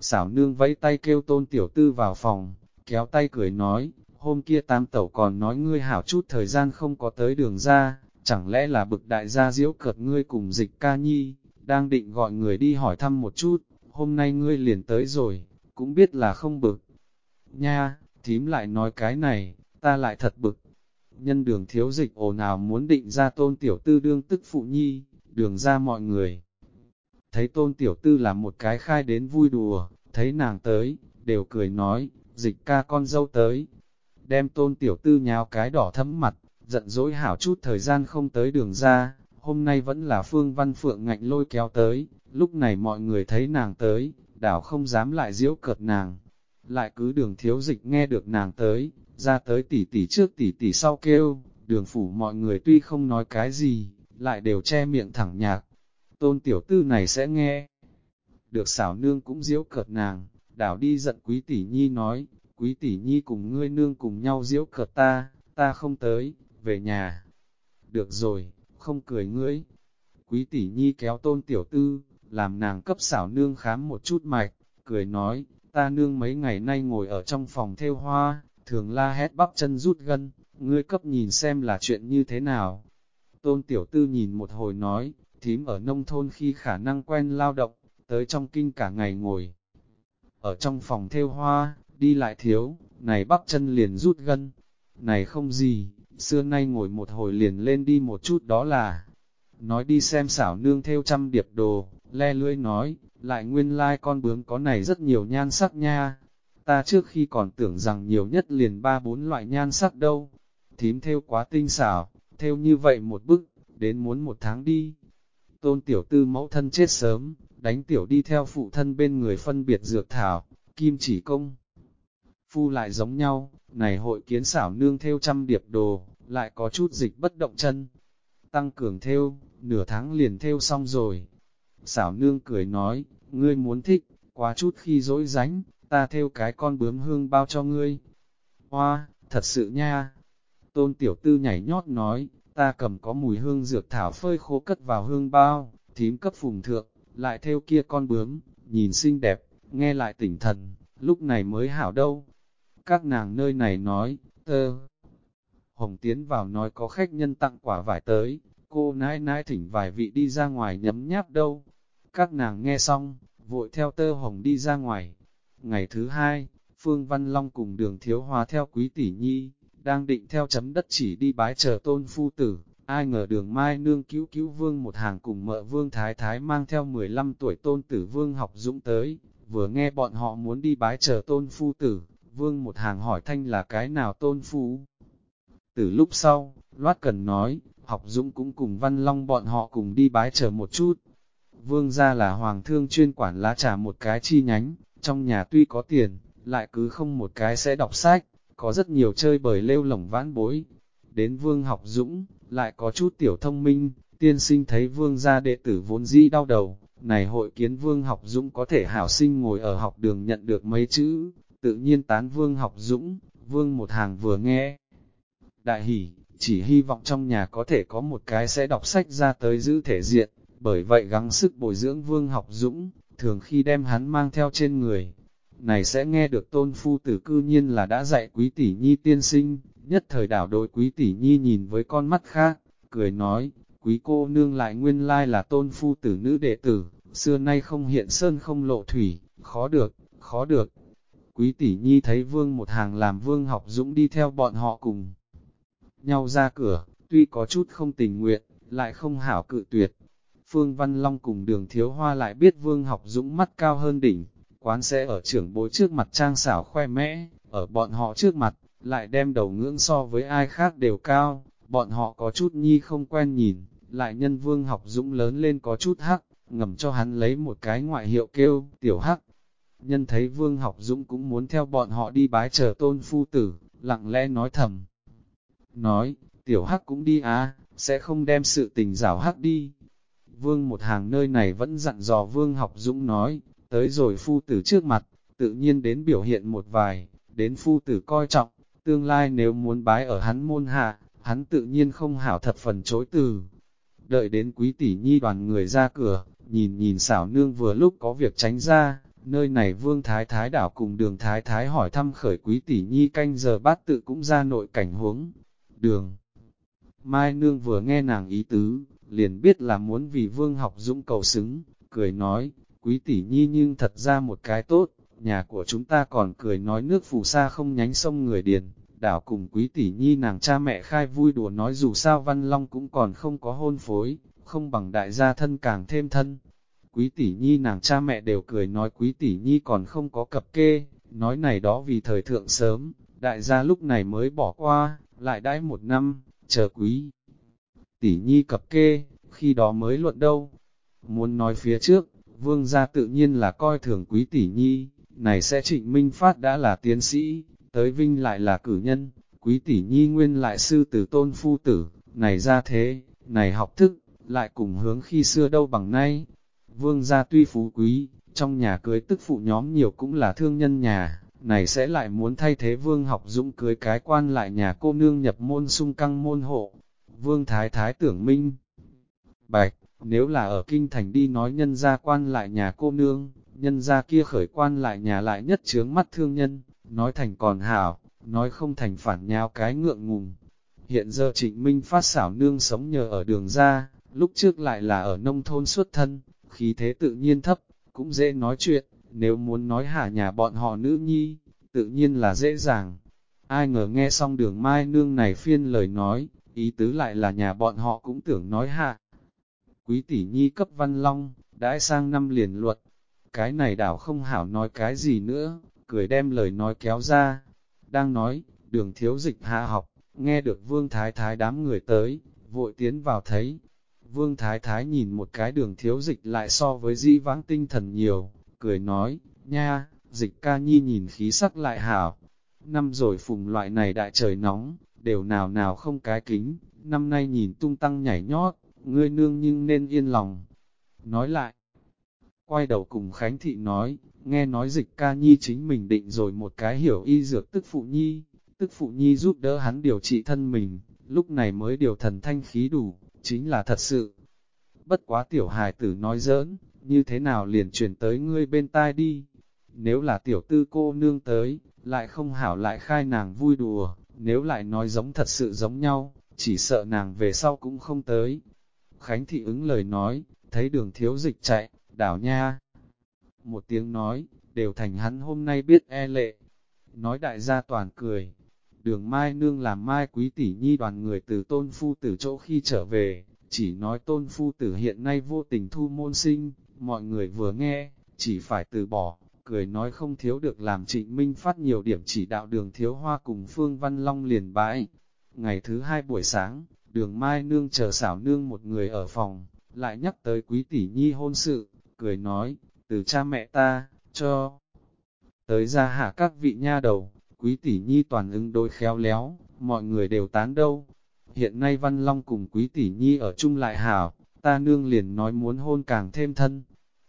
Xảo nương vẫy tay kêu tôn tiểu tư vào phòng, kéo tay cười nói, hôm kia tam tẩu còn nói ngươi hảo chút thời gian không có tới đường ra, chẳng lẽ là bực đại gia diễu cợt ngươi cùng dịch ca nhi, đang định gọi người đi hỏi thăm một chút, hôm nay ngươi liền tới rồi, cũng biết là không bực. Nha, thím lại nói cái này, ta lại thật bực, nhân đường thiếu dịch ồ nào muốn định ra tôn tiểu tư đương tức phụ nhi, đường ra mọi người. Thấy tôn tiểu tư là một cái khai đến vui đùa, thấy nàng tới, đều cười nói, dịch ca con dâu tới. Đem tôn tiểu tư nhào cái đỏ thấm mặt, giận dỗi hảo chút thời gian không tới đường ra, hôm nay vẫn là phương văn phượng ngạnh lôi kéo tới, lúc này mọi người thấy nàng tới, đảo không dám lại diễu cợt nàng. Lại cứ đường thiếu dịch nghe được nàng tới, ra tới tỷ tỷ trước tỷ tỷ sau kêu, đường phủ mọi người tuy không nói cái gì, lại đều che miệng thẳng nhạc. Tôn tiểu tư này sẽ nghe. Được xảo nương cũng diễu cợt nàng, đảo đi giận quý tỷ nhi nói, quý tỷ nhi cùng ngươi nương cùng nhau diễu cợt ta, ta không tới, về nhà. Được rồi, không cười ngươi. Quý tỷ nhi kéo tôn tiểu tư, làm nàng cấp xảo nương khám một chút mạch, cười nói, ta nương mấy ngày nay ngồi ở trong phòng theo hoa, thường la hét bắp chân rút gân, ngươi cấp nhìn xem là chuyện như thế nào. Tôn tiểu tư nhìn một hồi nói, thím ở nông thôn khi khả năng quen lao động, tới trong kinh cả ngày ngồi. Ở trong phòng theo hoa, đi lại thiếu, này bắp chân liền rút gân, này không gì, xưa nay ngồi một hồi liền lên đi một chút đó là, nói đi xem xảo nương theo trăm điệp đồ, le lưỡi nói, lại nguyên lai like con bướm có này rất nhiều nhan sắc nha, ta trước khi còn tưởng rằng nhiều nhất liền ba bốn loại nhan sắc đâu. Thím theo quá tinh xảo, theo như vậy một bức, đến muốn một tháng đi. Tôn tiểu tư mẫu thân chết sớm, đánh tiểu đi theo phụ thân bên người phân biệt dược thảo, kim chỉ công. Phu lại giống nhau, này hội kiến xảo nương theo trăm điệp đồ, lại có chút dịch bất động chân. Tăng cường theo, nửa tháng liền theo xong rồi. Xảo nương cười nói, ngươi muốn thích, quá chút khi dỗi ránh, ta theo cái con bướm hương bao cho ngươi. Hoa, thật sự nha. Tôn tiểu tư nhảy nhót nói, ta cầm có mùi hương dược thảo phơi khô cất vào hương bao, thím cấp phùng thượng, lại theo kia con bướm, nhìn xinh đẹp, nghe lại tỉnh thần, lúc này mới hảo đâu. Các nàng nơi này nói, tơ. Hồng tiến vào nói có khách nhân tặng quả vải tới, cô nãi nãi thỉnh vài vị đi ra ngoài nhấm nháp đâu. Các nàng nghe xong, vội theo tơ hồng đi ra ngoài. Ngày thứ hai, Phương Văn Long cùng đường thiếu hòa theo quý tỷ nhi, đang định theo chấm đất chỉ đi bái chờ tôn phu tử, ai ngờ đường mai nương cứu cứu vương một hàng cùng mợ vương thái thái mang theo 15 tuổi tôn tử vương học dũng tới, vừa nghe bọn họ muốn đi bái chờ tôn phu tử, vương một hàng hỏi thanh là cái nào tôn phu. Từ lúc sau, loát cần nói, học dũng cũng cùng văn long bọn họ cùng đi bái chờ một chút. Vương ra là hoàng thương chuyên quản lá trà một cái chi nhánh, trong nhà tuy có tiền, lại cứ không một cái sẽ đọc sách, có rất nhiều chơi bời lêu lỏng vãn bối. Đến vương học dũng, lại có chút tiểu thông minh, tiên sinh thấy vương gia đệ tử vốn dĩ đau đầu, này hội kiến vương học dũng có thể hảo sinh ngồi ở học đường nhận được mấy chữ, tự nhiên tán vương học dũng, vương một hàng vừa nghe. Đại hỷ, chỉ hy vọng trong nhà có thể có một cái sẽ đọc sách ra tới giữ thể diện, bởi vậy gắng sức bồi dưỡng vương học dũng, thường khi đem hắn mang theo trên người. Này sẽ nghe được tôn phu tử cư nhiên là đã dạy quý tỷ nhi tiên sinh, nhất thời đảo đội quý tỷ nhi nhìn với con mắt khác, cười nói, quý cô nương lại nguyên lai là tôn phu tử nữ đệ tử, xưa nay không hiện sơn không lộ thủy, khó được, khó được. Quý tỷ nhi thấy vương một hàng làm vương học dũng đi theo bọn họ cùng nhau ra cửa, tuy có chút không tình nguyện, lại không hảo cự tuyệt. Phương Văn Long cùng đường thiếu hoa lại biết vương học dũng mắt cao hơn đỉnh, quán sẽ ở trưởng bối trước mặt trang xảo khoe mẽ, ở bọn họ trước mặt, lại đem đầu ngưỡng so với ai khác đều cao, bọn họ có chút nhi không quen nhìn, lại nhân vương học dũng lớn lên có chút hắc, ngầm cho hắn lấy một cái ngoại hiệu kêu, tiểu hắc. Nhân thấy vương học dũng cũng muốn theo bọn họ đi bái chờ tôn phu tử, lặng lẽ nói thầm. Nói, tiểu hắc cũng đi á, sẽ không đem sự tình rảo hắc đi. Vương một hàng nơi này vẫn dặn dò vương học dũng nói, tới rồi phu tử trước mặt, tự nhiên đến biểu hiện một vài, đến phu tử coi trọng, tương lai nếu muốn bái ở hắn môn hạ, hắn tự nhiên không hảo thập phần chối từ. Đợi đến quý tỷ nhi đoàn người ra cửa, nhìn nhìn xảo nương vừa lúc có việc tránh ra, nơi này vương thái thái đảo cùng đường thái thái hỏi thăm khởi quý tỷ nhi canh giờ bát tự cũng ra nội cảnh huống. Đường Mai nương vừa nghe nàng ý tứ, liền biết là muốn vì vương học dũng cầu xứng, cười nói, quý tỷ nhi nhưng thật ra một cái tốt, nhà của chúng ta còn cười nói nước phù sa không nhánh sông người điền, đảo cùng quý tỷ nhi nàng cha mẹ khai vui đùa nói dù sao Văn Long cũng còn không có hôn phối, không bằng đại gia thân càng thêm thân. Quý tỷ nhi nàng cha mẹ đều cười nói quý tỷ nhi còn không có cập kê, nói này đó vì thời thượng sớm, đại gia lúc này mới bỏ qua, lại đãi một năm, chờ quý. Tỷ nhi cập kê, khi đó mới luận đâu. Muốn nói phía trước, vương gia tự nhiên là coi thường quý tỷ nhi, này sẽ trịnh minh phát đã là tiến sĩ, tới vinh lại là cử nhân, quý tỷ nhi nguyên lại sư tử tôn phu tử, này ra thế, này học thức, lại cùng hướng khi xưa đâu bằng nay. Vương gia tuy phú quý, trong nhà cưới tức phụ nhóm nhiều cũng là thương nhân nhà, này sẽ lại muốn thay thế vương học dũng cưới cái quan lại nhà cô nương nhập môn sung căng môn hộ. Vương thái thái tưởng minh. Bạch, nếu là ở kinh thành đi nói nhân gia quan lại nhà cô nương, nhân gia kia khởi quan lại nhà lại nhất chướng mắt thương nhân, nói thành còn hảo, nói không thành phản nháo cái ngượng ngùng. Hiện giờ trịnh minh phát xảo nương sống nhờ ở đường ra, lúc trước lại là ở nông thôn xuất thân, khí thế tự nhiên thấp, cũng dễ nói chuyện, nếu muốn nói hạ nhà bọn họ nữ nhi, tự nhiên là dễ dàng. Ai ngờ nghe xong đường mai nương này phiên lời nói, ý tứ lại là nhà bọn họ cũng tưởng nói hạ. Quý tỷ nhi cấp văn long, đãi sang năm liền luật, cái này đảo không hảo nói cái gì nữa, cười đem lời nói kéo ra. Đang nói, đường thiếu dịch hạ học, nghe được vương thái thái đám người tới, vội tiến vào thấy. Vương thái thái nhìn một cái đường thiếu dịch lại so với dĩ vãng tinh thần nhiều, cười nói, nha, dịch ca nhi nhìn khí sắc lại hảo. Năm rồi phùng loại này đại trời nóng, đều nào nào không cái kính, năm nay nhìn tung tăng nhảy nhót, ngươi nương nhưng nên yên lòng. Nói lại, quay đầu cùng Khánh Thị nói, nghe nói dịch ca nhi chính mình định rồi một cái hiểu y dược tức phụ nhi, tức phụ nhi giúp đỡ hắn điều trị thân mình, lúc này mới điều thần thanh khí đủ, chính là thật sự. Bất quá tiểu hài tử nói giỡn, như thế nào liền truyền tới ngươi bên tai đi. Nếu là tiểu tư cô nương tới, lại không hảo lại khai nàng vui đùa, nếu lại nói giống thật sự giống nhau, chỉ sợ nàng về sau cũng không tới. Khánh thị ứng lời nói, thấy đường thiếu dịch chạy, đảo nha. Một tiếng nói, đều thành hắn hôm nay biết e lệ. Nói đại gia toàn cười. Đường Mai Nương làm Mai Quý Tỷ Nhi đoàn người từ tôn phu tử chỗ khi trở về, chỉ nói tôn phu tử hiện nay vô tình thu môn sinh, mọi người vừa nghe, chỉ phải từ bỏ, cười nói không thiếu được làm trịnh minh phát nhiều điểm chỉ đạo đường thiếu hoa cùng Phương Văn Long liền bãi. Ngày thứ hai buổi sáng, đường Mai Nương chờ xảo nương một người ở phòng, lại nhắc tới quý tỷ nhi hôn sự, cười nói, từ cha mẹ ta, cho. Tới ra hạ các vị nha đầu, quý tỷ nhi toàn ứng đôi khéo léo, mọi người đều tán đâu. Hiện nay Văn Long cùng quý tỷ nhi ở chung lại hảo, ta nương liền nói muốn hôn càng thêm thân.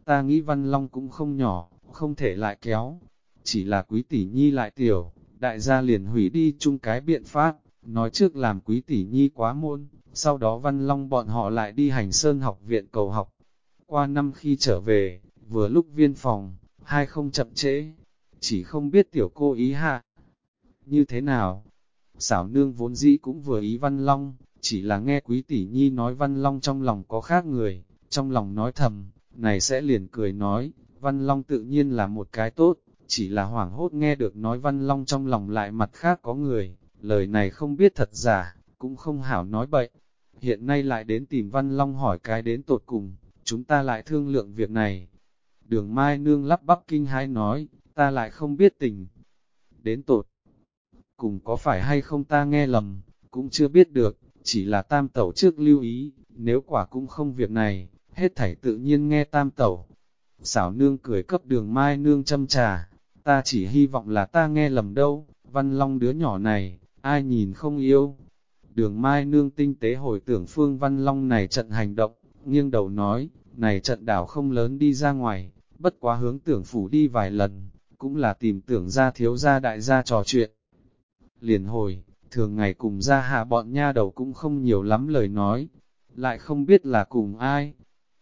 Ta nghĩ Văn Long cũng không nhỏ, không thể lại kéo. Chỉ là quý tỷ nhi lại tiểu, đại gia liền hủy đi chung cái biện pháp, nói trước làm quý tỷ nhi quá môn, sau đó Văn Long bọn họ lại đi hành sơn học viện cầu học. Qua năm khi trở về, vừa lúc viên phòng, hai không chậm trễ, chỉ không biết tiểu cô ý hạ. Như thế nào? Xảo nương vốn dĩ cũng vừa ý Văn Long, chỉ là nghe quý tỷ nhi nói Văn Long trong lòng có khác người, trong lòng nói thầm, này sẽ liền cười nói, Văn Long tự nhiên là một cái tốt, chỉ là hoảng hốt nghe được nói Văn Long trong lòng lại mặt khác có người, lời này không biết thật giả, cũng không hảo nói bậy. Hiện nay lại đến tìm Văn Long hỏi cái đến tột cùng, chúng ta lại thương lượng việc này. Đường Mai Nương lắp bắp kinh hai nói, ta lại không biết tình. Đến tột, cùng có phải hay không ta nghe lầm, cũng chưa biết được, chỉ là tam tẩu trước lưu ý, nếu quả cũng không việc này, hết thảy tự nhiên nghe tam tẩu. Xảo nương cười cấp đường Mai Nương châm trà, ta chỉ hy vọng là ta nghe lầm đâu, Văn Long đứa nhỏ này, ai nhìn không yêu. Đường Mai Nương tinh tế hồi tưởng Phương Văn Long này trận hành động, nghiêng đầu nói, này trận đảo không lớn đi ra ngoài, bất quá hướng tưởng phủ đi vài lần, cũng là tìm tưởng ra thiếu gia đại gia trò chuyện. Liền hồi, thường ngày cùng ra hạ bọn nha đầu cũng không nhiều lắm lời nói, lại không biết là cùng ai.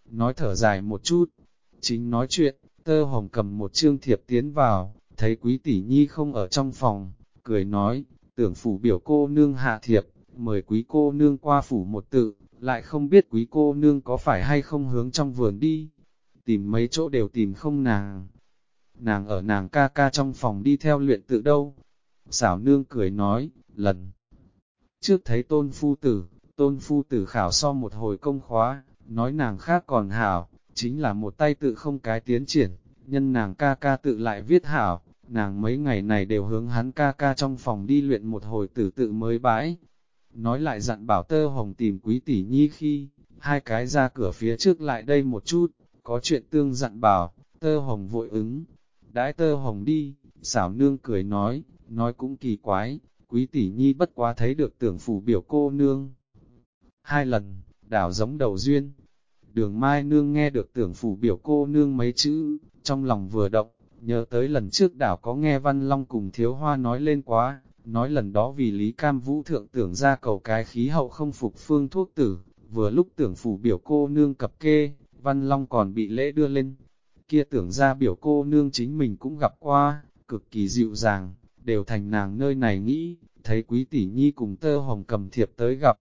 Nói thở dài một chút, chính nói chuyện, tơ hồng cầm một chương thiệp tiến vào, thấy quý tỷ nhi không ở trong phòng, cười nói, tưởng phủ biểu cô nương hạ thiệp, mời quý cô nương qua phủ một tự, lại không biết quý cô nương có phải hay không hướng trong vườn đi, tìm mấy chỗ đều tìm không nàng. Nàng ở nàng ca ca trong phòng đi theo luyện tự đâu. Xảo nương cười nói, lần trước thấy tôn phu tử, tôn phu tử khảo so một hồi công khóa, nói nàng khác còn hảo, chính là một tay tự không cái tiến triển, nhân nàng ca ca tự lại viết hảo, nàng mấy ngày này đều hướng hắn ca ca trong phòng đi luyện một hồi tử tự mới bãi. Nói lại dặn bảo tơ hồng tìm quý tỷ nhi khi, hai cái ra cửa phía trước lại đây một chút, có chuyện tương dặn bảo, tơ hồng vội ứng. Đãi tơ hồng đi, xảo nương cười nói, nói cũng kỳ quái, quý tỷ nhi bất quá thấy được tưởng phủ biểu cô nương. Hai lần, đảo giống đầu duyên. Đường Mai Nương nghe được tưởng phủ biểu cô nương mấy chữ, trong lòng vừa động, Nhớ tới lần trước đảo có nghe Văn Long cùng Thiếu Hoa nói lên quá, nói lần đó vì Lý Cam Vũ thượng tưởng ra cầu cái khí hậu không phục phương thuốc tử, vừa lúc tưởng phủ biểu cô nương cập kê, Văn Long còn bị lễ đưa lên. Kia tưởng ra biểu cô nương chính mình cũng gặp qua, cực kỳ dịu dàng, đều thành nàng nơi này nghĩ, thấy quý tỷ nhi cùng tơ hồng cầm thiệp tới gặp.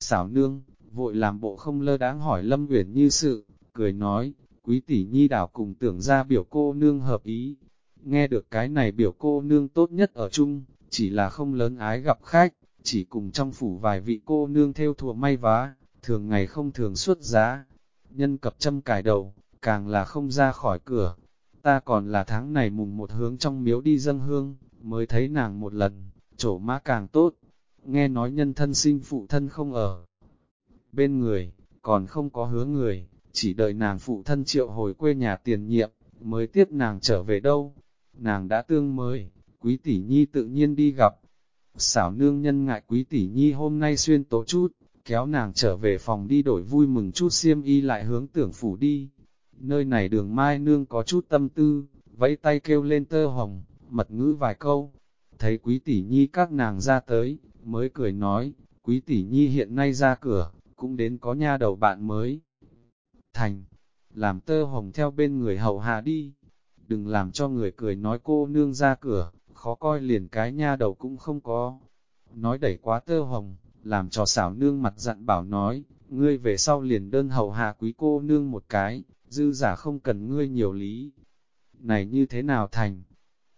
Xảo nương, vội làm bộ không lơ đáng hỏi Lâm Uyển như sự, cười nói, quý tỷ nhi đảo cùng tưởng ra biểu cô nương hợp ý. Nghe được cái này biểu cô nương tốt nhất ở chung, chỉ là không lớn ái gặp khách, chỉ cùng trong phủ vài vị cô nương theo thùa may vá, thường ngày không thường xuất giá. Nhân cập châm cài đầu, càng là không ra khỏi cửa. Ta còn là tháng này mùng một hướng trong miếu đi dâng hương, mới thấy nàng một lần, chỗ mã càng tốt. Nghe nói nhân thân sinh phụ thân không ở bên người, còn không có hứa người, chỉ đợi nàng phụ thân triệu hồi quê nhà tiền nhiệm, mới tiếp nàng trở về đâu. Nàng đã tương mới, quý tỷ nhi tự nhiên đi gặp. Xảo nương nhân ngại quý tỷ nhi hôm nay xuyên tố chút, kéo nàng trở về phòng đi đổi vui mừng chút xiêm y lại hướng tưởng phủ đi. Nơi này đường mai nương có chút tâm tư, vẫy tay kêu lên tơ hồng, mật ngữ vài câu. Thấy quý tỷ nhi các nàng ra tới, mới cười nói, quý tỷ nhi hiện nay ra cửa, cũng đến có nha đầu bạn mới. Thành, làm tơ hồng theo bên người hầu hạ đi, đừng làm cho người cười nói cô nương ra cửa, khó coi liền cái nha đầu cũng không có. Nói đẩy quá tơ hồng, làm cho xảo nương mặt dặn bảo nói, ngươi về sau liền đơn hầu hạ quý cô nương một cái, dư giả không cần ngươi nhiều lý. Này như thế nào thành?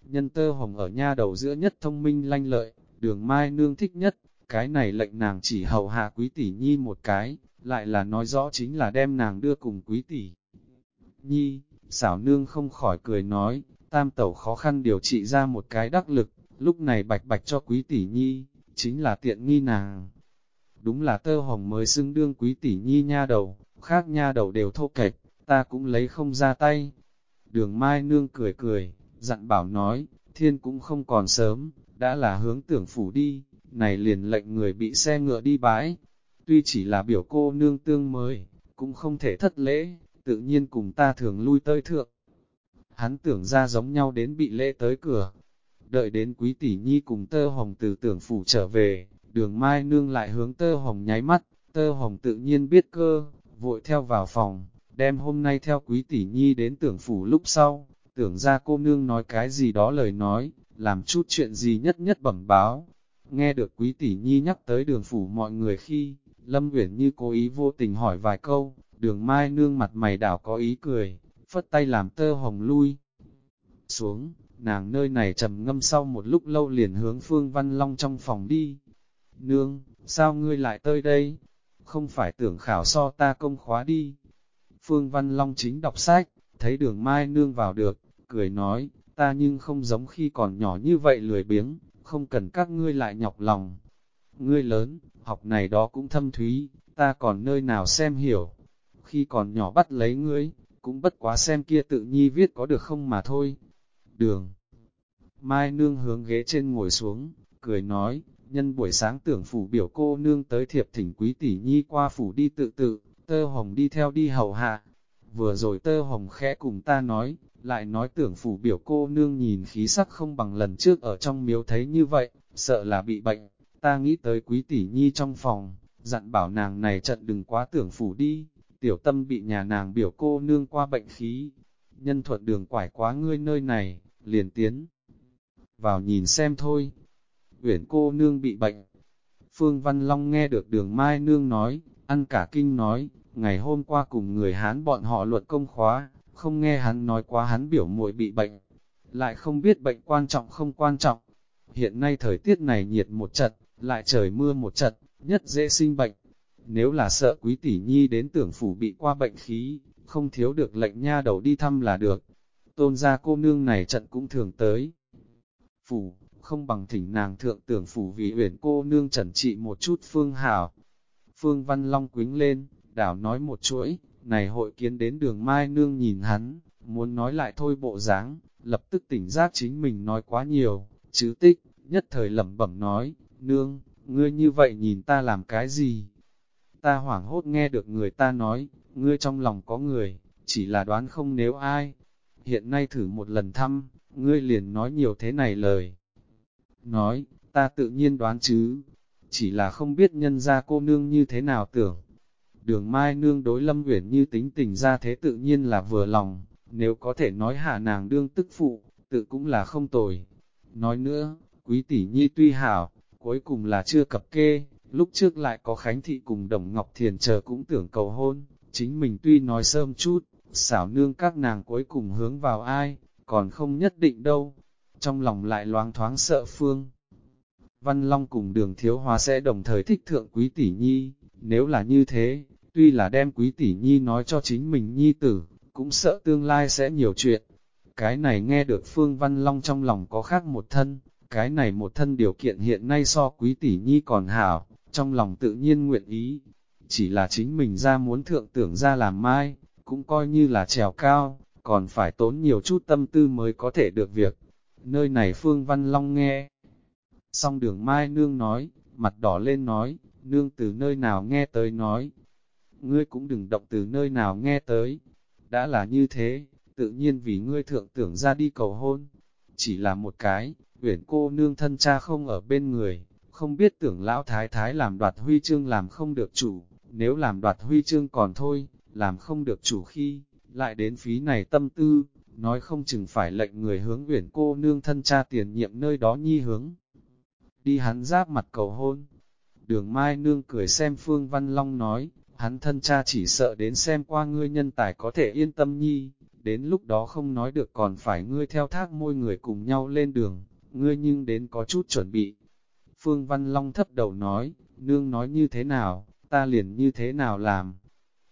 Nhân tơ hồng ở nha đầu giữa nhất thông minh lanh lợi, đường mai nương thích nhất, cái này lệnh nàng chỉ hầu hạ quý tỷ nhi một cái, lại là nói rõ chính là đem nàng đưa cùng quý tỷ. Nhi, xảo nương không khỏi cười nói, tam tẩu khó khăn điều trị ra một cái đắc lực, lúc này bạch bạch cho quý tỷ nhi, chính là tiện nghi nàng. Đúng là tơ hồng mới xưng đương quý tỷ nhi nha đầu, khác nha đầu đều thô kệch, ta cũng lấy không ra tay. Đường Mai Nương cười cười, dặn bảo nói, thiên cũng không còn sớm, đã là hướng tưởng phủ đi, này liền lệnh người bị xe ngựa đi bãi. Tuy chỉ là biểu cô nương tương mới, cũng không thể thất lễ, tự nhiên cùng ta thường lui tới thượng. Hắn tưởng ra giống nhau đến bị lễ tới cửa. Đợi đến quý tỷ nhi cùng tơ hồng từ tưởng phủ trở về, đường mai nương lại hướng tơ hồng nháy mắt, tơ hồng tự nhiên biết cơ, vội theo vào phòng, đem hôm nay theo quý tỷ nhi đến tưởng phủ lúc sau, tưởng ra cô nương nói cái gì đó lời nói, làm chút chuyện gì nhất nhất bẩm báo. Nghe được quý tỷ nhi nhắc tới đường phủ mọi người khi, Lâm Uyển như cố ý vô tình hỏi vài câu, đường mai nương mặt mày đảo có ý cười, phất tay làm tơ hồng lui. Xuống, nàng nơi này trầm ngâm sau một lúc lâu liền hướng Phương Văn Long trong phòng đi. Nương, sao ngươi lại tới đây? Không phải tưởng khảo so ta công khóa đi. Phương Văn Long chính đọc sách, thấy đường mai nương vào được, cười nói, ta nhưng không giống khi còn nhỏ như vậy lười biếng, không cần các ngươi lại nhọc lòng. Ngươi lớn, học này đó cũng thâm thúy, ta còn nơi nào xem hiểu. Khi còn nhỏ bắt lấy ngươi, cũng bất quá xem kia tự nhi viết có được không mà thôi. Đường Mai nương hướng ghế trên ngồi xuống, cười nói, nhân buổi sáng tưởng phủ biểu cô nương tới thiệp thỉnh quý tỷ nhi qua phủ đi tự tự, tơ hồng đi theo đi hầu hạ. Vừa rồi tơ hồng khẽ cùng ta nói, lại nói tưởng phủ biểu cô nương nhìn khí sắc không bằng lần trước ở trong miếu thấy như vậy, sợ là bị bệnh. Ta nghĩ tới quý tỷ nhi trong phòng, dặn bảo nàng này trận đừng quá tưởng phủ đi, tiểu tâm bị nhà nàng biểu cô nương qua bệnh khí. Nhân thuận đường quải quá ngươi nơi này, liền tiến. Vào nhìn xem thôi. Uyển cô nương bị bệnh. Phương Văn Long nghe được đường Mai Nương nói, ăn cả kinh nói, ngày hôm qua cùng người Hán bọn họ luật công khóa, không nghe hắn nói quá hắn biểu muội bị bệnh, lại không biết bệnh quan trọng không quan trọng. Hiện nay thời tiết này nhiệt một trận, lại trời mưa một trận, nhất dễ sinh bệnh. Nếu là sợ quý tỷ nhi đến tưởng phủ bị qua bệnh khí, không thiếu được lệnh nha đầu đi thăm là được. Tôn gia cô nương này trận cũng thường tới. Phủ, không bằng thỉnh nàng thượng tưởng phủ vì uyển cô nương trần trị một chút phương hảo. Phương Văn Long quính lên, đảo nói một chuỗi, này hội kiến đến đường Mai Nương nhìn hắn, muốn nói lại thôi bộ dáng, lập tức tỉnh giác chính mình nói quá nhiều, chứ tích, nhất thời lẩm bẩm nói, Nương, ngươi như vậy nhìn ta làm cái gì? Ta hoảng hốt nghe được người ta nói, ngươi trong lòng có người, chỉ là đoán không nếu ai. Hiện nay thử một lần thăm, ngươi liền nói nhiều thế này lời. Nói, ta tự nhiên đoán chứ, chỉ là không biết nhân ra cô nương như thế nào tưởng. Đường Mai Nương đối Lâm Uyển như tính tình ra thế tự nhiên là vừa lòng, nếu có thể nói hạ nàng đương tức phụ, tự cũng là không tồi. Nói nữa, quý tỷ nhi tuy hảo, cuối cùng là chưa cập kê, lúc trước lại có Khánh Thị cùng Đồng Ngọc Thiền chờ cũng tưởng cầu hôn, chính mình tuy nói sớm chút, xảo nương các nàng cuối cùng hướng vào ai, còn không nhất định đâu, trong lòng lại loáng thoáng sợ phương. Văn Long cùng đường thiếu hòa sẽ đồng thời thích thượng quý tỷ nhi, nếu là như thế, tuy là đem quý tỷ nhi nói cho chính mình nhi tử, cũng sợ tương lai sẽ nhiều chuyện. Cái này nghe được Phương Văn Long trong lòng có khác một thân, cái này một thân điều kiện hiện nay so quý tỷ nhi còn hảo, trong lòng tự nhiên nguyện ý. Chỉ là chính mình ra muốn thượng tưởng ra làm mai, cũng coi như là trèo cao, còn phải tốn nhiều chút tâm tư mới có thể được việc. Nơi này Phương Văn Long nghe. Xong đường Mai Nương nói, mặt đỏ lên nói, nương từ nơi nào nghe tới nói. Ngươi cũng đừng động từ nơi nào nghe tới. Đã là như thế, tự nhiên vì ngươi thượng tưởng ra đi cầu hôn. Chỉ là một cái, uyển cô nương thân cha không ở bên người, không biết tưởng lão thái thái làm đoạt huy chương làm không được chủ, nếu làm đoạt huy chương còn thôi, làm không được chủ khi, lại đến phí này tâm tư, nói không chừng phải lệnh người hướng uyển cô nương thân cha tiền nhiệm nơi đó nhi hướng. Đi hắn giáp mặt cầu hôn. Đường Mai Nương cười xem Phương Văn Long nói, hắn thân cha chỉ sợ đến xem qua ngươi nhân tài có thể yên tâm nhi, đến lúc đó không nói được còn phải ngươi theo thác môi người cùng nhau lên đường, ngươi nhưng đến có chút chuẩn bị. Phương Văn Long thấp đầu nói, nương nói như thế nào, ta liền như thế nào làm.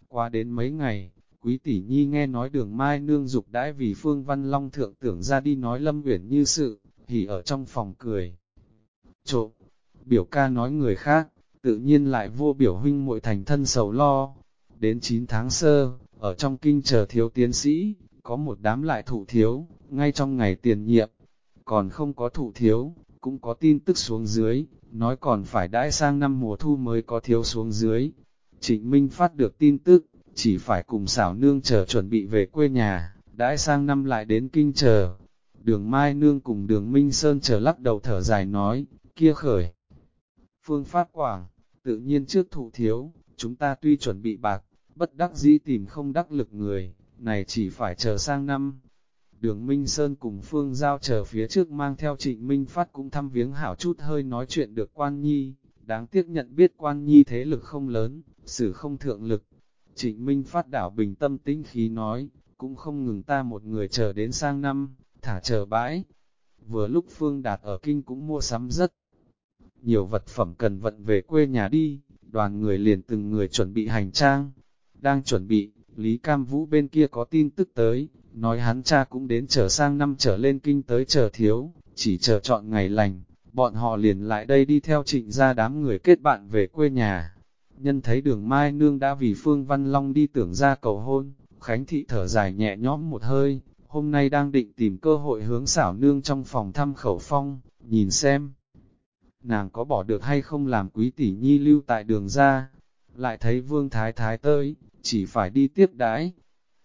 Qua đến mấy ngày, quý tỷ nhi nghe nói đường mai nương dục đãi vì Phương Văn Long thượng tưởng ra đi nói lâm uyển như sự, hỉ ở trong phòng cười. Trộm, biểu ca nói người khác, tự nhiên lại vô biểu huynh muội thành thân sầu lo. Đến 9 tháng sơ, ở trong kinh chờ thiếu tiến sĩ, có một đám lại thụ thiếu, ngay trong ngày tiền nhiệm, còn không có thụ thiếu, cũng có tin tức xuống dưới, nói còn phải đãi sang năm mùa thu mới có thiếu xuống dưới. Trịnh Minh phát được tin tức, chỉ phải cùng xảo nương chờ chuẩn bị về quê nhà, đãi sang năm lại đến kinh chờ. Đường Mai Nương cùng đường Minh Sơn chờ lắc đầu thở dài nói, kia khởi. Phương pháp quảng, tự nhiên trước thụ thiếu, chúng ta tuy chuẩn bị bạc, bất đắc dĩ tìm không đắc lực người, này chỉ phải chờ sang năm. Đường Minh Sơn cùng Phương Giao chờ phía trước mang theo trịnh Minh Phát cũng thăm viếng hảo chút hơi nói chuyện được quan nhi, đáng tiếc nhận biết quan nhi thế lực không lớn, xử không thượng lực. Trịnh Minh Phát đảo bình tâm tĩnh khí nói, cũng không ngừng ta một người chờ đến sang năm, thả chờ bãi. Vừa lúc Phương Đạt ở kinh cũng mua sắm rất nhiều vật phẩm cần vận về quê nhà đi, đoàn người liền từng người chuẩn bị hành trang. Đang chuẩn bị, Lý Cam Vũ bên kia có tin tức tới, nói hắn cha cũng đến chờ sang năm trở lên kinh tới chờ thiếu, chỉ chờ chọn ngày lành, bọn họ liền lại đây đi theo trịnh ra đám người kết bạn về quê nhà. Nhân thấy đường Mai Nương đã vì Phương Văn Long đi tưởng ra cầu hôn, Khánh Thị thở dài nhẹ nhõm một hơi, hôm nay đang định tìm cơ hội hướng xảo nương trong phòng thăm khẩu phong, nhìn xem. Nàng có bỏ được hay không làm quý tỷ nhi lưu tại đường ra, lại thấy vương thái thái tới, chỉ phải đi tiếp đãi.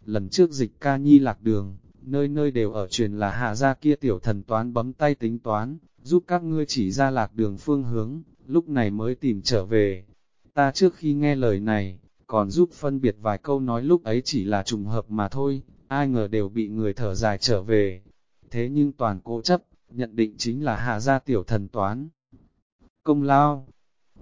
Lần trước dịch ca nhi lạc đường, nơi nơi đều ở truyền là hạ gia kia tiểu thần toán bấm tay tính toán, giúp các ngươi chỉ ra lạc đường phương hướng, lúc này mới tìm trở về. Ta trước khi nghe lời này, còn giúp phân biệt vài câu nói lúc ấy chỉ là trùng hợp mà thôi, ai ngờ đều bị người thở dài trở về. Thế nhưng toàn cố chấp, nhận định chính là hạ gia tiểu thần toán. Công lao,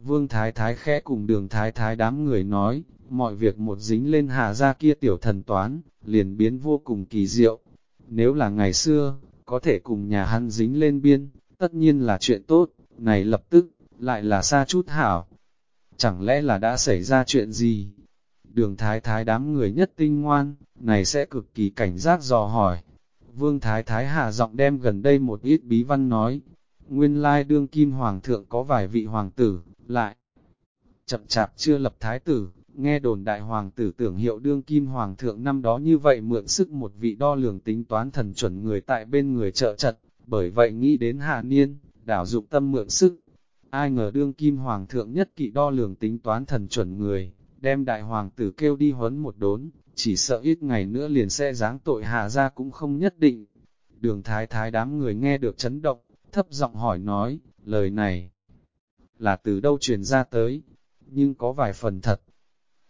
Vương Thái Thái khẽ cùng đường Thái Thái đám người nói, mọi việc một dính lên hạ gia kia tiểu thần toán, liền biến vô cùng kỳ diệu. Nếu là ngày xưa, có thể cùng nhà hắn dính lên biên, tất nhiên là chuyện tốt, này lập tức, lại là xa chút hảo. Chẳng lẽ là đã xảy ra chuyện gì? Đường Thái Thái đám người nhất tinh ngoan, này sẽ cực kỳ cảnh giác dò hỏi. Vương Thái Thái hạ giọng đem gần đây một ít bí văn nói, nguyên lai đương kim hoàng thượng có vài vị hoàng tử, lại chậm chạp chưa lập thái tử, nghe đồn đại hoàng tử tưởng hiệu đương kim hoàng thượng năm đó như vậy mượn sức một vị đo lường tính toán thần chuẩn người tại bên người trợ trận, bởi vậy nghĩ đến hạ niên, đảo dụng tâm mượn sức. Ai ngờ đương kim hoàng thượng nhất kỵ đo lường tính toán thần chuẩn người, đem đại hoàng tử kêu đi huấn một đốn, chỉ sợ ít ngày nữa liền sẽ giáng tội hạ ra cũng không nhất định. Đường thái thái đám người nghe được chấn động, thấp giọng hỏi nói, lời này là từ đâu truyền ra tới, nhưng có vài phần thật.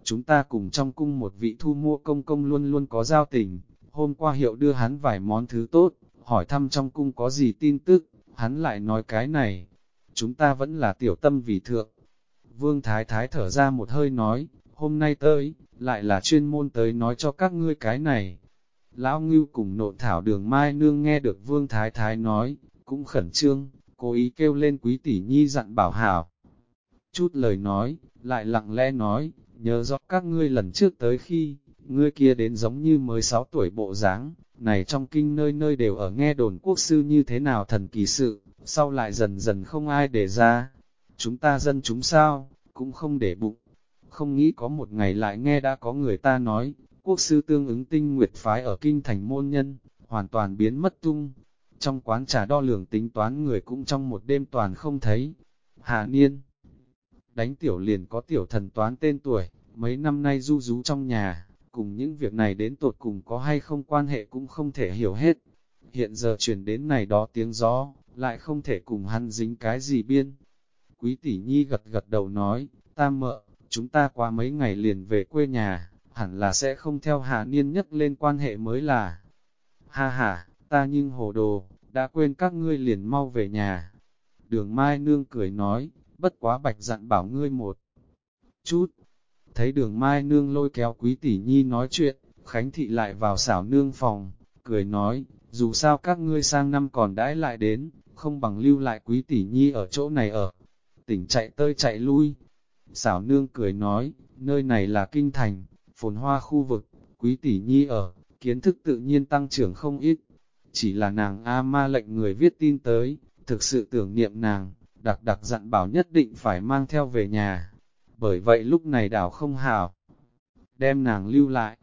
Chúng ta cùng trong cung một vị thu mua công công luôn luôn có giao tình, hôm qua hiệu đưa hắn vài món thứ tốt, hỏi thăm trong cung có gì tin tức, hắn lại nói cái này, chúng ta vẫn là tiểu tâm vì thượng. Vương Thái Thái thở ra một hơi nói, hôm nay tới, lại là chuyên môn tới nói cho các ngươi cái này. Lão Ngưu cùng nộn thảo đường Mai Nương nghe được Vương Thái Thái nói, cũng khẩn trương, cố ý kêu lên quý tỷ nhi dặn bảo hảo. Chút lời nói, lại lặng lẽ nói, nhớ rõ các ngươi lần trước tới khi, ngươi kia đến giống như mới 6 tuổi bộ dáng này trong kinh nơi nơi đều ở nghe đồn quốc sư như thế nào thần kỳ sự, sau lại dần dần không ai để ra. Chúng ta dân chúng sao, cũng không để bụng, không nghĩ có một ngày lại nghe đã có người ta nói, quốc sư tương ứng tinh nguyệt phái ở kinh thành môn nhân, hoàn toàn biến mất tung, trong quán trà đo lường tính toán người cũng trong một đêm toàn không thấy. Hạ niên, Đánh tiểu liền có tiểu thần toán tên tuổi, mấy năm nay du rú trong nhà, cùng những việc này đến tột cùng có hay không quan hệ cũng không thể hiểu hết. Hiện giờ chuyển đến này đó tiếng gió, lại không thể cùng hắn dính cái gì biên. Quý tỷ nhi gật gật đầu nói, ta mợ, chúng ta qua mấy ngày liền về quê nhà, hẳn là sẽ không theo Hà Niên nhất lên quan hệ mới là. Ha ha, ta nhưng hồ đồ, đã quên các ngươi liền mau về nhà. Đường Mai Nương cười nói, bất quá bạch dặn bảo ngươi một chút. Thấy đường Mai Nương lôi kéo quý tỷ nhi nói chuyện, Khánh Thị lại vào xảo nương phòng, cười nói, dù sao các ngươi sang năm còn đãi lại đến, không bằng lưu lại quý tỷ nhi ở chỗ này ở. Tỉnh chạy tơi chạy lui. Xảo nương cười nói, nơi này là kinh thành, phồn hoa khu vực, quý tỷ nhi ở, kiến thức tự nhiên tăng trưởng không ít. Chỉ là nàng A ma lệnh người viết tin tới, thực sự tưởng niệm nàng, đặc đặc dặn bảo nhất định phải mang theo về nhà. Bởi vậy lúc này đảo không hào, đem nàng lưu lại.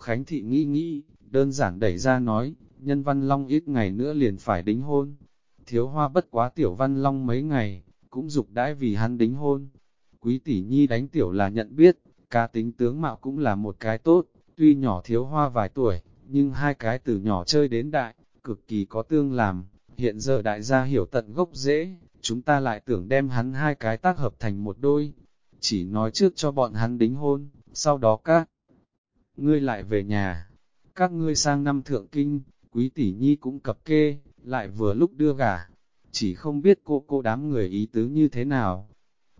Khánh thị nghĩ nghĩ, đơn giản đẩy ra nói, nhân văn long ít ngày nữa liền phải đính hôn. Thiếu hoa bất quá tiểu văn long mấy ngày, cũng dục đãi vì hắn đính hôn. Quý tỷ nhi đánh tiểu là nhận biết, cá tính tướng mạo cũng là một cái tốt, tuy nhỏ thiếu hoa vài tuổi, nhưng hai cái từ nhỏ chơi đến đại, cực kỳ có tương làm, hiện giờ đại gia hiểu tận gốc dễ, chúng ta lại tưởng đem hắn hai cái tác hợp thành một đôi, chỉ nói trước cho bọn hắn đính hôn, sau đó các ngươi lại về nhà, các ngươi sang năm thượng kinh, quý tỷ nhi cũng cập kê, lại vừa lúc đưa gà, chỉ không biết cô cô đám người ý tứ như thế nào.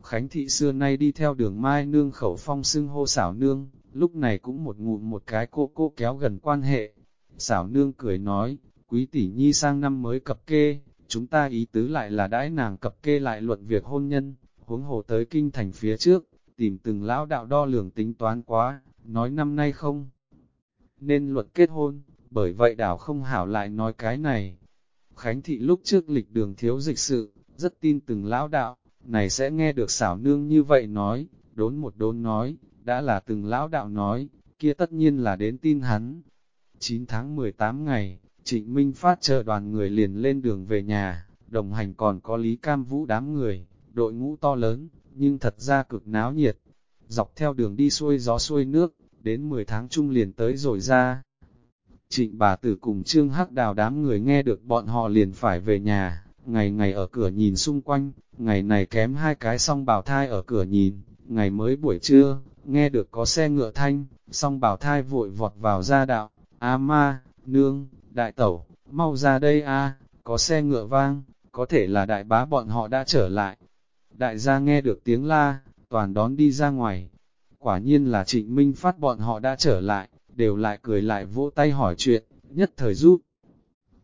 Khánh thị xưa nay đi theo đường mai nương khẩu phong xưng hô xảo nương, lúc này cũng một ngụm một cái cô cô kéo gần quan hệ. Xảo nương cười nói, quý tỷ nhi sang năm mới cập kê, chúng ta ý tứ lại là đãi nàng cập kê lại luận việc hôn nhân, huống hồ tới kinh thành phía trước, tìm từng lão đạo đo lường tính toán quá, nói năm nay không. Nên luận kết hôn, bởi vậy đảo không hảo lại nói cái này. Khánh thị lúc trước lịch đường thiếu dịch sự, rất tin từng lão đạo, này sẽ nghe được xảo nương như vậy nói, đốn một đốn nói, đã là từng lão đạo nói, kia tất nhiên là đến tin hắn. 9 tháng 18 ngày, Trịnh Minh Phát chờ đoàn người liền lên đường về nhà, đồng hành còn có Lý Cam Vũ đám người, đội ngũ to lớn, nhưng thật ra cực náo nhiệt. Dọc theo đường đi xuôi gió xuôi nước, đến 10 tháng chung liền tới rồi ra. Trịnh bà tử cùng Trương Hắc Đào đám người nghe được bọn họ liền phải về nhà, ngày ngày ở cửa nhìn xung quanh, ngày này kém hai cái song bào thai ở cửa nhìn, ngày mới buổi trưa, nghe được có xe ngựa thanh, song bào thai vội vọt vào ra đạo, a ma, nương, đại tẩu, mau ra đây a có xe ngựa vang, có thể là đại bá bọn họ đã trở lại. Đại gia nghe được tiếng la, toàn đón đi ra ngoài. Quả nhiên là trịnh minh phát bọn họ đã trở lại, đều lại cười lại vỗ tay hỏi chuyện, nhất thời giúp.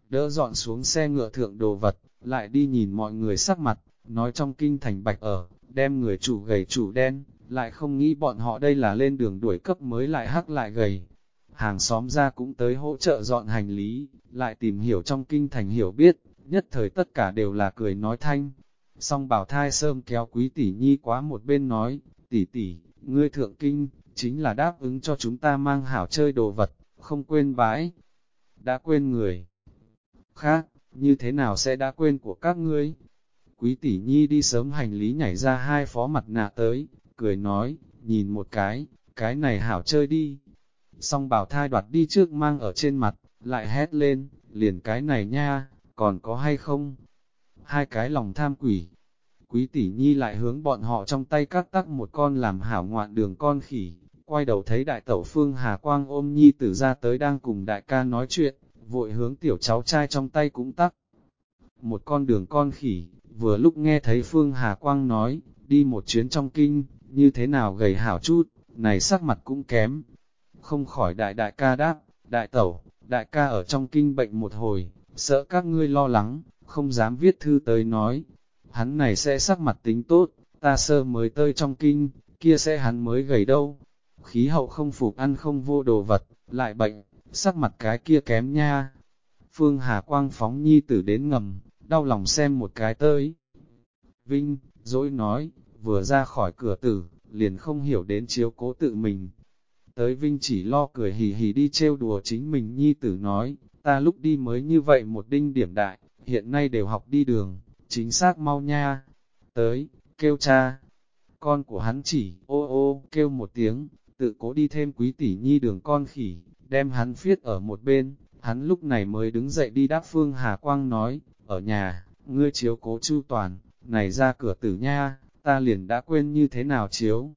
Đỡ dọn xuống xe ngựa thượng đồ vật, lại đi nhìn mọi người sắc mặt, nói trong kinh thành bạch ở, đem người chủ gầy chủ đen, lại không nghĩ bọn họ đây là lên đường đuổi cấp mới lại hắc lại gầy. Hàng xóm ra cũng tới hỗ trợ dọn hành lý, lại tìm hiểu trong kinh thành hiểu biết, nhất thời tất cả đều là cười nói thanh. Song bảo thai sơm kéo quý tỷ nhi quá một bên nói, tỷ tỷ, ngươi thượng kinh, chính là đáp ứng cho chúng ta mang hảo chơi đồ vật, không quên bãi Đã quên người khác, như thế nào sẽ đã quên của các ngươi? Quý tỷ nhi đi sớm hành lý nhảy ra hai phó mặt nạ tới, cười nói, nhìn một cái, cái này hảo chơi đi. Song bảo thai đoạt đi trước mang ở trên mặt, lại hét lên, liền cái này nha, còn có hay không? Hai cái lòng tham quỷ. Quý tỷ nhi lại hướng bọn họ trong tay cắt tắc một con làm hảo ngoạn đường con khỉ, quay đầu thấy đại tẩu phương Hà Quang ôm nhi tử ra tới đang cùng đại ca nói chuyện, vội hướng tiểu cháu trai trong tay cũng tắc. Một con đường con khỉ, vừa lúc nghe thấy Phương Hà Quang nói, đi một chuyến trong kinh, như thế nào gầy hảo chút, này sắc mặt cũng kém. Không khỏi đại đại ca đáp, đại tẩu, đại ca ở trong kinh bệnh một hồi, sợ các ngươi lo lắng, không dám viết thư tới nói. Hắn này sẽ sắc mặt tính tốt, ta sơ mới tơi trong kinh, kia sẽ hắn mới gầy đâu. Khí hậu không phục ăn không vô đồ vật, lại bệnh, sắc mặt cái kia kém nha. Phương Hà Quang phóng nhi tử đến ngầm, đau lòng xem một cái tới. Vinh, dỗi nói, vừa ra khỏi cửa tử, liền không hiểu đến chiếu cố tự mình. Tới Vinh chỉ lo cười hì hì đi trêu đùa chính mình nhi tử nói, ta lúc đi mới như vậy một đinh điểm đại, hiện nay đều học đi đường, chính xác mau nha. Tới, kêu cha. con của hắn chỉ ô ô kêu một tiếng, tự cố đi thêm quý tỷ nhi đường con khỉ, đem hắn phiết ở một bên, hắn lúc này mới đứng dậy đi đáp Phương Hà Quang nói, ở nhà, ngươi chiếu cố chu toàn, này ra cửa tử nha, ta liền đã quên như thế nào chiếu.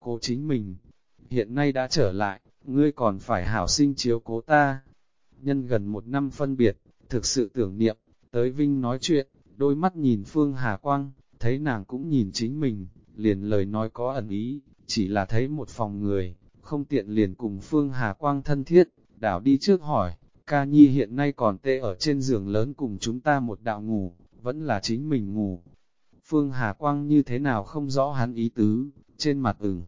Cố chính mình, hiện nay đã trở lại, ngươi còn phải hảo sinh chiếu cố ta. Nhân gần một năm phân biệt, thực sự tưởng niệm, tới Vinh nói chuyện, đôi mắt nhìn Phương Hà Quang, thấy nàng cũng nhìn chính mình, liền lời nói có ẩn ý, chỉ là thấy một phòng người, không tiện liền cùng Phương Hà Quang thân thiết, đảo đi trước hỏi, ca nhi hiện nay còn tê ở trên giường lớn cùng chúng ta một đạo ngủ, vẫn là chính mình ngủ. Phương Hà Quang như thế nào không rõ hắn ý tứ, trên mặt ửng.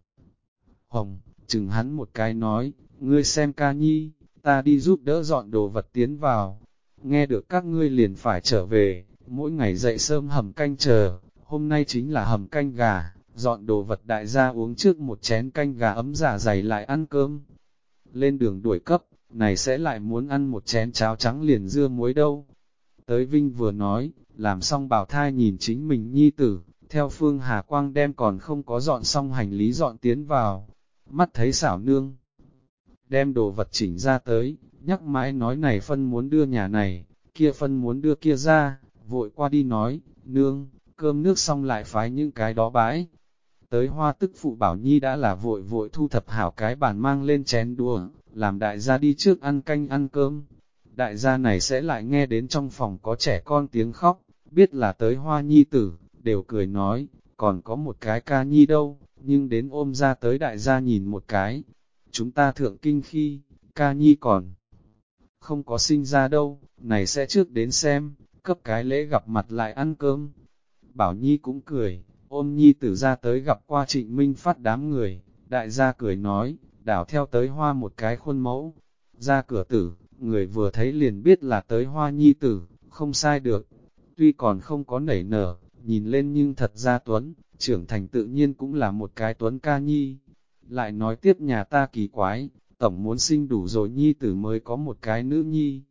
Hồng, chừng hắn một cái nói, ngươi xem ca nhi, ta đi giúp đỡ dọn đồ vật tiến vào. Nghe được các ngươi liền phải trở về, mỗi ngày dậy sớm hầm canh chờ, hôm nay chính là hầm canh gà, dọn đồ vật đại gia uống trước một chén canh gà ấm giả dày lại ăn cơm. Lên đường đuổi cấp, này sẽ lại muốn ăn một chén cháo trắng liền dưa muối đâu. Tới Vinh vừa nói, làm xong bảo thai nhìn chính mình nhi tử, theo phương Hà Quang đem còn không có dọn xong hành lý dọn tiến vào, mắt thấy xảo nương. Đem đồ vật chỉnh ra tới, nhắc mãi nói này phân muốn đưa nhà này, kia phân muốn đưa kia ra, vội qua đi nói, nương, cơm nước xong lại phái những cái đó bãi. Tới hoa tức phụ bảo nhi đã là vội vội thu thập hảo cái bàn mang lên chén đùa, làm đại gia đi trước ăn canh ăn cơm. Đại gia này sẽ lại nghe đến trong phòng có trẻ con tiếng khóc, biết là tới hoa nhi tử, đều cười nói, còn có một cái ca nhi đâu, nhưng đến ôm ra tới đại gia nhìn một cái. Chúng ta thượng kinh khi, ca nhi còn không có sinh ra đâu, này sẽ trước đến xem, cấp cái lễ gặp mặt lại ăn cơm. Bảo Nhi cũng cười, ôm Nhi tử ra tới gặp qua trịnh minh phát đám người, đại gia cười nói, đảo theo tới hoa một cái khuôn mẫu. Ra cửa tử, người vừa thấy liền biết là tới hoa Nhi tử, không sai được. Tuy còn không có nảy nở, nhìn lên nhưng thật ra Tuấn, trưởng thành tự nhiên cũng là một cái Tuấn ca Nhi. Lại nói tiếp nhà ta kỳ quái, tổng muốn sinh đủ rồi Nhi tử mới có một cái nữ Nhi.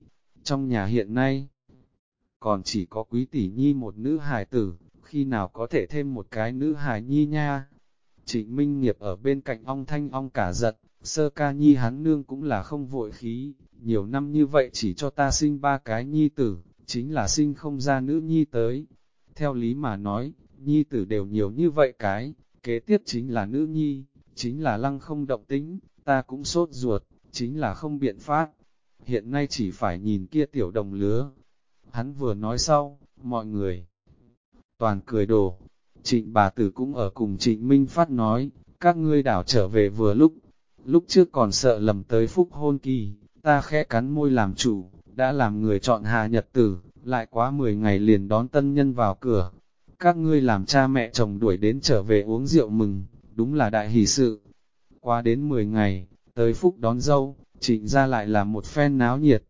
Trong nhà hiện nay, còn chỉ có quý tỷ Nhi một nữ hài tử, khi nào có thể thêm một cái nữ hài nhi nha. Trịnh Minh Nghiệp ở bên cạnh ong thanh ong cả giật, sơ ca nhi hắn nương cũng là không vội khí, nhiều năm như vậy chỉ cho ta sinh ba cái nhi tử, chính là sinh không ra nữ nhi tới. Theo lý mà nói, nhi tử đều nhiều như vậy cái, kế tiếp chính là nữ nhi, chính là lăng không động tính, ta cũng sốt ruột, chính là không biện pháp. Hiện nay chỉ phải nhìn kia tiểu đồng lứa. Hắn vừa nói sau, mọi người toàn cười đổ. Trịnh bà tử cũng ở cùng trịnh Minh Phát nói, các ngươi đảo trở về vừa lúc, lúc trước còn sợ lầm tới phúc hôn kỳ, ta khẽ cắn môi làm chủ, đã làm người chọn hà nhật tử, lại quá 10 ngày liền đón tân nhân vào cửa. Các ngươi làm cha mẹ chồng đuổi đến trở về uống rượu mừng, đúng là đại hỷ sự. Qua đến 10 ngày, tới phúc đón dâu, trịnh ra lại là một phen náo nhiệt.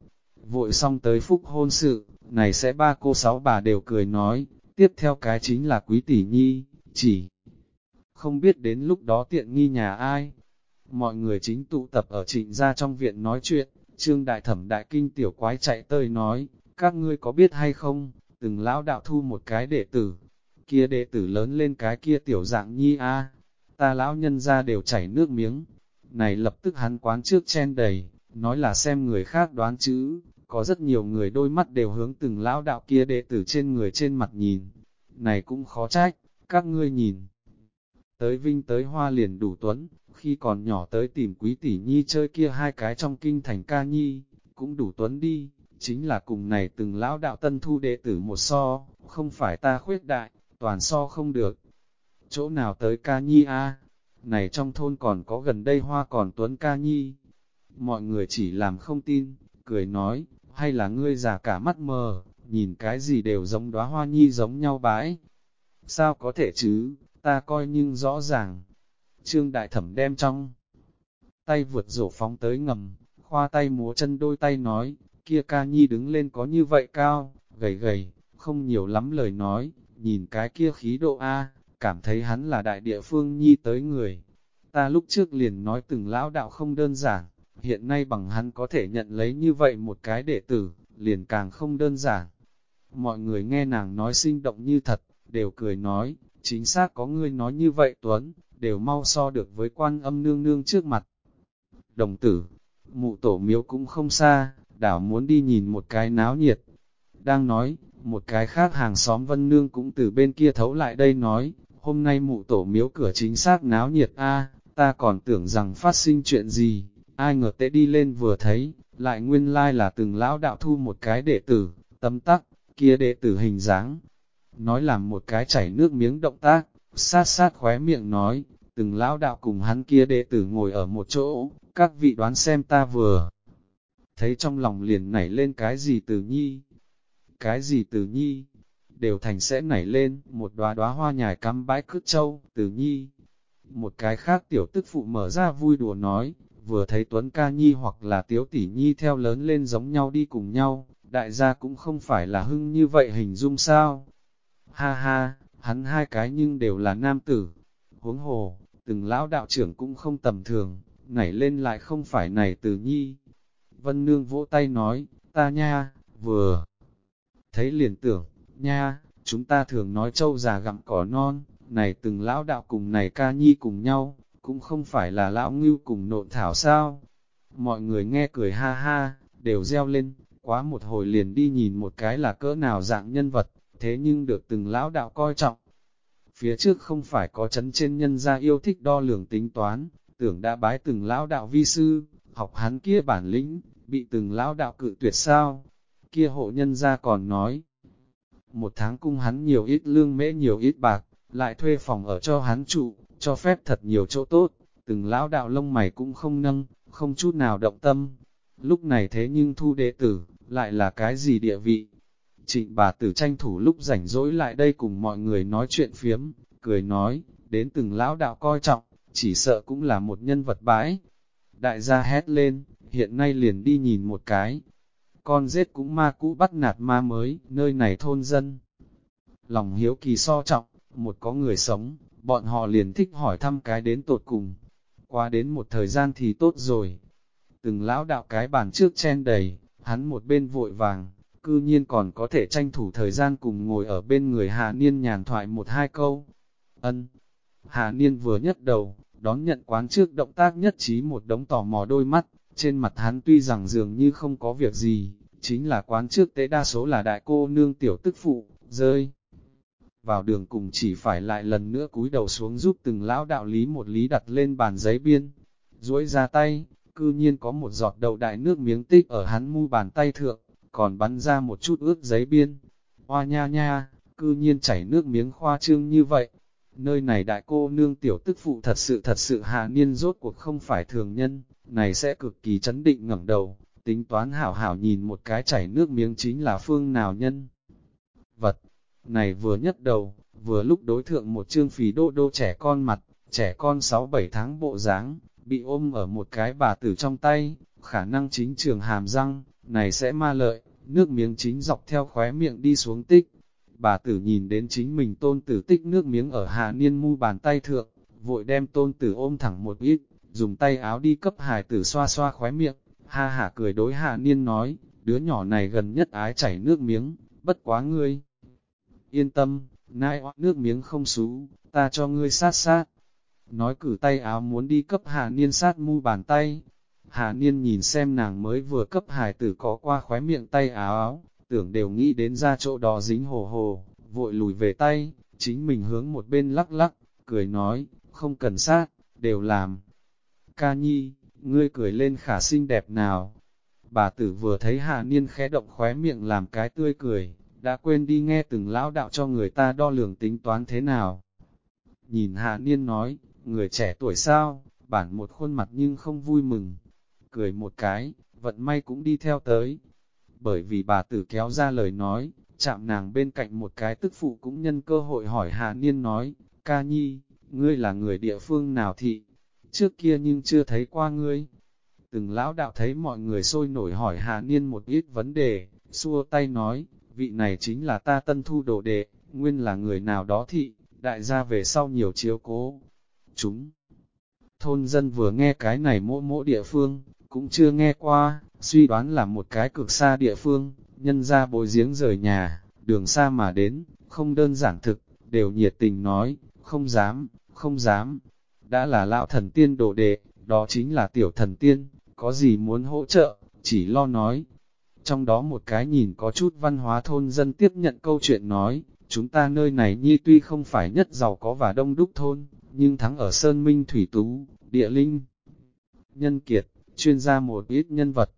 Vội xong tới phúc hôn sự, này sẽ ba cô sáu bà đều cười nói, Tiếp theo cái chính là quý tỷ nhi, chỉ không biết đến lúc đó tiện nghi nhà ai. Mọi người chính tụ tập ở trịnh gia trong viện nói chuyện, trương đại thẩm đại kinh tiểu quái chạy tới nói, các ngươi có biết hay không, từng lão đạo thu một cái đệ tử, kia đệ tử lớn lên cái kia tiểu dạng nhi a ta lão nhân ra đều chảy nước miếng. Này lập tức hắn quán trước chen đầy, nói là xem người khác đoán chữ, có rất nhiều người đôi mắt đều hướng từng lão đạo kia đệ tử trên người trên mặt nhìn. Này cũng khó trách, các ngươi nhìn. Tới vinh tới hoa liền đủ tuấn, khi còn nhỏ tới tìm quý tỷ nhi chơi kia hai cái trong kinh thành ca nhi, cũng đủ tuấn đi, chính là cùng này từng lão đạo tân thu đệ tử một so, không phải ta khuyết đại, toàn so không được. Chỗ nào tới ca nhi a Này trong thôn còn có gần đây hoa còn tuấn ca nhi. Mọi người chỉ làm không tin, cười nói, hay là ngươi già cả mắt mờ, nhìn cái gì đều giống đóa hoa nhi giống nhau bãi. Sao có thể chứ, ta coi nhưng rõ ràng. Trương Đại Thẩm đem trong tay vượt rổ phóng tới ngầm, khoa tay múa chân đôi tay nói, kia ca nhi đứng lên có như vậy cao, gầy gầy, không nhiều lắm lời nói, nhìn cái kia khí độ A, cảm thấy hắn là đại địa phương nhi tới người. Ta lúc trước liền nói từng lão đạo không đơn giản, hiện nay bằng hắn có thể nhận lấy như vậy một cái đệ tử, liền càng không đơn giản. Mọi người nghe nàng nói sinh động như thật, đều cười nói, chính xác có ngươi nói như vậy Tuấn, đều mau so được với quan âm nương nương trước mặt. Đồng tử, mụ tổ miếu cũng không xa, đảo muốn đi nhìn một cái náo nhiệt. Đang nói, một cái khác hàng xóm vân nương cũng từ bên kia thấu lại đây nói, hôm nay mụ tổ miếu cửa chính xác náo nhiệt a ta còn tưởng rằng phát sinh chuyện gì, ai ngờ tệ đi lên vừa thấy, lại nguyên lai là từng lão đạo thu một cái đệ tử, tấm tắc, kia đệ tử hình dáng. Nói làm một cái chảy nước miếng động tác, sát sát khóe miệng nói, từng lão đạo cùng hắn kia đệ tử ngồi ở một chỗ, các vị đoán xem ta vừa. Thấy trong lòng liền nảy lên cái gì từ nhi, cái gì từ nhi, đều thành sẽ nảy lên, một đóa đóa hoa nhài cắm bãi cứt châu, từ nhi. Một cái khác tiểu tức phụ mở ra vui đùa nói, vừa thấy Tuấn ca nhi hoặc là tiếu tỷ nhi theo lớn lên giống nhau đi cùng nhau, đại gia cũng không phải là hưng như vậy hình dung sao. Ha ha, hắn hai cái nhưng đều là nam tử. Huống hồ, từng lão đạo trưởng cũng không tầm thường, nảy lên lại không phải này từ nhi. Vân Nương vỗ tay nói, ta nha, vừa thấy liền tưởng, nha, chúng ta thường nói trâu già gặm cỏ non, này từng lão đạo cùng này ca nhi cùng nhau, cũng không phải là lão ngưu cùng nộn thảo sao. Mọi người nghe cười ha ha, đều reo lên, quá một hồi liền đi nhìn một cái là cỡ nào dạng nhân vật, thế nhưng được từng lão đạo coi trọng. Phía trước không phải có chấn trên nhân gia yêu thích đo lường tính toán, tưởng đã bái từng lão đạo vi sư, học hắn kia bản lĩnh, bị từng lão đạo cự tuyệt sao. Kia hộ nhân gia còn nói, một tháng cung hắn nhiều ít lương mễ nhiều ít bạc, lại thuê phòng ở cho hắn trụ, cho phép thật nhiều chỗ tốt, từng lão đạo lông mày cũng không nâng, không chút nào động tâm. Lúc này thế nhưng thu đệ tử, lại là cái gì địa vị? Trịnh bà tử tranh thủ lúc rảnh rỗi lại đây cùng mọi người nói chuyện phiếm, cười nói, đến từng lão đạo coi trọng, chỉ sợ cũng là một nhân vật bãi. Đại gia hét lên, hiện nay liền đi nhìn một cái. Con giết cũng ma cũ bắt nạt ma mới, nơi này thôn dân. Lòng hiếu kỳ so trọng, một có người sống, bọn họ liền thích hỏi thăm cái đến tột cùng. Qua đến một thời gian thì tốt rồi. Từng lão đạo cái bàn trước chen đầy, hắn một bên vội vàng, cư nhiên còn có thể tranh thủ thời gian cùng ngồi ở bên người Hà Niên nhàn thoại một hai câu. Ân. Hà Niên vừa nhất đầu, đón nhận quán trước động tác nhất trí một đống tò mò đôi mắt, trên mặt hắn tuy rằng dường như không có việc gì, chính là quán trước tế đa số là đại cô nương tiểu tức phụ, rơi. Vào đường cùng chỉ phải lại lần nữa cúi đầu xuống giúp từng lão đạo lý một lý đặt lên bàn giấy biên. duỗi ra tay, cư nhiên có một giọt đầu đại nước miếng tích ở hắn mu bàn tay thượng, còn bắn ra một chút ướt giấy biên. Hoa nha nha, cư nhiên chảy nước miếng khoa trương như vậy. Nơi này đại cô nương tiểu tức phụ thật sự thật sự hạ niên rốt cuộc không phải thường nhân, này sẽ cực kỳ chấn định ngẩng đầu, tính toán hảo hảo nhìn một cái chảy nước miếng chính là phương nào nhân. Vật, này vừa nhất đầu, vừa lúc đối thượng một chương phì đô đô trẻ con mặt, trẻ con 6-7 tháng bộ dáng bị ôm ở một cái bà tử trong tay, khả năng chính trường hàm răng, này sẽ ma lợi, nước miếng chính dọc theo khóe miệng đi xuống tích. Bà tử nhìn đến chính mình tôn tử tích nước miếng ở hạ niên mu bàn tay thượng, vội đem tôn tử ôm thẳng một ít, dùng tay áo đi cấp hài tử xoa xoa khóe miệng, ha hả cười đối hạ niên nói, đứa nhỏ này gần nhất ái chảy nước miếng, bất quá ngươi. Yên tâm, nai nước miếng không xú, ta cho ngươi sát sát. Nói cử tay áo muốn đi cấp hạ niên sát mu bàn tay, Hà Niên nhìn xem nàng mới vừa cấp hài tử có qua khóe miệng tay áo áo, tưởng đều nghĩ đến ra chỗ đó dính hồ hồ, vội lùi về tay, chính mình hướng một bên lắc lắc, cười nói, không cần sát, đều làm. Ca nhi, ngươi cười lên khả xinh đẹp nào. Bà tử vừa thấy Hà Niên khẽ động khóe miệng làm cái tươi cười, đã quên đi nghe từng lão đạo cho người ta đo lường tính toán thế nào. Nhìn Hà Niên nói, người trẻ tuổi sao, bản một khuôn mặt nhưng không vui mừng, cười một cái, vận may cũng đi theo tới. Bởi vì bà tử kéo ra lời nói, chạm nàng bên cạnh một cái tức phụ cũng nhân cơ hội hỏi Hà Niên nói, ca nhi, ngươi là người địa phương nào thị, trước kia nhưng chưa thấy qua ngươi. Từng lão đạo thấy mọi người sôi nổi hỏi Hà Niên một ít vấn đề, xua tay nói, vị này chính là ta tân thu đồ đệ, nguyên là người nào đó thị, đại gia về sau nhiều chiếu cố. Chúng, thôn dân vừa nghe cái này mỗ mỗ địa phương, cũng chưa nghe qua, suy đoán là một cái cực xa địa phương, nhân ra bồi giếng rời nhà, đường xa mà đến, không đơn giản thực, đều nhiệt tình nói, không dám, không dám, đã là lão thần tiên đồ đệ, đó chính là tiểu thần tiên, có gì muốn hỗ trợ, chỉ lo nói. Trong đó một cái nhìn có chút văn hóa thôn dân tiếp nhận câu chuyện nói, chúng ta nơi này nhi tuy không phải nhất giàu có và đông đúc thôn, nhưng thắng ở Sơn Minh Thủy Tú, địa linh. Nhân kiệt, chuyên gia một ít nhân vật,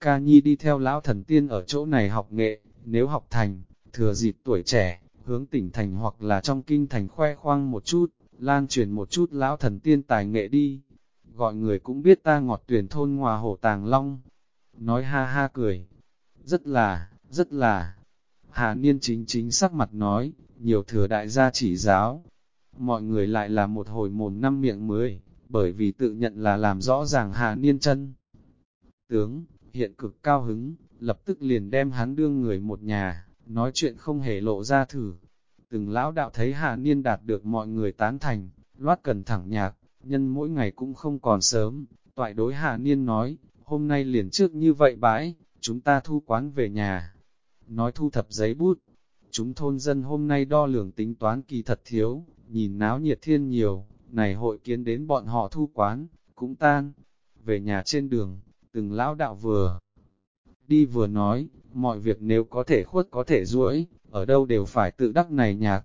ca nhi đi theo lão thần tiên ở chỗ này học nghệ, nếu học thành, thừa dịp tuổi trẻ, hướng tỉnh thành hoặc là trong kinh thành khoe khoang một chút, lan truyền một chút lão thần tiên tài nghệ đi. Gọi người cũng biết ta ngọt tuyển thôn hòa hổ tàng long. Nói ha ha cười. Rất là, rất là. Hà Niên chính chính sắc mặt nói, nhiều thừa đại gia chỉ giáo. Mọi người lại là một hồi mồm năm miệng mới, bởi vì tự nhận là làm rõ ràng Hà Niên chân. Tướng, hiện cực cao hứng, lập tức liền đem hắn đương người một nhà, nói chuyện không hề lộ ra thử. Từng lão đạo thấy Hà Niên đạt được mọi người tán thành, loát cần thẳng nhạc, nhân mỗi ngày cũng không còn sớm, toại đối Hà Niên nói, hôm nay liền trước như vậy bãi, chúng ta thu quán về nhà. Nói thu thập giấy bút, chúng thôn dân hôm nay đo lường tính toán kỳ thật thiếu, nhìn náo nhiệt thiên nhiều, này hội kiến đến bọn họ thu quán, cũng tan. Về nhà trên đường, từng lão đạo vừa đi vừa nói, mọi việc nếu có thể khuất có thể duỗi, ở đâu đều phải tự đắc này nhạc.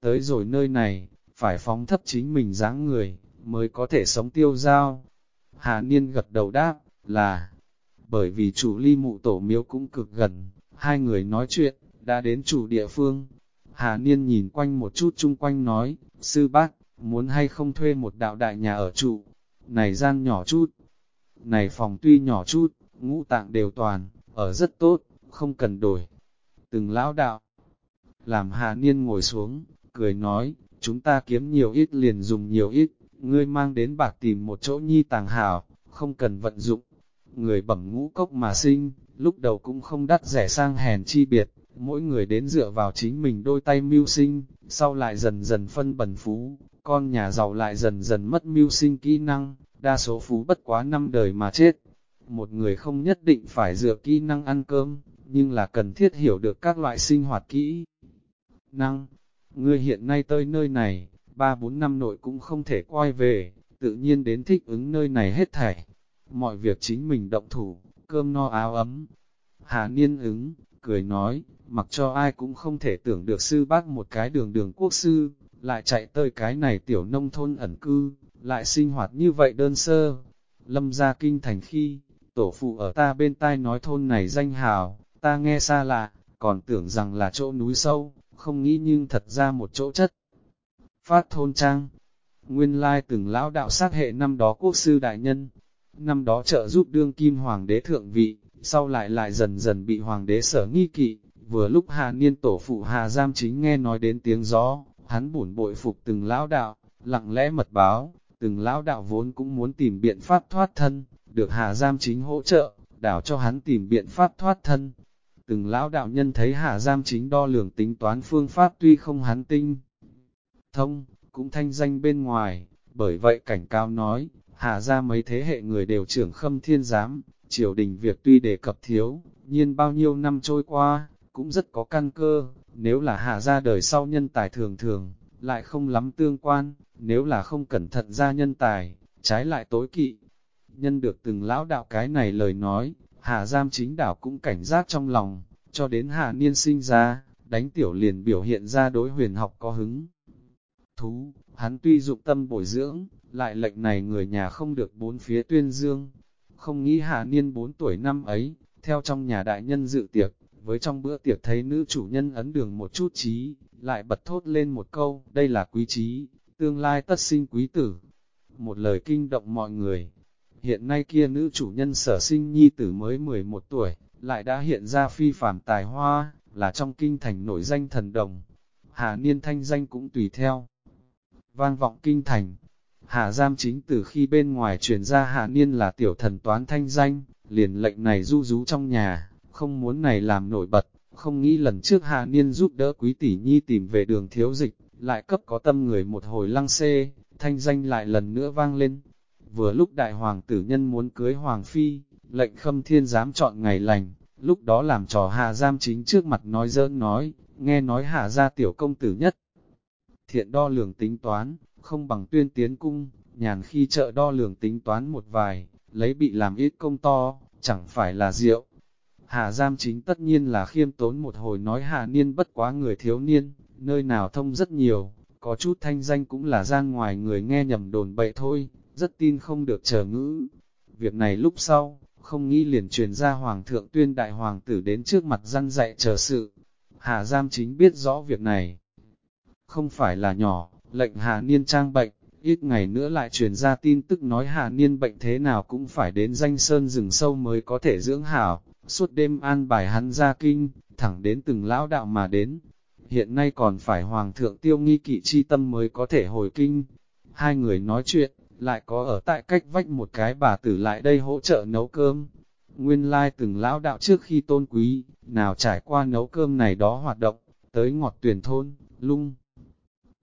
Tới rồi nơi này, phải phóng thấp chính mình dáng người, mới có thể sống tiêu giao. Hà Niên gật đầu đáp, là, bởi vì chủ ly mụ tổ miếu cũng cực gần, hai người nói chuyện, đã đến chủ địa phương. Hà Niên nhìn quanh một chút chung quanh nói, sư bác, muốn hay không thuê một đạo đại nhà ở trụ, này gian nhỏ chút, này phòng tuy nhỏ chút, ngũ tạng đều toàn, ở rất tốt, không cần đổi. Từng lão đạo, làm Hà Niên ngồi xuống, cười nói, chúng ta kiếm nhiều ít liền dùng nhiều ít, ngươi mang đến bạc tìm một chỗ nhi tàng hảo, không cần vận dụng. Người bẩm ngũ cốc mà sinh, lúc đầu cũng không đắt rẻ sang hèn chi biệt, mỗi người đến dựa vào chính mình đôi tay mưu sinh, sau lại dần dần phân bần phú, con nhà giàu lại dần dần mất mưu sinh kỹ năng, đa số phú bất quá năm đời mà chết. Một người không nhất định phải dựa kỹ năng ăn cơm, nhưng là cần thiết hiểu được các loại sinh hoạt kỹ năng. Ngươi hiện nay tới nơi này, ba bốn năm nội cũng không thể quay về, tự nhiên đến thích ứng nơi này hết thảy. Mọi việc chính mình động thủ, cơm no áo ấm. Hà Niên ứng, cười nói, mặc cho ai cũng không thể tưởng được sư bác một cái đường đường quốc sư, lại chạy tới cái này tiểu nông thôn ẩn cư, lại sinh hoạt như vậy đơn sơ. Lâm ra kinh thành khi, tổ phụ ở ta bên tai nói thôn này danh hào, ta nghe xa lạ, còn tưởng rằng là chỗ núi sâu, không nghĩ nhưng thật ra một chỗ chất. Phát thôn trang, nguyên lai từng lão đạo sát hệ năm đó quốc sư đại nhân, năm đó trợ giúp đương kim hoàng đế thượng vị, sau lại lại dần dần bị hoàng đế sở nghi kỵ, vừa lúc hà niên tổ phụ hà giam chính nghe nói đến tiếng gió, hắn bổn bội phục từng lão đạo, lặng lẽ mật báo, từng lão đạo vốn cũng muốn tìm biện pháp thoát thân, được hà giam chính hỗ trợ, đảo cho hắn tìm biện pháp thoát thân, Từng lão đạo nhân thấy Hà Giam chính đo lường tính toán phương pháp tuy không hắn tinh. Thông, cũng thanh danh bên ngoài, bởi vậy cảnh cao nói, Hà ra mấy thế hệ người đều trưởng khâm thiên giám, triều đình việc tuy đề cập thiếu, nhiên bao nhiêu năm trôi qua, cũng rất có căn cơ, nếu là Hà ra đời sau nhân tài thường thường, lại không lắm tương quan, nếu là không cẩn thận ra nhân tài, trái lại tối kỵ. Nhân được từng lão đạo cái này lời nói, Hà Giam chính đảo cũng cảnh giác trong lòng, cho đến Hà Niên sinh ra, đánh tiểu liền biểu hiện ra đối huyền học có hứng. Thú, hắn tuy dụng tâm bồi dưỡng, lại lệnh này người nhà không được bốn phía tuyên dương. Không nghĩ Hà Niên bốn tuổi năm ấy, theo trong nhà đại nhân dự tiệc, với trong bữa tiệc thấy nữ chủ nhân ấn đường một chút trí, lại bật thốt lên một câu, đây là quý trí, tương lai tất sinh quý tử. Một lời kinh động mọi người, Hiện nay kia nữ chủ nhân sở sinh nhi tử mới 11 tuổi, lại đã hiện ra phi phàm tài hoa, là trong kinh thành nổi danh thần đồng. Hà Niên thanh danh cũng tùy theo. Vang vọng kinh thành, Hà Giam chính từ khi bên ngoài truyền ra Hà Niên là tiểu thần toán thanh danh, liền lệnh này du rú trong nhà, không muốn này làm nổi bật, không nghĩ lần trước Hà Niên giúp đỡ quý tỷ nhi tìm về đường thiếu dịch, lại cấp có tâm người một hồi lăng xê, thanh danh lại lần nữa vang lên, Vừa lúc đại hoàng tử nhân muốn cưới hoàng phi, lệnh khâm thiên dám chọn ngày lành, lúc đó làm trò hạ giam chính trước mặt nói dỡn nói, nghe nói hạ ra tiểu công tử nhất. thiện đo lường tính toán, không bằng tuyên tiến cung, nhàn khi chợ đo lường tính toán một vài, lấy bị làm ít công to, chẳng phải là rượu. Hà giam chính tất nhiên là khiêm tốn một hồi nói hà niên bất quá người thiếu niên, nơi nào thông rất nhiều, có chút thanh danh cũng là ra ngoài người nghe nhầm đồn bậy thôi, rất tin không được chờ ngữ. Việc này lúc sau, không nghĩ liền truyền ra hoàng thượng tuyên đại hoàng tử đến trước mặt răn dạy chờ sự. Hà giam chính biết rõ việc này. Không phải là nhỏ, lệnh Hà Niên trang bệnh, ít ngày nữa lại truyền ra tin tức nói Hà Niên bệnh thế nào cũng phải đến danh sơn rừng sâu mới có thể dưỡng hảo, suốt đêm an bài hắn ra kinh, thẳng đến từng lão đạo mà đến. Hiện nay còn phải Hoàng thượng tiêu nghi kỵ chi tâm mới có thể hồi kinh. Hai người nói chuyện, lại có ở tại cách vách một cái bà tử lại đây hỗ trợ nấu cơm. Nguyên lai từng lão đạo trước khi tôn quý, nào trải qua nấu cơm này đó hoạt động, tới ngọt tuyển thôn, lung.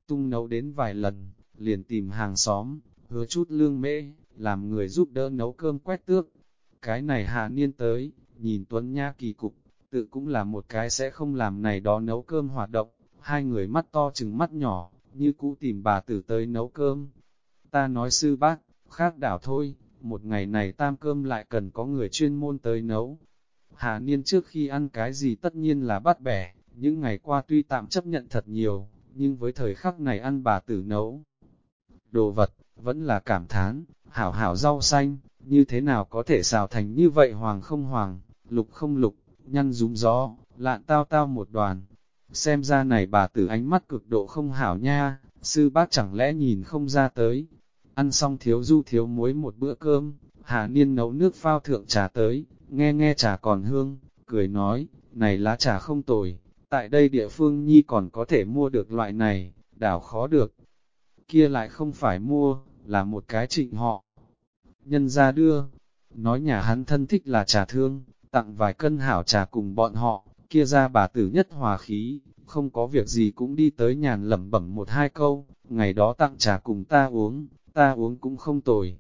Tung nấu đến vài lần, liền tìm hàng xóm, hứa chút lương mễ, làm người giúp đỡ nấu cơm quét tước. Cái này hạ niên tới, nhìn Tuấn Nha kỳ cục, tự cũng là một cái sẽ không làm này đó nấu cơm hoạt động. Hai người mắt to chừng mắt nhỏ, như cũ tìm bà tử tới nấu cơm. Ta nói sư bác, khác đảo thôi, một ngày này tam cơm lại cần có người chuyên môn tới nấu. Hà Niên trước khi ăn cái gì tất nhiên là bắt bẻ, những ngày qua tuy tạm chấp nhận thật nhiều, nhưng với thời khắc này ăn bà tử nấu. Đồ vật, vẫn là cảm thán, hảo hảo rau xanh, như thế nào có thể xào thành như vậy hoàng không hoàng, lục không lục, nhăn rúm gió, lạn tao tao một đoàn. Xem ra này bà tử ánh mắt cực độ không hảo nha, sư bác chẳng lẽ nhìn không ra tới. Ăn xong thiếu du thiếu muối một bữa cơm, Hà Niên nấu nước phao thượng trà tới, nghe nghe trà còn hương, cười nói, này lá trà không tồi, tại đây địa phương nhi còn có thể mua được loại này, đảo khó được. Kia lại không phải mua, là một cái trịnh họ. Nhân ra đưa, nói nhà hắn thân thích là trà thương, tặng vài cân hảo trà cùng bọn họ, kia ra bà tử nhất hòa khí, không có việc gì cũng đi tới nhàn lẩm bẩm một hai câu, ngày đó tặng trà cùng ta uống, ta uống cũng không tồi.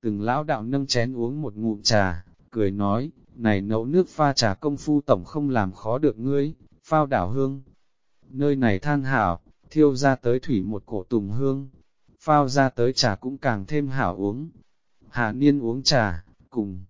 Từng lão đạo nâng chén uống một ngụm trà, cười nói, này nấu nước pha trà công phu tổng không làm khó được ngươi, phao đảo hương. Nơi này than hảo, thiêu ra tới thủy một cổ tùng hương, phao ra tới trà cũng càng thêm hảo uống. hạ Niên uống trà, cùng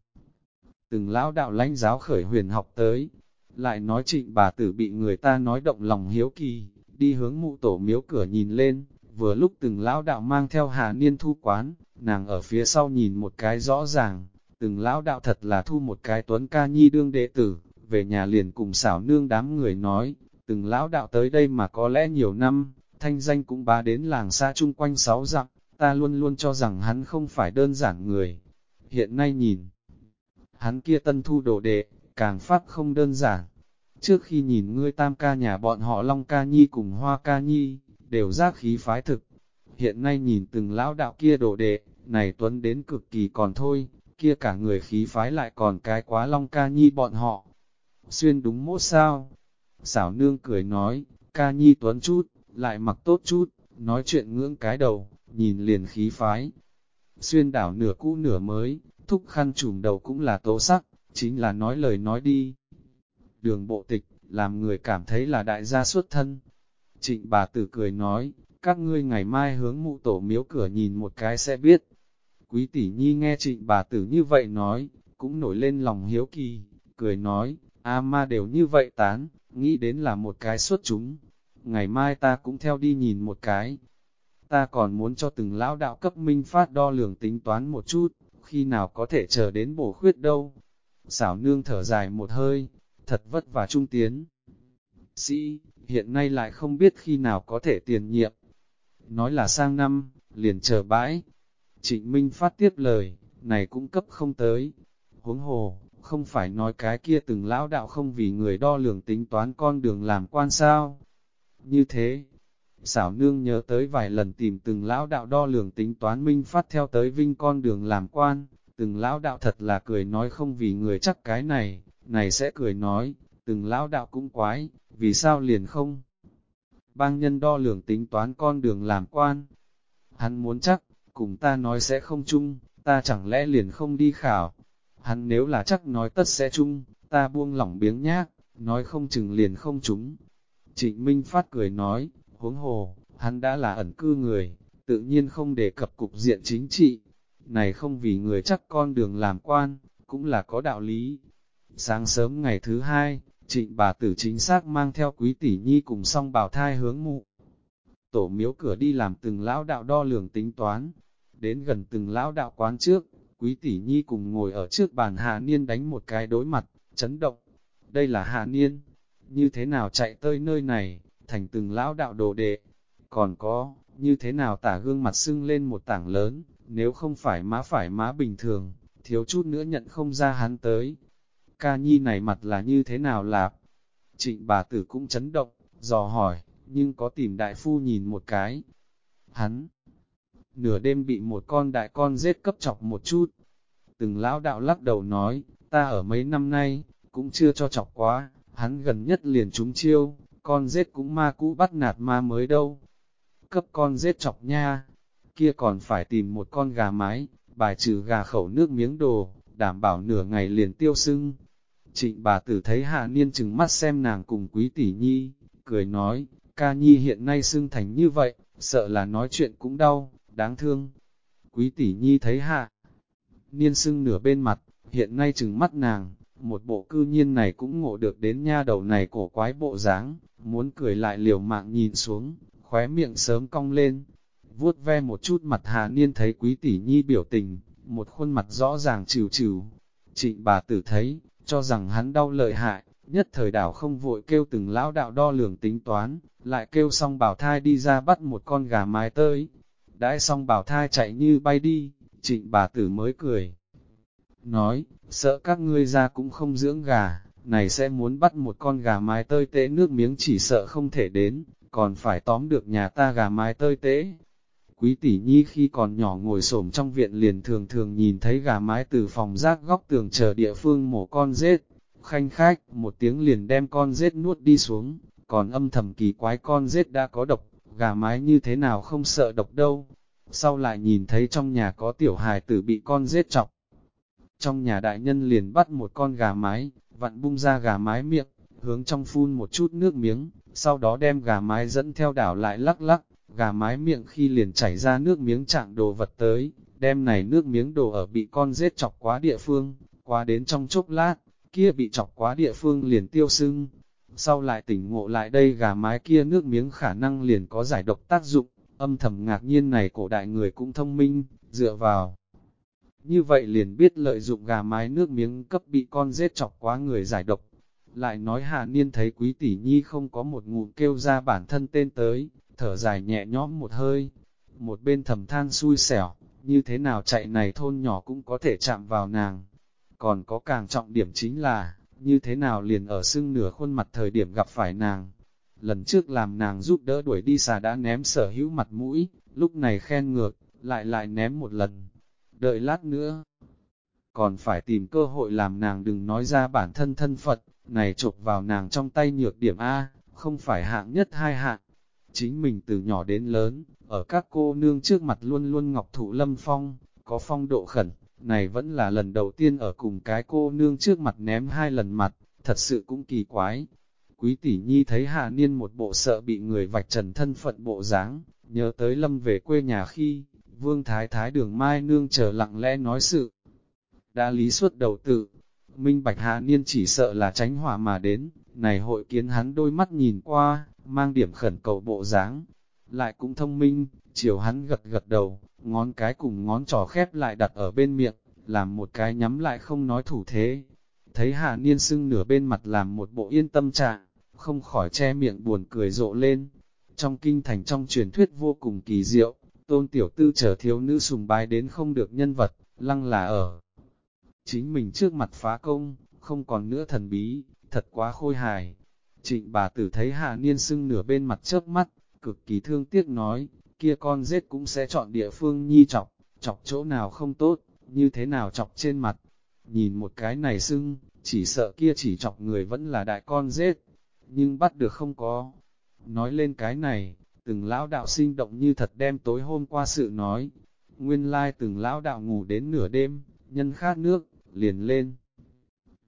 từng lão đạo lãnh giáo khởi huyền học tới, lại nói trịnh bà tử bị người ta nói động lòng hiếu kỳ, đi hướng mụ tổ miếu cửa nhìn lên, vừa lúc từng lão đạo mang theo Hà Niên thu quán, nàng ở phía sau nhìn một cái rõ ràng, từng lão đạo thật là thu một cái tuấn ca nhi đương đệ tử, về nhà liền cùng xảo nương đám người nói, từng lão đạo tới đây mà có lẽ nhiều năm, thanh danh cũng bá đến làng xa chung quanh sáu dặm, ta luôn luôn cho rằng hắn không phải đơn giản người. Hiện nay nhìn, hắn kia tân thu đồ đệ, càng phát không đơn giản. Trước khi nhìn ngươi tam ca nhà bọn họ Long ca nhi cùng Hoa ca nhi, đều giác khí phái thực. Hiện nay nhìn từng lão đạo kia đổ đệ, này tuấn đến cực kỳ còn thôi, kia cả người khí phái lại còn cái quá Long ca nhi bọn họ. Xuyên đúng mốt sao? Xảo nương cười nói, ca nhi tuấn chút, lại mặc tốt chút, nói chuyện ngưỡng cái đầu, nhìn liền khí phái. Xuyên đảo nửa cũ nửa mới, thúc khăn trùm đầu cũng là tố sắc, chính là nói lời nói đi. Đường bộ tịch, làm người cảm thấy là đại gia xuất thân. Trịnh bà tử cười nói, các ngươi ngày mai hướng mụ tổ miếu cửa nhìn một cái sẽ biết. Quý tỷ nhi nghe trịnh bà tử như vậy nói, cũng nổi lên lòng hiếu kỳ, cười nói, a ma đều như vậy tán, nghĩ đến là một cái xuất chúng. Ngày mai ta cũng theo đi nhìn một cái. Ta còn muốn cho từng lão đạo cấp minh phát đo lường tính toán một chút, khi nào có thể chờ đến bổ khuyết đâu. Xảo nương thở dài một hơi, thật vất vả trung tiến. Sĩ, hiện nay lại không biết khi nào có thể tiền nhiệm. Nói là sang năm, liền chờ bãi. Trịnh Minh phát tiếp lời, này cũng cấp không tới. Huống hồ, không phải nói cái kia từng lão đạo không vì người đo lường tính toán con đường làm quan sao. Như thế, xảo nương nhớ tới vài lần tìm từng lão đạo đo lường tính toán minh phát theo tới vinh con đường làm quan, từng lão đạo thật là cười nói không vì người chắc cái này, này sẽ cười nói, từng lão đạo cũng quái, vì sao liền không? Bang nhân đo lường tính toán con đường làm quan, hắn muốn chắc, cùng ta nói sẽ không chung, ta chẳng lẽ liền không đi khảo, hắn nếu là chắc nói tất sẽ chung, ta buông lỏng biếng nhác, nói không chừng liền không chúng. Trịnh Minh Phát cười nói, huống hồ, hắn đã là ẩn cư người, tự nhiên không đề cập cục diện chính trị. Này không vì người chắc con đường làm quan, cũng là có đạo lý. Sáng sớm ngày thứ hai, trịnh bà tử chính xác mang theo quý tỷ nhi cùng song bào thai hướng mụ. Tổ miếu cửa đi làm từng lão đạo đo lường tính toán. Đến gần từng lão đạo quán trước, quý tỷ nhi cùng ngồi ở trước bàn Hà Niên đánh một cái đối mặt, chấn động. Đây là Hà Niên, như thế nào chạy tới nơi này, thành từng lão đạo đồ đệ. Còn có, như thế nào tả gương mặt sưng lên một tảng lớn, nếu không phải má phải má bình thường, thiếu chút nữa nhận không ra hắn tới. Ca nhi này mặt là như thế nào lạp? Trịnh bà tử cũng chấn động, dò hỏi, nhưng có tìm đại phu nhìn một cái. Hắn, nửa đêm bị một con đại con giết cấp chọc một chút. Từng lão đạo lắc đầu nói, ta ở mấy năm nay, cũng chưa cho chọc quá, hắn gần nhất liền trúng chiêu, con giết cũng ma cũ bắt nạt ma mới đâu. Cấp con giết chọc nha, kia còn phải tìm một con gà mái, bài trừ gà khẩu nước miếng đồ, đảm bảo nửa ngày liền tiêu sưng. Trịnh bà tử thấy hạ niên chừng mắt xem nàng cùng quý tỷ nhi, cười nói, ca nhi hiện nay sưng thành như vậy, sợ là nói chuyện cũng đau, đáng thương. Quý tỷ nhi thấy hạ, niên sưng nửa bên mặt, hiện nay chừng mắt nàng, một bộ cư nhiên này cũng ngộ được đến nha đầu này cổ quái bộ dáng, muốn cười lại liều mạng nhìn xuống, khóe miệng sớm cong lên, vuốt ve một chút mặt Hà Niên thấy quý tỷ nhi biểu tình, một khuôn mặt rõ ràng trừ trừ. Trịnh bà tử thấy, cho rằng hắn đau lợi hại, nhất thời đảo không vội kêu từng lão đạo đo lường tính toán, lại kêu xong bảo thai đi ra bắt một con gà mái tới. Đãi xong bảo thai chạy như bay đi, trịnh bà tử mới cười. Nói, sợ các ngươi ra cũng không dưỡng gà, này sẽ muốn bắt một con gà mái tơi tế nước miếng chỉ sợ không thể đến, còn phải tóm được nhà ta gà mái tơi tế. Quý tỷ nhi khi còn nhỏ ngồi xổm trong viện liền thường thường nhìn thấy gà mái từ phòng rác góc tường chờ địa phương mổ con rết, khanh khách, một tiếng liền đem con rết nuốt đi xuống, còn âm thầm kỳ quái con rết đã có độc, gà mái như thế nào không sợ độc đâu. Sau lại nhìn thấy trong nhà có tiểu hài tử bị con rết chọc. Trong nhà đại nhân liền bắt một con gà mái, vặn bung ra gà mái miệng, hướng trong phun một chút nước miếng, sau đó đem gà mái dẫn theo đảo lại lắc lắc, gà mái miệng khi liền chảy ra nước miếng trạng đồ vật tới, đem này nước miếng đồ ở bị con rết chọc quá địa phương, qua đến trong chốc lát, kia bị chọc quá địa phương liền tiêu sưng. Sau lại tỉnh ngộ lại đây gà mái kia nước miếng khả năng liền có giải độc tác dụng, âm thầm ngạc nhiên này cổ đại người cũng thông minh, dựa vào. Như vậy liền biết lợi dụng gà mái nước miếng cấp bị con rết chọc quá người giải độc. Lại nói Hà Niên thấy quý tỷ nhi không có một ngụm kêu ra bản thân tên tới, thở dài nhẹ nhõm một hơi, một bên thầm than xui xẻo, như thế nào chạy này thôn nhỏ cũng có thể chạm vào nàng. Còn có càng trọng điểm chính là, như thế nào liền ở sưng nửa khuôn mặt thời điểm gặp phải nàng. Lần trước làm nàng giúp đỡ đuổi đi xà đã ném sở hữu mặt mũi, lúc này khen ngược, lại lại ném một lần. Đợi lát nữa, còn phải tìm cơ hội làm nàng đừng nói ra bản thân thân Phật, này chụp vào nàng trong tay nhược điểm A, không phải hạng nhất hai hạng. Chính mình từ nhỏ đến lớn, ở các cô nương trước mặt luôn luôn ngọc thụ lâm phong, có phong độ khẩn, này vẫn là lần đầu tiên ở cùng cái cô nương trước mặt ném hai lần mặt, thật sự cũng kỳ quái. Quý tỷ nhi thấy hạ niên một bộ sợ bị người vạch trần thân phận bộ dáng, nhớ tới lâm về quê nhà khi, vương thái thái đường mai nương chờ lặng lẽ nói sự. Đã lý suốt đầu tự, minh bạch hạ niên chỉ sợ là tránh hỏa mà đến, này hội kiến hắn đôi mắt nhìn qua, mang điểm khẩn cầu bộ dáng, lại cũng thông minh, chiều hắn gật gật đầu, ngón cái cùng ngón trỏ khép lại đặt ở bên miệng, làm một cái nhắm lại không nói thủ thế. Thấy Hà Niên sưng nửa bên mặt làm một bộ yên tâm trạng, không khỏi che miệng buồn cười rộ lên. Trong kinh thành trong truyền thuyết vô cùng kỳ diệu, tôn tiểu tư trở thiếu nữ sùng bái đến không được nhân vật, lăng là ở. Chính mình trước mặt phá công, không còn nữa thần bí, thật quá khôi hài. Trịnh bà tử thấy hạ niên sưng nửa bên mặt chớp mắt, cực kỳ thương tiếc nói, kia con rết cũng sẽ chọn địa phương nhi chọc, chọc chỗ nào không tốt, như thế nào chọc trên mặt. Nhìn một cái này sưng, chỉ sợ kia chỉ chọc người vẫn là đại con rết, nhưng bắt được không có. Nói lên cái này, từng lão đạo sinh động như thật đem tối hôm qua sự nói. Nguyên lai từng lão đạo ngủ đến nửa đêm, nhân khát nước, liền lên.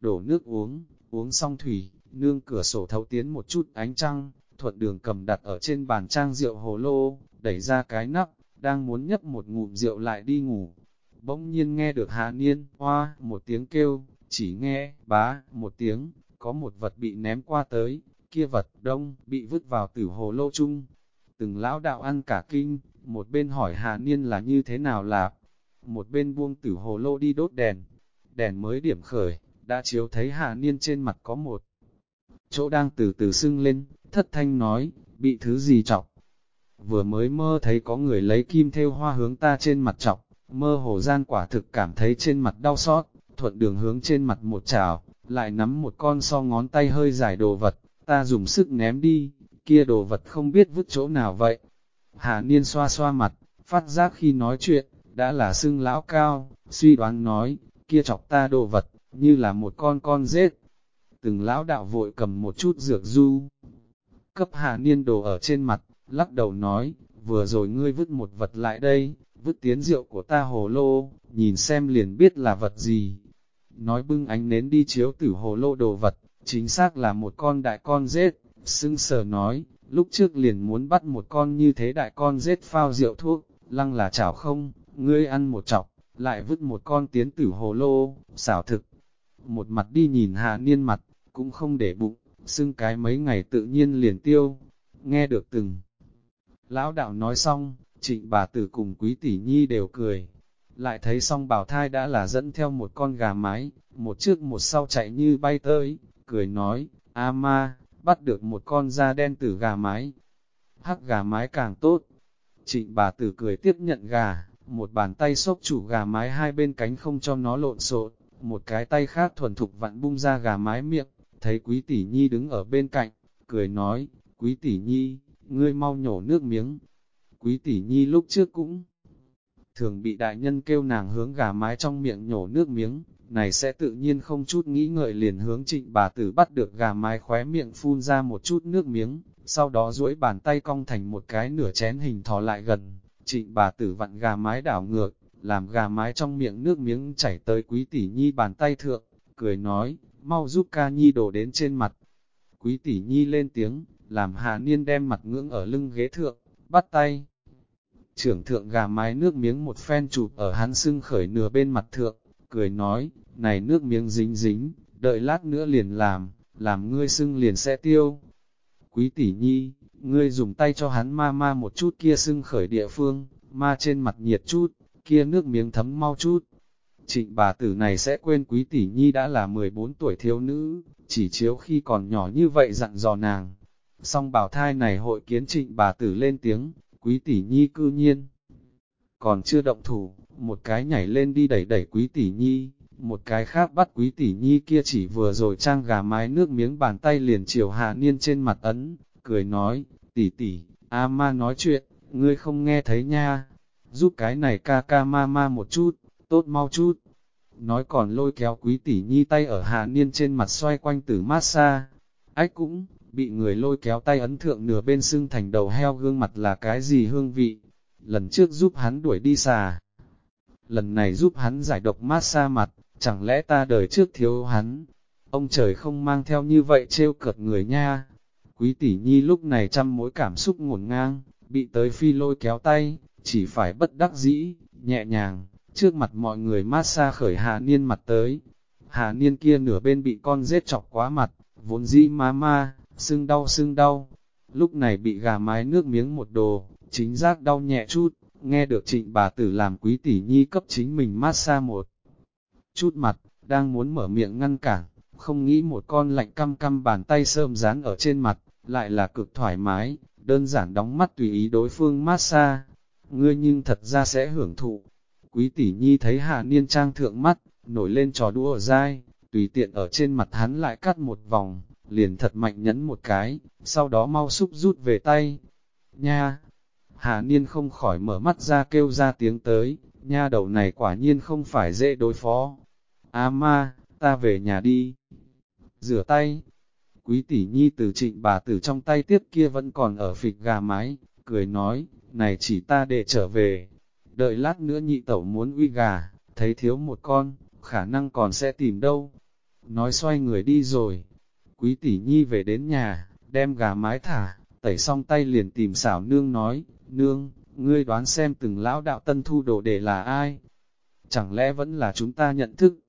Đổ nước uống, uống xong thủy, nương cửa sổ thấu tiến một chút ánh trăng, thuận đường cầm đặt ở trên bàn trang rượu hồ lô, đẩy ra cái nắp, đang muốn nhấp một ngụm rượu lại đi ngủ. Bỗng nhiên nghe được Hạ Niên, hoa, một tiếng kêu, chỉ nghe, bá, một tiếng, có một vật bị ném qua tới, kia vật, đông, bị vứt vào tử hồ lô chung. Từng lão đạo ăn cả kinh, một bên hỏi Hạ Niên là như thế nào là, một bên buông tử hồ lô đi đốt đèn, đèn mới điểm khởi, đã chiếu thấy Hạ Niên trên mặt có một chỗ đang từ từ sưng lên, thất thanh nói, bị thứ gì chọc. Vừa mới mơ thấy có người lấy kim theo hoa hướng ta trên mặt chọc, mơ hồ gian quả thực cảm thấy trên mặt đau xót, thuận đường hướng trên mặt một chảo, lại nắm một con so ngón tay hơi dài đồ vật, ta dùng sức ném đi, kia đồ vật không biết vứt chỗ nào vậy. Hà Niên xoa xoa mặt, phát giác khi nói chuyện, đã là xưng lão cao, suy đoán nói, kia chọc ta đồ vật, như là một con con rết. Từng lão đạo vội cầm một chút dược du, cấp Hà Niên đồ ở trên mặt, lắc đầu nói, vừa rồi ngươi vứt một vật lại đây, vứt tiến rượu của ta hồ lô, nhìn xem liền biết là vật gì. Nói bưng ánh nến đi chiếu tử hồ lô đồ vật, chính xác là một con đại con rết, xưng sờ nói, lúc trước liền muốn bắt một con như thế đại con rết phao rượu thuốc, lăng là chảo không, ngươi ăn một chọc, lại vứt một con tiến tử hồ lô, xảo thực. Một mặt đi nhìn hạ niên mặt, cũng không để bụng, xưng cái mấy ngày tự nhiên liền tiêu, nghe được từng. Lão đạo nói xong, trịnh bà tử cùng quý tỷ nhi đều cười, lại thấy song bảo thai đã là dẫn theo một con gà mái, một trước một sau chạy như bay tới, cười nói, a ma, bắt được một con da đen tử gà mái. Hắc gà mái càng tốt. Trịnh bà tử cười tiếp nhận gà, một bàn tay xốc chủ gà mái hai bên cánh không cho nó lộn xộn, một cái tay khác thuần thục vặn bung ra gà mái miệng, thấy quý tỷ nhi đứng ở bên cạnh, cười nói, quý tỷ nhi, ngươi mau nhổ nước miếng. Quý tỷ nhi lúc trước cũng thường bị đại nhân kêu nàng hướng gà mái trong miệng nhổ nước miếng, này sẽ tự nhiên không chút nghĩ ngợi liền hướng trịnh bà tử bắt được gà mái khóe miệng phun ra một chút nước miếng, sau đó duỗi bàn tay cong thành một cái nửa chén hình thò lại gần, trịnh bà tử vặn gà mái đảo ngược, làm gà mái trong miệng nước miếng chảy tới quý tỷ nhi bàn tay thượng, cười nói, mau giúp ca nhi đổ đến trên mặt. Quý tỷ nhi lên tiếng, làm Hà Niên đem mặt ngưỡng ở lưng ghế thượng, bắt tay. Trưởng thượng gà mái nước miếng một phen chụp ở hắn sưng khởi nửa bên mặt thượng, cười nói, này nước miếng dính dính, đợi lát nữa liền làm, làm ngươi sưng liền sẽ tiêu. Quý tỷ nhi, ngươi dùng tay cho hắn ma ma một chút kia sưng khởi địa phương, ma trên mặt nhiệt chút, kia nước miếng thấm mau chút. Trịnh bà tử này sẽ quên quý tỷ nhi đã là 14 tuổi thiếu nữ, chỉ chiếu khi còn nhỏ như vậy dặn dò nàng. Song bảo thai này hội kiến trịnh bà tử lên tiếng, quý tỷ nhi cư nhiên. Còn chưa động thủ, một cái nhảy lên đi đẩy đẩy quý tỷ nhi, một cái khác bắt quý tỷ nhi kia chỉ vừa rồi trang gà mái nước miếng bàn tay liền chiều hạ niên trên mặt ấn, cười nói, tỷ tỷ, a ma nói chuyện, ngươi không nghe thấy nha, giúp cái này ca ca ma ma một chút, tốt mau chút. Nói còn lôi kéo quý tỷ nhi tay ở hạ niên trên mặt xoay quanh từ massage, ách cũng, bị người lôi kéo tay ấn thượng nửa bên xương thành đầu heo gương mặt là cái gì hương vị. Lần trước giúp hắn đuổi đi xà, lần này giúp hắn giải độc massage mặt, chẳng lẽ ta đời trước thiếu hắn? Ông trời không mang theo như vậy trêu cợt người nha. Quý tỷ nhi lúc này trăm mối cảm xúc ngổn ngang, bị tới phi lôi kéo tay, chỉ phải bất đắc dĩ, nhẹ nhàng, trước mặt mọi người mát xa khởi Hà Niên mặt tới. Hà Niên kia nửa bên bị con rết chọc quá mặt, vốn dĩ má ma, sưng đau sưng đau. Lúc này bị gà mái nước miếng một đồ, chính giác đau nhẹ chút, nghe được trịnh bà tử làm quý tỷ nhi cấp chính mình mát xa một chút mặt, đang muốn mở miệng ngăn cản, không nghĩ một con lạnh căm căm bàn tay sơm dán ở trên mặt, lại là cực thoải mái, đơn giản đóng mắt tùy ý đối phương mát xa. Ngươi nhưng thật ra sẽ hưởng thụ. Quý tỷ nhi thấy hạ niên trang thượng mắt, nổi lên trò đua ở dai, tùy tiện ở trên mặt hắn lại cắt một vòng, liền thật mạnh nhấn một cái, sau đó mau xúc rút về tay. Nha, Hà Niên không khỏi mở mắt ra kêu ra tiếng tới, nha đầu này quả nhiên không phải dễ đối phó. A ma, ta về nhà đi. Rửa tay. Quý tỷ nhi từ trịnh bà tử trong tay tiếp kia vẫn còn ở phịch gà mái, cười nói, này chỉ ta để trở về. Đợi lát nữa nhị tẩu muốn uy gà, thấy thiếu một con, khả năng còn sẽ tìm đâu. Nói xoay người đi rồi. Quý tỷ nhi về đến nhà, đem gà mái thả, tẩy xong tay liền tìm xảo nương nói, nương, ngươi đoán xem từng lão đạo tân thu đồ để là ai? Chẳng lẽ vẫn là chúng ta nhận thức?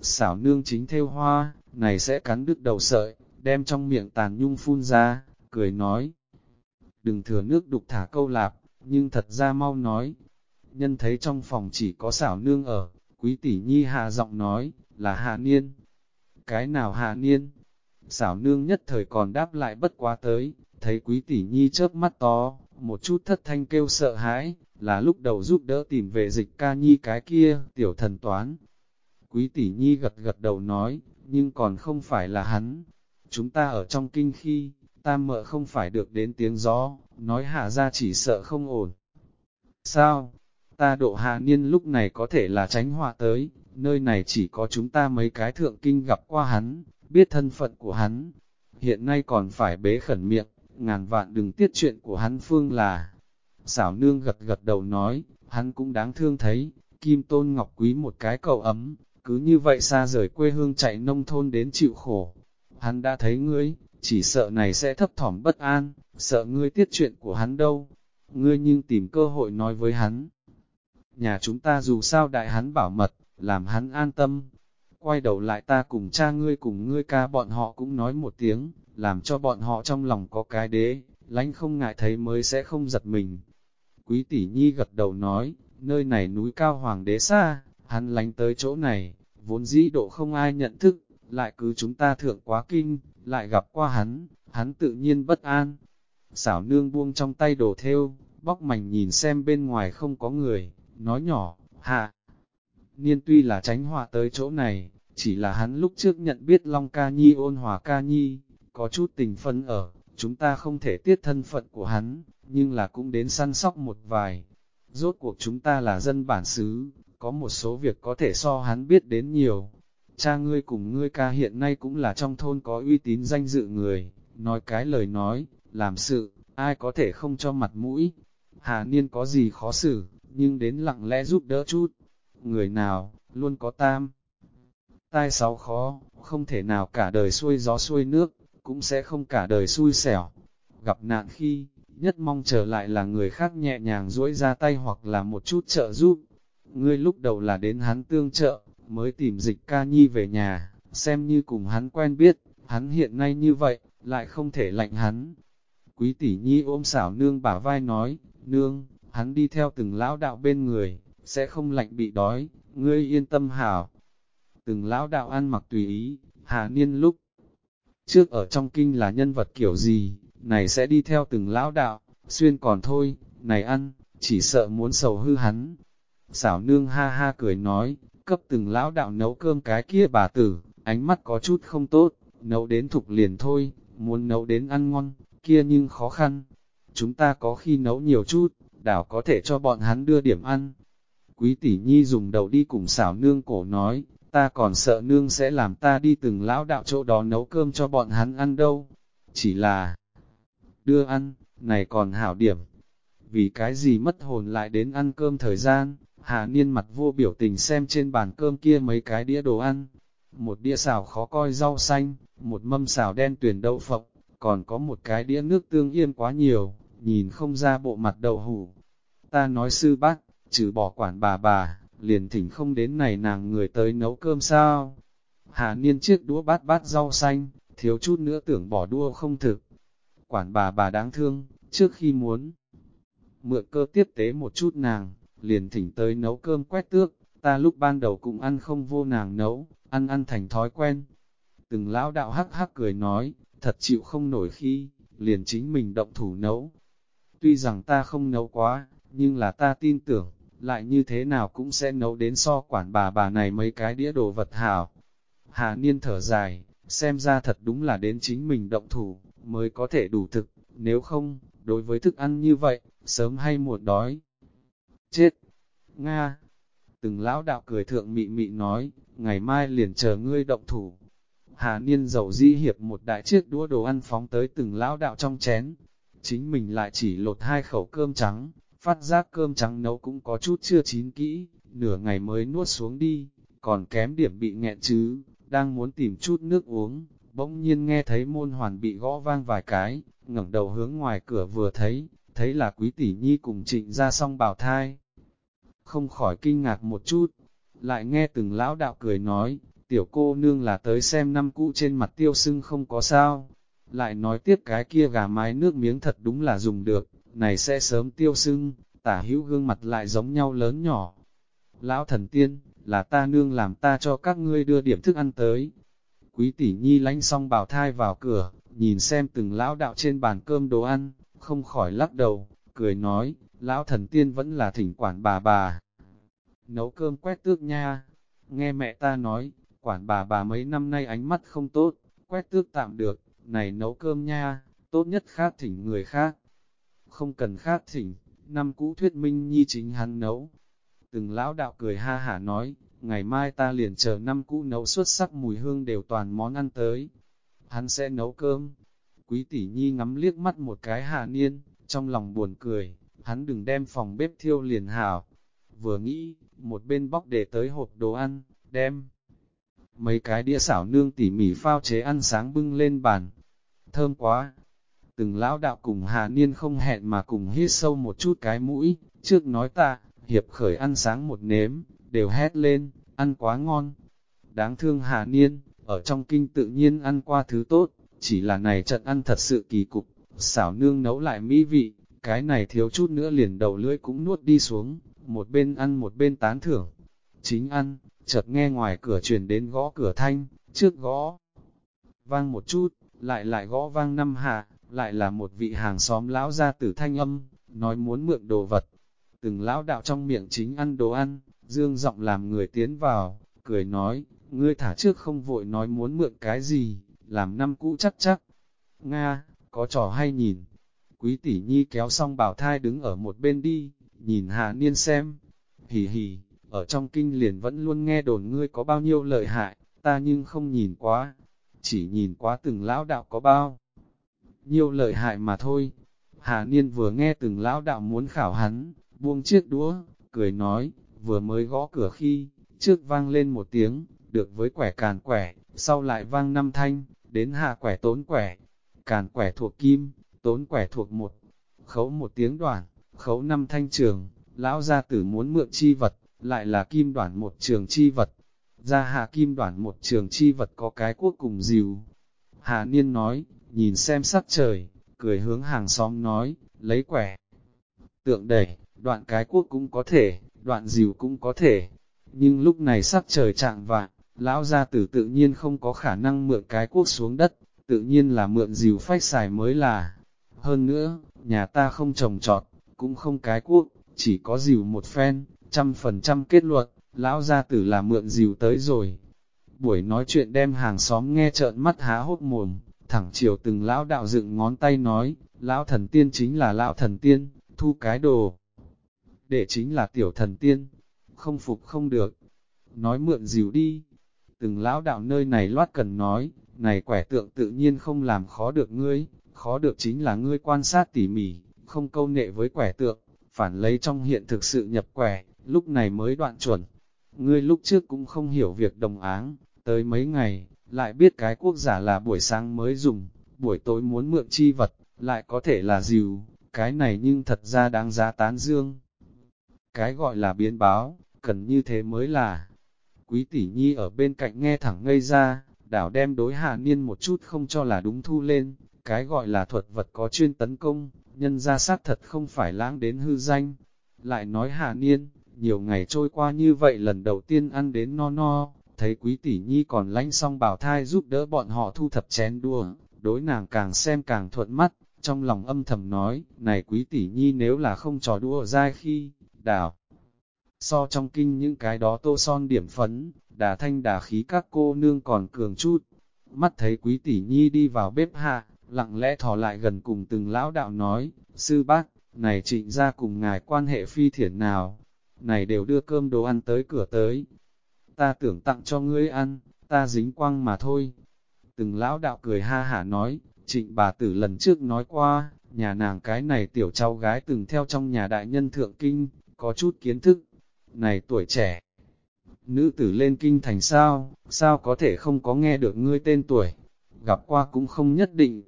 Xảo nương chính theo hoa, này sẽ cắn đứt đầu sợi, đem trong miệng tàn nhung phun ra, cười nói. Đừng thừa nước đục thả câu lạp, nhưng thật ra mau nói. Nhân thấy trong phòng chỉ có xảo nương ở, quý tỷ nhi hạ giọng nói, là hạ niên. Cái nào hạ niên? Xảo nương nhất thời còn đáp lại bất quá tới, thấy quý tỷ nhi chớp mắt to, một chút thất thanh kêu sợ hãi, là lúc đầu giúp đỡ tìm về dịch ca nhi cái kia, tiểu thần toán. Quý tỷ nhi gật gật đầu nói, nhưng còn không phải là hắn. Chúng ta ở trong kinh khi, ta mợ không phải được đến tiếng gió, nói hạ ra chỉ sợ không ổn. Sao? Ta độ hạ niên lúc này có thể là tránh họa tới, nơi này chỉ có chúng ta mấy cái thượng kinh gặp qua hắn, biết thân phận của hắn. Hiện nay còn phải bế khẩn miệng, ngàn vạn đừng tiết chuyện của hắn phương là. Xảo nương gật gật đầu nói, hắn cũng đáng thương thấy, kim tôn ngọc quý một cái cầu ấm, cứ như vậy xa rời quê hương chạy nông thôn đến chịu khổ. Hắn đã thấy ngươi, chỉ sợ này sẽ thấp thỏm bất an, sợ ngươi tiết chuyện của hắn đâu. Ngươi nhưng tìm cơ hội nói với hắn. Nhà chúng ta dù sao đại hắn bảo mật, làm hắn an tâm. Quay đầu lại ta cùng cha ngươi cùng ngươi ca bọn họ cũng nói một tiếng, làm cho bọn họ trong lòng có cái đế, lánh không ngại thấy mới sẽ không giật mình. Quý tỷ nhi gật đầu nói, nơi này núi cao hoàng đế xa, hắn lánh tới chỗ này, vốn dĩ độ không ai nhận thức, lại cứ chúng ta thượng quá kinh, lại gặp qua hắn, hắn tự nhiên bất an. Xảo nương buông trong tay đồ theo, bóc mảnh nhìn xem bên ngoài không có người, nói nhỏ, hạ. Niên tuy là tránh họa tới chỗ này, chỉ là hắn lúc trước nhận biết Long Ca Nhi ôn hòa Ca Nhi, có chút tình phân ở, chúng ta không thể tiết thân phận của hắn, nhưng là cũng đến săn sóc một vài. Rốt cuộc chúng ta là dân bản xứ, có một số việc có thể so hắn biết đến nhiều. Cha ngươi cùng ngươi ca hiện nay cũng là trong thôn có uy tín danh dự người, nói cái lời nói, làm sự, ai có thể không cho mặt mũi. Hà Niên có gì khó xử, nhưng đến lặng lẽ giúp đỡ chút. Người nào, luôn có tam. Tai sáu khó, không thể nào cả đời xuôi gió xuôi nước, cũng sẽ không cả đời xui xẻo. Gặp nạn khi, nhất mong trở lại là người khác nhẹ nhàng duỗi ra tay hoặc là một chút trợ giúp. Ngươi lúc đầu là đến hắn tương trợ, mới tìm dịch ca nhi về nhà, xem như cùng hắn quen biết, hắn hiện nay như vậy, lại không thể lạnh hắn. Quý tỷ nhi ôm xảo nương bả vai nói, nương, hắn đi theo từng lão đạo bên người, sẽ không lạnh bị đói, ngươi yên tâm hảo. Từng lão đạo ăn mặc tùy ý, hà niên lúc trước ở trong kinh là nhân vật kiểu gì, này sẽ đi theo từng lão đạo, xuyên còn thôi, này ăn, chỉ sợ muốn sầu hư hắn. Xảo nương ha ha cười nói, cấp từng lão đạo nấu cơm cái kia bà tử, ánh mắt có chút không tốt, nấu đến thục liền thôi, muốn nấu đến ăn ngon, kia nhưng khó khăn. Chúng ta có khi nấu nhiều chút, đảo có thể cho bọn hắn đưa điểm ăn. Quý tỷ nhi dùng đầu đi cùng xảo nương cổ nói, ta còn sợ nương sẽ làm ta đi từng lão đạo chỗ đó nấu cơm cho bọn hắn ăn đâu. Chỉ là đưa ăn, này còn hảo điểm. Vì cái gì mất hồn lại đến ăn cơm thời gian, Hà Niên mặt vô biểu tình xem trên bàn cơm kia mấy cái đĩa đồ ăn. Một đĩa xào khó coi rau xanh, một mâm xào đen tuyển đậu phộng, còn có một cái đĩa nước tương yên quá nhiều, nhìn không ra bộ mặt đậu hủ. Ta nói sư bác, trừ bỏ quản bà bà, liền thỉnh không đến này nàng người tới nấu cơm sao. Hà Niên chiếc đũa bát bát rau xanh, thiếu chút nữa tưởng bỏ đua không thực. Quản bà bà đáng thương, trước khi muốn mượn cơ tiếp tế một chút nàng, liền thỉnh tới nấu cơm quét tước, ta lúc ban đầu cũng ăn không vô nàng nấu, ăn ăn thành thói quen. Từng lão đạo hắc hắc cười nói, thật chịu không nổi khi, liền chính mình động thủ nấu. Tuy rằng ta không nấu quá, nhưng là ta tin tưởng, lại như thế nào cũng sẽ nấu đến so quản bà bà này mấy cái đĩa đồ vật hảo. Hà Niên thở dài, xem ra thật đúng là đến chính mình động thủ, mới có thể đủ thực, nếu không, đối với thức ăn như vậy, sớm hay muộn đói. Chết! Nga! Từng lão đạo cười thượng mị mị nói, ngày mai liền chờ ngươi động thủ. Hà Niên dầu di hiệp một đại chiếc đũa đồ ăn phóng tới từng lão đạo trong chén. Chính mình lại chỉ lột hai khẩu cơm trắng, phát giác cơm trắng nấu cũng có chút chưa chín kỹ, nửa ngày mới nuốt xuống đi, còn kém điểm bị nghẹn chứ, đang muốn tìm chút nước uống, bỗng nhiên nghe thấy môn hoàn bị gõ vang vài cái, ngẩng đầu hướng ngoài cửa vừa thấy, thấy là quý tỷ nhi cùng trịnh ra xong bảo thai. Không khỏi kinh ngạc một chút, lại nghe từng lão đạo cười nói, tiểu cô nương là tới xem năm cũ trên mặt tiêu sưng không có sao. Lại nói tiếp cái kia gà mái nước miếng thật đúng là dùng được, này sẽ sớm tiêu sưng, tả hữu gương mặt lại giống nhau lớn nhỏ. Lão thần tiên, là ta nương làm ta cho các ngươi đưa điểm thức ăn tới. Quý tỷ nhi lánh xong bảo thai vào cửa, nhìn xem từng lão đạo trên bàn cơm đồ ăn, không khỏi lắc đầu, cười nói, lão thần tiên vẫn là thỉnh quản bà bà. Nấu cơm quét tước nha, nghe mẹ ta nói, quản bà bà mấy năm nay ánh mắt không tốt, quét tước tạm được, này nấu cơm nha, tốt nhất khác thỉnh người khác. Không cần khác thỉnh, năm cũ thuyết minh nhi chính hắn nấu. Từng lão đạo cười ha hả nói, ngày mai ta liền chờ năm cũ nấu xuất sắc mùi hương đều toàn món ăn tới. Hắn sẽ nấu cơm. Quý tỷ nhi ngắm liếc mắt một cái hạ niên, trong lòng buồn cười, hắn đừng đem phòng bếp thiêu liền hảo. Vừa nghĩ, một bên bóc để tới hộp đồ ăn, đem. Mấy cái đĩa xảo nương tỉ mỉ phao chế ăn sáng bưng lên bàn. Thơm quá! Từng lão đạo cùng Hà Niên không hẹn mà cùng hít sâu một chút cái mũi, trước nói ta, hiệp khởi ăn sáng một nếm, đều hét lên, ăn quá ngon. Đáng thương Hà Niên, ở trong kinh tự nhiên ăn qua thứ tốt, chỉ là này trận ăn thật sự kỳ cục, xảo nương nấu lại mỹ vị, cái này thiếu chút nữa liền đầu lưỡi cũng nuốt đi xuống, một bên ăn một bên tán thưởng. Chính ăn, chợt nghe ngoài cửa truyền đến gõ cửa thanh, trước gõ, vang một chút, lại lại gõ vang năm hạ, lại là một vị hàng xóm lão ra tử thanh âm, nói muốn mượn đồ vật. Từng lão đạo trong miệng chính ăn đồ ăn, dương giọng làm người tiến vào, cười nói, ngươi thả trước không vội nói muốn mượn cái gì, làm năm cũ chắc chắc. Nga, có trò hay nhìn. Quý tỷ nhi kéo xong bảo thai đứng ở một bên đi, nhìn hạ niên xem. Hì hì, ở trong kinh liền vẫn luôn nghe đồn ngươi có bao nhiêu lợi hại, ta nhưng không nhìn quá. Chỉ nhìn quá từng lão đạo có bao nhiêu lợi hại mà thôi. Hà Niên vừa nghe từng lão đạo muốn khảo hắn, buông chiếc đũa, cười nói, vừa mới gõ cửa khi, trước vang lên một tiếng, được với quẻ càn quẻ, sau lại vang năm thanh, đến hạ quẻ tốn quẻ, càn quẻ thuộc kim, tốn quẻ thuộc một, khấu một tiếng đoạn, khấu năm thanh trường, lão gia tử muốn mượn chi vật, lại là kim đoạn một trường chi vật, ra hạ kim đoạn một trường chi vật có cái quốc cùng dìu. Hà Niên nói, nhìn xem sắc trời, cười hướng hàng xóm nói, lấy quẻ. Tượng đẩy, đoạn cái quốc cũng có thể, đoạn dìu cũng có thể, nhưng lúc này sắc trời trạng vạn, lão gia tử tự nhiên không có khả năng mượn cái quốc xuống đất, tự nhiên là mượn dìu phách xài mới là. Hơn nữa, nhà ta không trồng trọt, cũng không cái quốc, chỉ có dìu một phen, trăm phần trăm kết luận, lão gia tử là mượn dìu tới rồi. Buổi nói chuyện đem hàng xóm nghe trợn mắt há hốt mồm, thẳng chiều từng lão đạo dựng ngón tay nói, lão thần tiên chính là lão thần tiên, thu cái đồ. Để chính là tiểu thần tiên, không phục không được. Nói mượn dìu đi. Từng lão đạo nơi này loát cần nói, này quẻ tượng tự nhiên không làm khó được ngươi, khó được chính là ngươi quan sát tỉ mỉ, không câu nệ với quẻ tượng, phản lấy trong hiện thực sự nhập quẻ, lúc này mới đoạn chuẩn. Ngươi lúc trước cũng không hiểu việc đồng áng, tới mấy ngày, lại biết cái quốc giả là buổi sáng mới dùng, buổi tối muốn mượn chi vật, lại có thể là dìu, cái này nhưng thật ra đáng giá tán dương. Cái gọi là biến báo, cần như thế mới là. Quý tỷ nhi ở bên cạnh nghe thẳng ngây ra, đảo đem đối hạ niên một chút không cho là đúng thu lên, cái gọi là thuật vật có chuyên tấn công, nhân ra sát thật không phải lãng đến hư danh. Lại nói hạ niên, nhiều ngày trôi qua như vậy lần đầu tiên ăn đến no no, thấy quý tỷ nhi còn lánh xong bảo thai giúp đỡ bọn họ thu thập chén đua, đối nàng càng xem càng thuận mắt, trong lòng âm thầm nói, này quý tỷ nhi nếu là không trò đua dai khi, đảo. So trong kinh những cái đó tô son điểm phấn, đà thanh đà khí các cô nương còn cường chút. Mắt thấy quý tỷ nhi đi vào bếp hạ, lặng lẽ thò lại gần cùng từng lão đạo nói, sư bác, này trịnh ra cùng ngài quan hệ phi thiển nào, này đều đưa cơm đồ ăn tới cửa tới, ta tưởng tặng cho ngươi ăn, ta dính quăng mà thôi. Từng lão đạo cười ha hả nói, trịnh bà tử lần trước nói qua, nhà nàng cái này tiểu cháu gái từng theo trong nhà đại nhân thượng kinh, có chút kiến thức. Này tuổi trẻ, nữ tử lên kinh thành sao, sao có thể không có nghe được ngươi tên tuổi, gặp qua cũng không nhất định.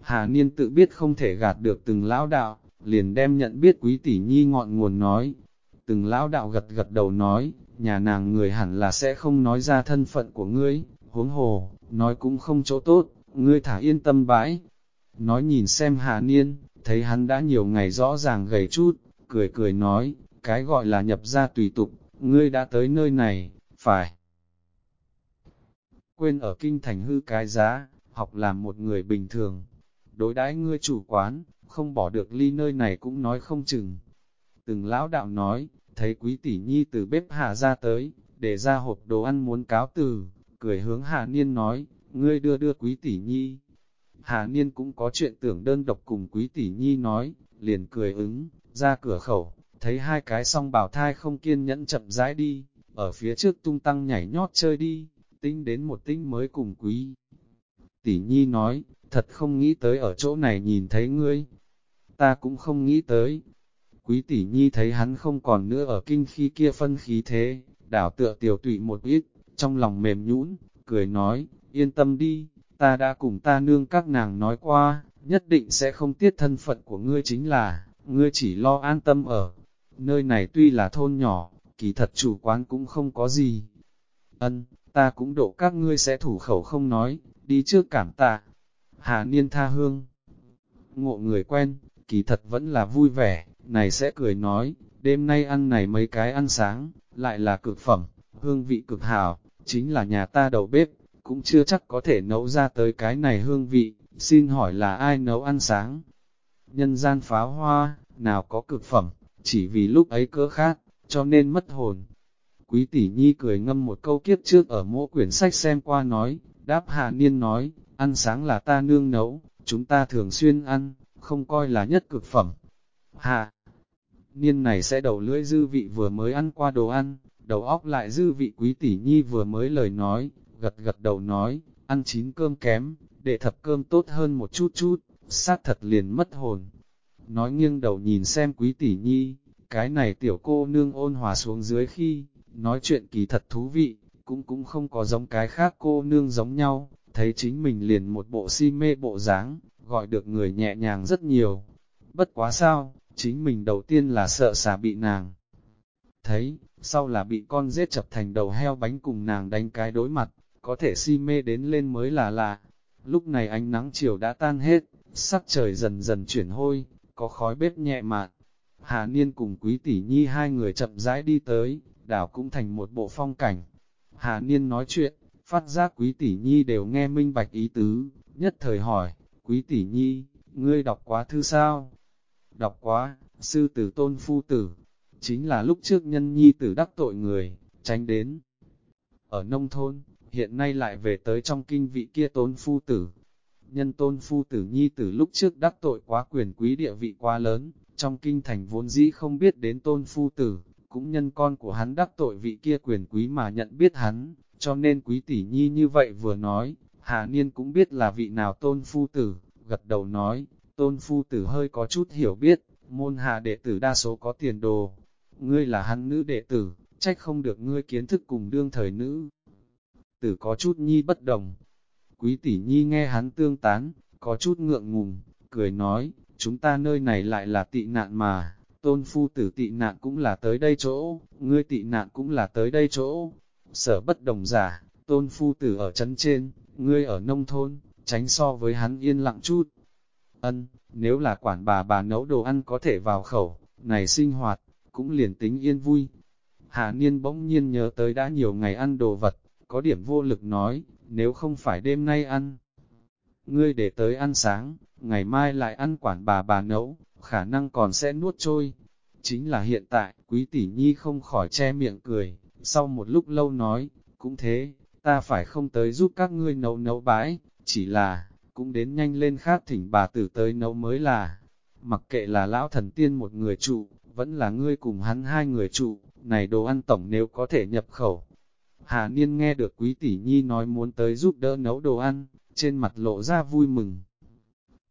Hà Niên tự biết không thể gạt được từng lão đạo, liền đem nhận biết quý tỷ nhi ngọn nguồn nói. Từng lão đạo gật gật đầu nói, nhà nàng người hẳn là sẽ không nói ra thân phận của ngươi, huống hồ, nói cũng không chỗ tốt, ngươi thả yên tâm bãi. Nói nhìn xem Hà Niên, thấy hắn đã nhiều ngày rõ ràng gầy chút, cười cười nói, cái gọi là nhập ra tùy tục, ngươi đã tới nơi này, phải. Quên ở kinh thành hư cái giá, học làm một người bình thường. Đối đãi ngươi chủ quán, không bỏ được ly nơi này cũng nói không chừng. Từng lão đạo nói, thấy quý tỷ nhi từ bếp hạ ra tới, để ra hộp đồ ăn muốn cáo từ, cười hướng Hà Niên nói, ngươi đưa đưa quý tỷ nhi. Hà Niên cũng có chuyện tưởng đơn độc cùng quý tỷ nhi nói, liền cười ứng, ra cửa khẩu, thấy hai cái song bảo thai không kiên nhẫn chậm rãi đi, ở phía trước tung tăng nhảy nhót chơi đi, tinh đến một tinh mới cùng quý. Tỷ nhi nói, thật không nghĩ tới ở chỗ này nhìn thấy ngươi. Ta cũng không nghĩ tới. Quý tỷ nhi thấy hắn không còn nữa ở kinh khi kia phân khí thế, đảo tựa tiểu tụy một ít, trong lòng mềm nhũn, cười nói, yên tâm đi, ta đã cùng ta nương các nàng nói qua, nhất định sẽ không tiết thân phận của ngươi chính là, ngươi chỉ lo an tâm ở. Nơi này tuy là thôn nhỏ, kỳ thật chủ quán cũng không có gì. Ân, ta cũng độ các ngươi sẽ thủ khẩu không nói, đi trước cảm tạ. Hà Niên tha hương. Ngộ người quen, kỳ thật vẫn là vui vẻ, này sẽ cười nói, đêm nay ăn này mấy cái ăn sáng, lại là cực phẩm, hương vị cực hảo, chính là nhà ta đầu bếp, cũng chưa chắc có thể nấu ra tới cái này hương vị, xin hỏi là ai nấu ăn sáng? Nhân gian pháo hoa, nào có cực phẩm, chỉ vì lúc ấy cỡ khác, cho nên mất hồn. Quý tỷ nhi cười ngâm một câu kiếp trước ở mỗi quyển sách xem qua nói, đáp hạ niên nói, ăn sáng là ta nương nấu, chúng ta thường xuyên ăn, không coi là nhất cực phẩm. Hạ niên này sẽ đầu lưỡi dư vị vừa mới ăn qua đồ ăn, đầu óc lại dư vị quý tỷ nhi vừa mới lời nói, gật gật đầu nói, ăn chín cơm kém, để thập cơm tốt hơn một chút chút, sát thật liền mất hồn. Nói nghiêng đầu nhìn xem quý tỷ nhi, cái này tiểu cô nương ôn hòa xuống dưới khi, nói chuyện kỳ thật thú vị, cũng cũng không có giống cái khác cô nương giống nhau, thấy chính mình liền một bộ si mê bộ dáng, gọi được người nhẹ nhàng rất nhiều. Bất quá sao, chính mình đầu tiên là sợ xà bị nàng. Thấy, sau là bị con giết chập thành đầu heo bánh cùng nàng đánh cái đối mặt, có thể si mê đến lên mới là lạ. Lúc này ánh nắng chiều đã tan hết, sắc trời dần dần chuyển hôi, có khói bếp nhẹ mạn. Hà Niên cùng Quý Tỷ Nhi hai người chậm rãi đi tới, đảo cũng thành một bộ phong cảnh. Hà Niên nói chuyện, phát giác Quý Tỷ Nhi đều nghe minh bạch ý tứ, nhất thời hỏi, Quý Tỷ Nhi, ngươi đọc quá thư sao? Đọc quá, sư tử tôn phu tử, chính là lúc trước nhân nhi tử đắc tội người, tránh đến. Ở nông thôn, hiện nay lại về tới trong kinh vị kia tôn phu tử. Nhân tôn phu tử nhi tử lúc trước đắc tội quá quyền quý địa vị quá lớn, trong kinh thành vốn dĩ không biết đến tôn phu tử, cũng nhân con của hắn đắc tội vị kia quyền quý mà nhận biết hắn, cho nên quý tỷ nhi như vậy vừa nói, Hà Niên cũng biết là vị nào tôn phu tử, gật đầu nói, tôn phu tử hơi có chút hiểu biết, môn hạ đệ tử đa số có tiền đồ, ngươi là hắn nữ đệ tử, trách không được ngươi kiến thức cùng đương thời nữ. Tử có chút nhi bất đồng. Quý tỷ nhi nghe hắn tương tán, có chút ngượng ngùng, cười nói, chúng ta nơi này lại là tị nạn mà, tôn phu tử tị nạn cũng là tới đây chỗ, ngươi tị nạn cũng là tới đây chỗ. Sở bất đồng giả, tôn phu tử ở chấn trên, ngươi ở nông thôn, tránh so với hắn yên lặng chút. Ân, nếu là quản bà bà nấu đồ ăn có thể vào khẩu, này sinh hoạt, cũng liền tính yên vui. hạ Niên bỗng nhiên nhớ tới đã nhiều ngày ăn đồ vật, có điểm vô lực nói, nếu không phải đêm nay ăn. Ngươi để tới ăn sáng, ngày mai lại ăn quản bà bà nấu, khả năng còn sẽ nuốt trôi. Chính là hiện tại, quý tỷ nhi không khỏi che miệng cười, sau một lúc lâu nói, cũng thế, ta phải không tới giúp các ngươi nấu nấu bãi, chỉ là, cũng đến nhanh lên khác thỉnh bà tử tới nấu mới là, mặc kệ là lão thần tiên một người trụ, vẫn là ngươi cùng hắn hai người trụ, này đồ ăn tổng nếu có thể nhập khẩu. Hà Niên nghe được quý tỷ nhi nói muốn tới giúp đỡ nấu đồ ăn, trên mặt lộ ra vui mừng.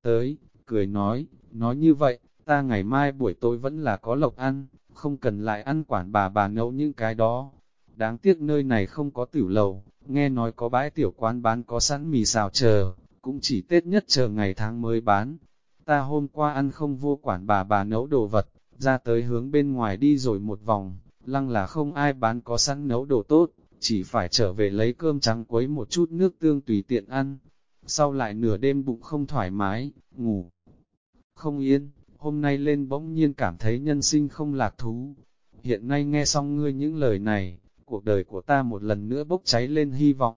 Tới, cười nói, nói như vậy, ta ngày mai buổi tối vẫn là có lộc ăn, không cần lại ăn quản bà bà nấu những cái đó. Đáng tiếc nơi này không có tiểu lầu, nghe nói có bãi tiểu quán bán có sẵn mì xào chờ, cũng chỉ Tết nhất chờ ngày tháng mới bán. Ta hôm qua ăn không vô quản bà bà nấu đồ vật, ra tới hướng bên ngoài đi rồi một vòng, lăng là không ai bán có sẵn nấu đồ tốt, chỉ phải trở về lấy cơm trắng quấy một chút nước tương tùy tiện ăn. Sau lại nửa đêm bụng không thoải mái, ngủ không yên, hôm nay lên bỗng nhiên cảm thấy nhân sinh không lạc thú. Hiện nay nghe xong ngươi những lời này, cuộc đời của ta một lần nữa bốc cháy lên hy vọng.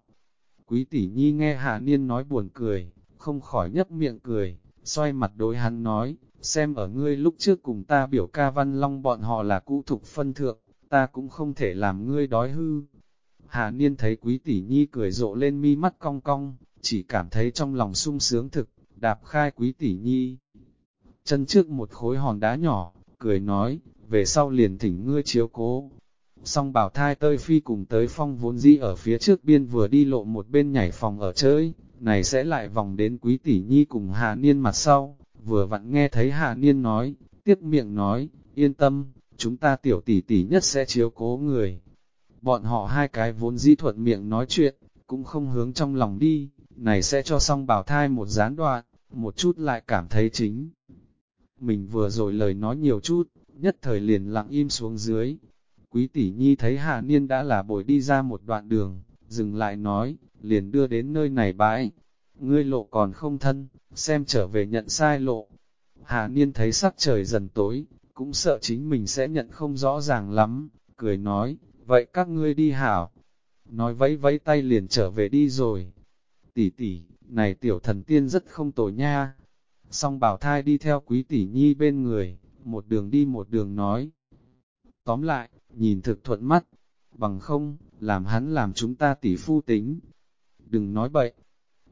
Quý tỷ nhi nghe Hạ Niên nói buồn cười, không khỏi nhấp miệng cười, xoay mặt đối hắn nói, xem ở ngươi lúc trước cùng ta biểu ca văn long bọn họ là cũ thục phân thượng, ta cũng không thể làm ngươi đói hư. Hạ Niên thấy quý tỷ nhi cười rộ lên mi mắt cong cong, chỉ cảm thấy trong lòng sung sướng thực, đạp khai quý tỷ nhi. Chân trước một khối hòn đá nhỏ, cười nói, về sau liền thỉnh ngươi chiếu cố. Song bảo thai tơi phi cùng tới phong vốn dĩ ở phía trước biên vừa đi lộ một bên nhảy phòng ở chơi, này sẽ lại vòng đến quý tỷ nhi cùng Hà Niên mặt sau, vừa vặn nghe thấy Hà Niên nói, tiếp miệng nói, yên tâm, chúng ta tiểu tỷ tỷ nhất sẽ chiếu cố người. Bọn họ hai cái vốn dĩ thuận miệng nói chuyện, cũng không hướng trong lòng đi, này sẽ cho song bảo thai một gián đoạn, một chút lại cảm thấy chính. Mình vừa rồi lời nói nhiều chút, nhất thời liền lặng im xuống dưới. Quý tỷ nhi thấy Hạ Niên đã là bồi đi ra một đoạn đường, dừng lại nói, liền đưa đến nơi này bãi. Ngươi lộ còn không thân, xem trở về nhận sai lộ. Hạ Niên thấy sắc trời dần tối, cũng sợ chính mình sẽ nhận không rõ ràng lắm, cười nói, vậy các ngươi đi hảo. Nói vẫy vẫy tay liền trở về đi rồi. Tỷ tỷ, này tiểu thần tiên rất không tồi nha. Song bảo thai đi theo quý tỷ nhi bên người, một đường đi một đường nói. Tóm lại, nhìn thực thuận mắt, bằng không, làm hắn làm chúng ta tỷ phu tính. Đừng nói bậy,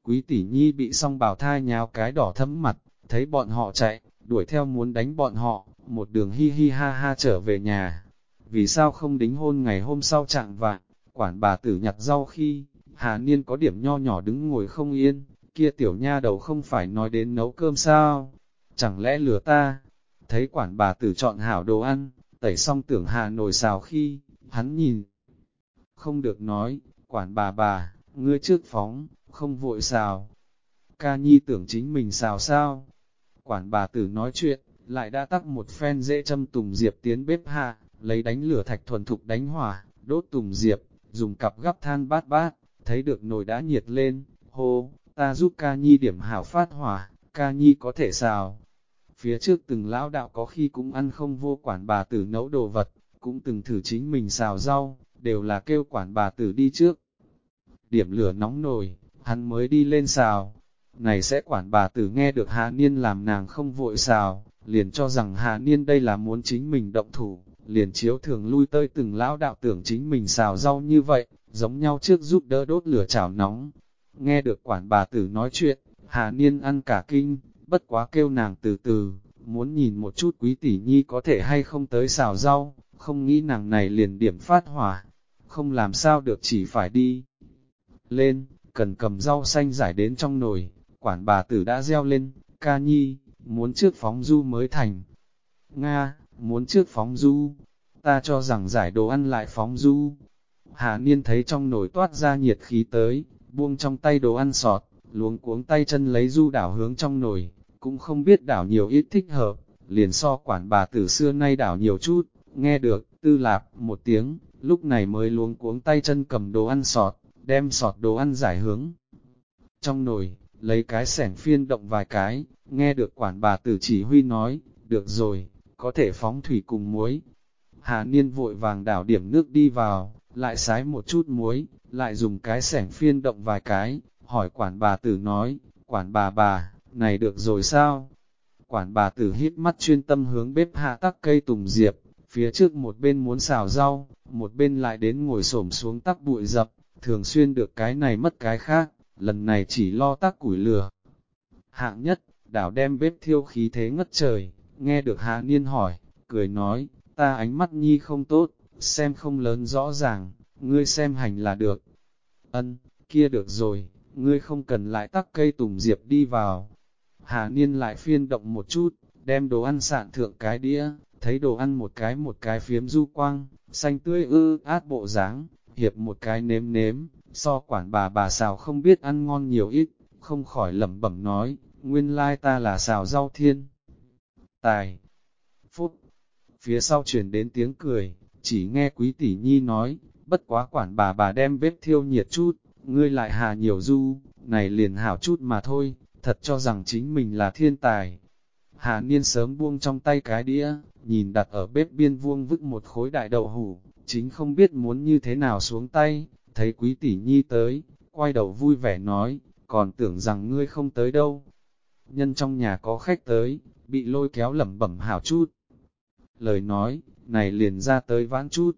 quý tỷ nhi bị song bảo thai nhào cái đỏ thấm mặt, thấy bọn họ chạy, đuổi theo muốn đánh bọn họ, một đường hi hi ha ha trở về nhà. Vì sao không đính hôn ngày hôm sau trạng vạn, quản bà tử nhặt rau khi, Hà Niên có điểm nho nhỏ đứng ngồi không yên, kia tiểu nha đầu không phải nói đến nấu cơm sao, chẳng lẽ lừa ta, thấy quản bà tử chọn hảo đồ ăn, tẩy xong tưởng hà nồi xào khi, hắn nhìn. Không được nói, quản bà bà, ngươi trước phóng, không vội xào. Ca nhi tưởng chính mình xào sao. Quản bà tử nói chuyện, lại đã tắt một phen dễ châm tùng diệp tiến bếp hạ, lấy đánh lửa thạch thuần thục đánh hỏa, đốt tùng diệp, dùng cặp gắp than bát bát, thấy được nồi đã nhiệt lên, hô, ta giúp ca nhi điểm hảo phát hỏa, ca nhi có thể xào. Phía trước từng lão đạo có khi cũng ăn không vô quản bà tử nấu đồ vật, cũng từng thử chính mình xào rau, đều là kêu quản bà tử đi trước. Điểm lửa nóng nồi, hắn mới đi lên xào. Này sẽ quản bà tử nghe được Hà Niên làm nàng không vội xào, liền cho rằng Hà Niên đây là muốn chính mình động thủ, liền chiếu thường lui tới từng lão đạo tưởng chính mình xào rau như vậy, giống nhau trước giúp đỡ đốt lửa chảo nóng, Nghe được quản bà tử nói chuyện, Hà Niên ăn cả kinh, bất quá kêu nàng từ từ, muốn nhìn một chút quý tỷ nhi có thể hay không tới xào rau, không nghĩ nàng này liền điểm phát hỏa, không làm sao được chỉ phải đi. Lên, cần cầm rau xanh giải đến trong nồi, quản bà tử đã gieo lên, ca nhi, muốn trước phóng du mới thành. Nga, muốn trước phóng du, ta cho rằng giải đồ ăn lại phóng du. Hà Niên thấy trong nồi toát ra nhiệt khí tới, buông trong tay đồ ăn sọt, luống cuống tay chân lấy du đảo hướng trong nồi, cũng không biết đảo nhiều ít thích hợp, liền so quản bà từ xưa nay đảo nhiều chút, nghe được, tư lạp, một tiếng, lúc này mới luống cuống tay chân cầm đồ ăn sọt, đem sọt đồ ăn giải hướng. Trong nồi, lấy cái sẻng phiên động vài cái, nghe được quản bà tử chỉ huy nói, được rồi, có thể phóng thủy cùng muối. Hà Niên vội vàng đảo điểm nước đi vào, lại sái một chút muối, lại dùng cái sẻng phiên động vài cái, hỏi quản bà tử nói, quản bà bà, này được rồi sao? Quản bà tử hít mắt chuyên tâm hướng bếp hạ tắc cây tùng diệp, phía trước một bên muốn xào rau, một bên lại đến ngồi xổm xuống tắc bụi dập, thường xuyên được cái này mất cái khác, lần này chỉ lo tắc củi lửa. Hạng nhất, đảo đem bếp thiêu khí thế ngất trời, nghe được hạ niên hỏi, cười nói, ta ánh mắt nhi không tốt, xem không lớn rõ ràng, ngươi xem hành là được. Ân, kia được rồi, ngươi không cần lại tắc cây tùng diệp đi vào. Hà Niên lại phiên động một chút, đem đồ ăn sạn thượng cái đĩa, thấy đồ ăn một cái một cái phiếm du quang, xanh tươi ư át bộ dáng, hiệp một cái nếm nếm, so quản bà bà xào không biết ăn ngon nhiều ít, không khỏi lẩm bẩm nói, nguyên lai ta là xào rau thiên. Tài. phút, Phía sau truyền đến tiếng cười, chỉ nghe quý tỷ nhi nói, bất quá quản bà bà đem bếp thiêu nhiệt chút, ngươi lại hà nhiều du, này liền hảo chút mà thôi, thật cho rằng chính mình là thiên tài. Hà Niên sớm buông trong tay cái đĩa, nhìn đặt ở bếp biên vuông vức một khối đại đậu hủ, chính không biết muốn như thế nào xuống tay, thấy quý tỷ nhi tới, quay đầu vui vẻ nói, còn tưởng rằng ngươi không tới đâu. Nhân trong nhà có khách tới, bị lôi kéo lẩm bẩm hảo chút. Lời nói, này liền ra tới vãn chút.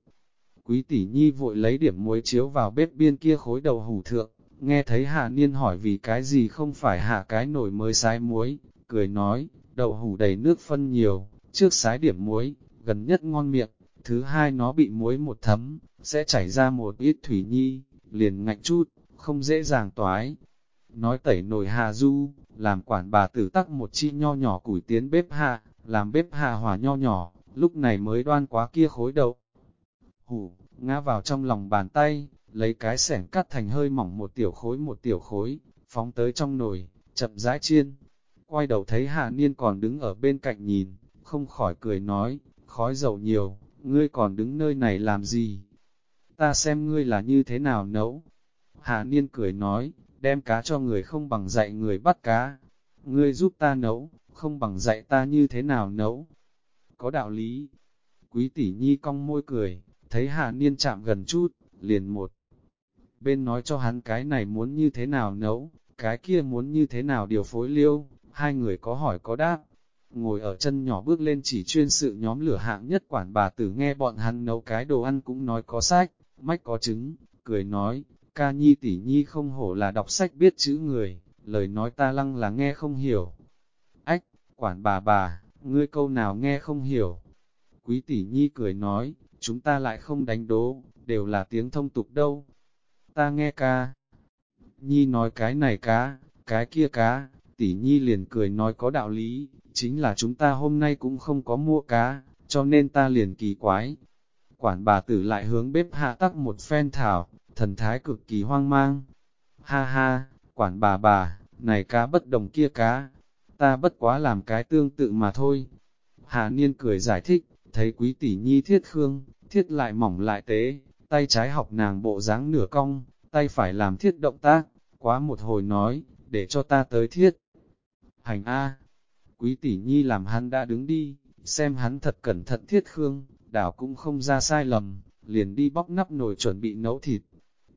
Quý tỷ nhi vội lấy điểm muối chiếu vào bếp biên kia khối đầu hủ thượng, nghe thấy hạ niên hỏi vì cái gì không phải hạ cái nổi mới sái muối, cười nói, đậu hủ đầy nước phân nhiều, trước sái điểm muối, gần nhất ngon miệng, thứ hai nó bị muối một thấm, sẽ chảy ra một ít thủy nhi, liền ngạnh chút, không dễ dàng toái. Nói tẩy nồi hà du, làm quản bà tử tắc một chi nho nhỏ củi tiến bếp hạ, làm bếp hạ hỏa nho nhỏ, lúc này mới đoan quá kia khối đậu. Hủ, ngã vào trong lòng bàn tay, lấy cái sẻng cắt thành hơi mỏng một tiểu khối một tiểu khối, phóng tới trong nồi, chậm rãi chiên. Quay đầu thấy Hạ Niên còn đứng ở bên cạnh nhìn, không khỏi cười nói, khói dầu nhiều, ngươi còn đứng nơi này làm gì? Ta xem ngươi là như thế nào nấu? Hạ Niên cười nói, đem cá cho người không bằng dạy người bắt cá. Ngươi giúp ta nấu, không bằng dạy ta như thế nào nấu. Có đạo lý. Quý tỷ nhi cong môi cười, thấy Hạ Niên chạm gần chút, liền một. Bên nói cho hắn cái này muốn như thế nào nấu, cái kia muốn như thế nào điều phối liêu, hai người có hỏi có đáp. Ngồi ở chân nhỏ bước lên chỉ chuyên sự nhóm lửa hạng nhất quản bà tử nghe bọn hắn nấu cái đồ ăn cũng nói có sách, mách có trứng, cười nói, ca nhi tỷ nhi không hổ là đọc sách biết chữ người, lời nói ta lăng là nghe không hiểu. Ách, quản bà bà, ngươi câu nào nghe không hiểu. Quý tỷ nhi cười nói, chúng ta lại không đánh đố, đều là tiếng thông tục đâu. Ta nghe ca. Nhi nói cái này cá, cái kia cá, tỷ nhi liền cười nói có đạo lý, chính là chúng ta hôm nay cũng không có mua cá, cho nên ta liền kỳ quái. Quản bà tử lại hướng bếp hạ tắc một phen thảo, thần thái cực kỳ hoang mang. Ha ha, quản bà bà, này cá bất đồng kia cá, ta bất quá làm cái tương tự mà thôi. Hạ niên cười giải thích, thấy quý tỷ nhi thiết khương, thiết lại mỏng lại tế, tay trái học nàng bộ dáng nửa cong, tay phải làm thiết động tác, quá một hồi nói, để cho ta tới thiết. Hành A, quý tỷ nhi làm hắn đã đứng đi, xem hắn thật cẩn thận thiết khương, đảo cũng không ra sai lầm, liền đi bóc nắp nồi chuẩn bị nấu thịt.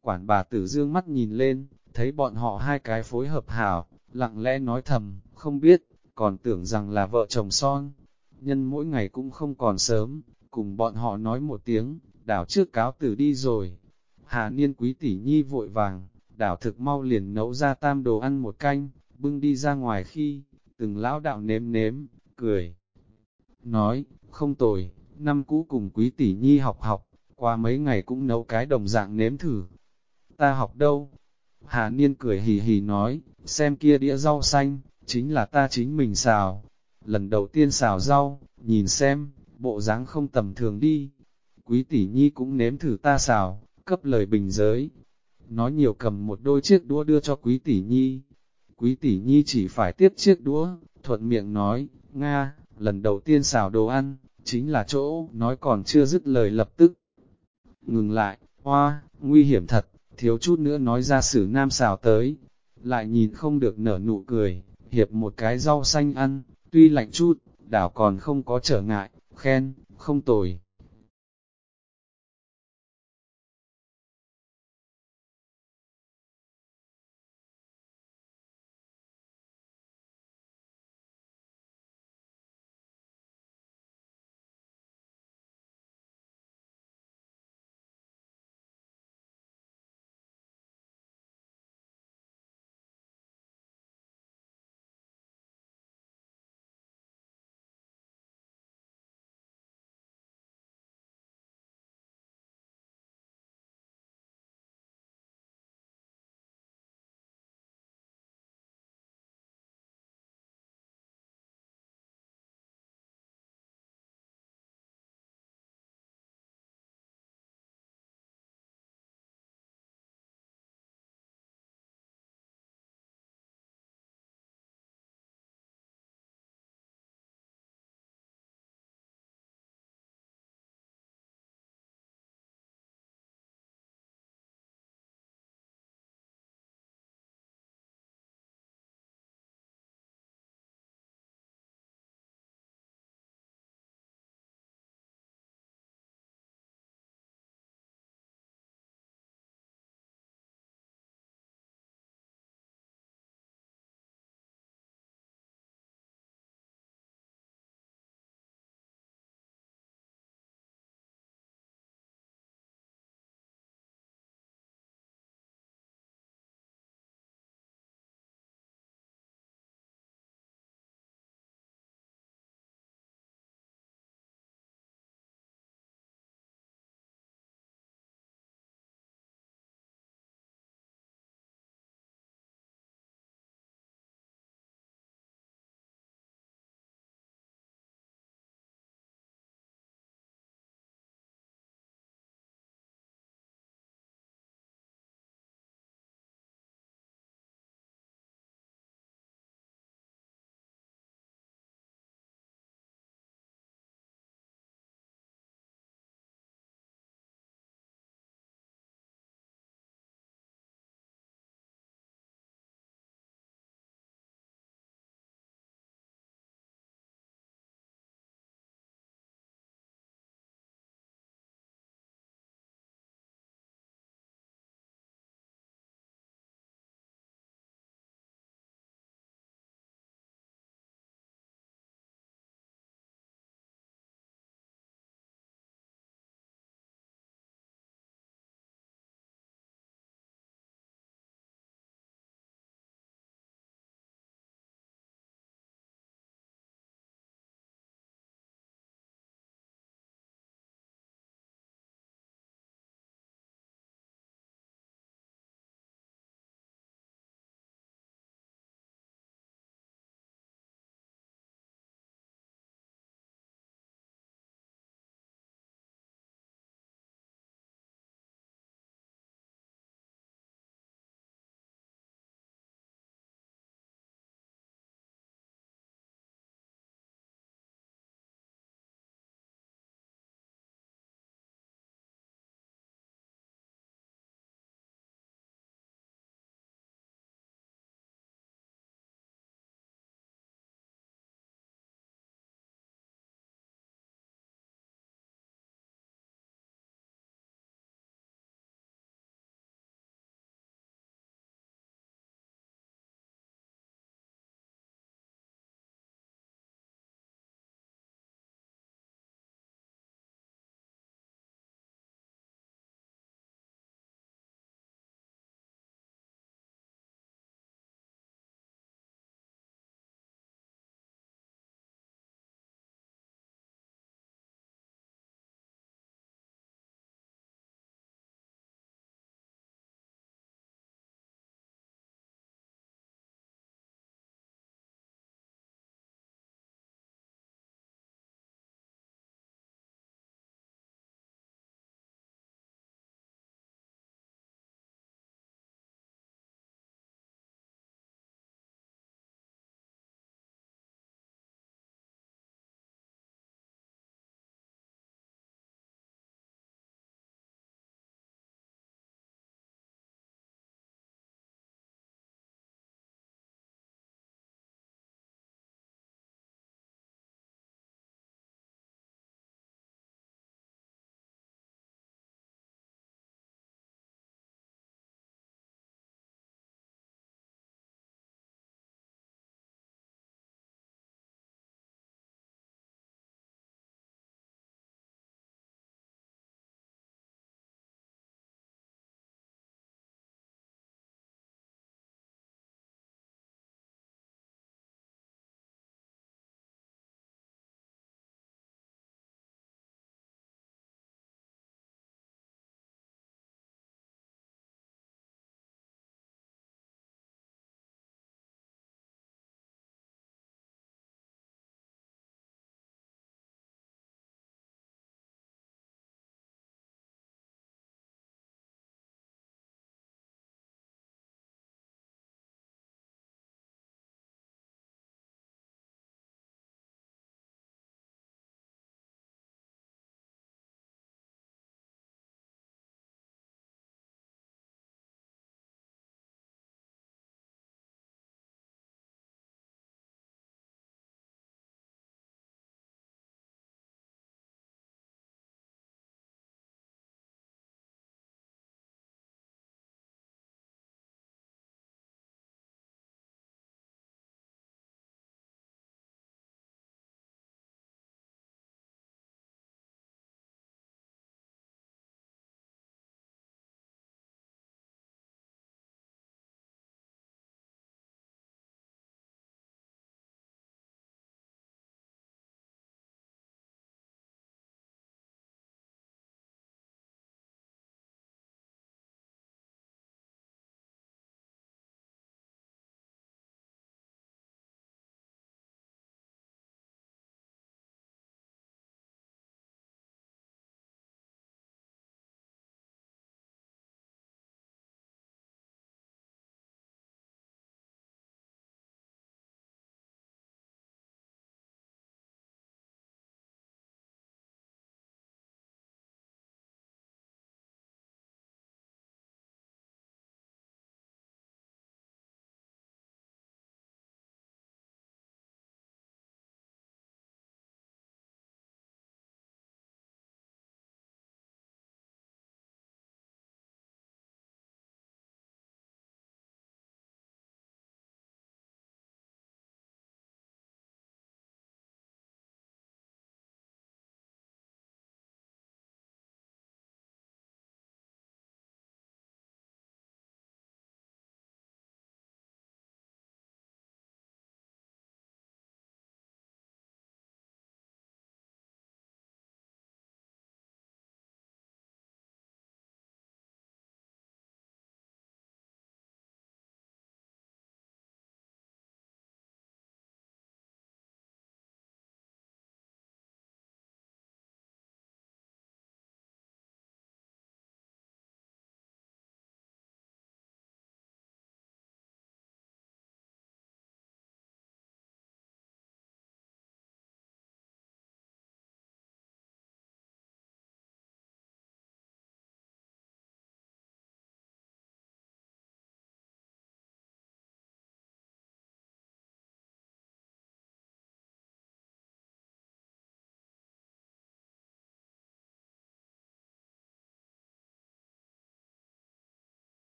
Quản bà tử dương mắt nhìn lên, thấy bọn họ hai cái phối hợp hảo, lặng lẽ nói thầm, không biết, còn tưởng rằng là vợ chồng son. Nhân mỗi ngày cũng không còn sớm, cùng bọn họ nói một tiếng, đảo trước cáo tử đi rồi. Hà niên quý tỷ nhi vội vàng, đảo thực mau liền nấu ra tam đồ ăn một canh, bưng đi ra ngoài khi, từng lão đạo nếm nếm, cười. Nói, không tồi, năm cũ cùng quý tỷ nhi học học, qua mấy ngày cũng nấu cái đồng dạng nếm thử. Ta học đâu? Hà Niên cười hì hì nói, xem kia đĩa rau xanh, chính là ta chính mình xào. Lần đầu tiên xào rau, nhìn xem, bộ dáng không tầm thường đi. Quý tỷ nhi cũng nếm thử ta xào, cấp lời bình giới. Nói nhiều cầm một đôi chiếc đũa đưa cho quý tỷ nhi. Quý tỷ nhi chỉ phải tiếp chiếc đũa, thuận miệng nói, Nga, lần đầu tiên xào đồ ăn, chính là chỗ, nói còn chưa dứt lời lập tức. Ngừng lại, hoa, nguy hiểm thật, thiếu chút nữa nói ra sử nam xào tới, lại nhìn không được nở nụ cười, hiệp một cái rau xanh ăn, tuy lạnh chút, đảo còn không có trở ngại, khen, không tồi.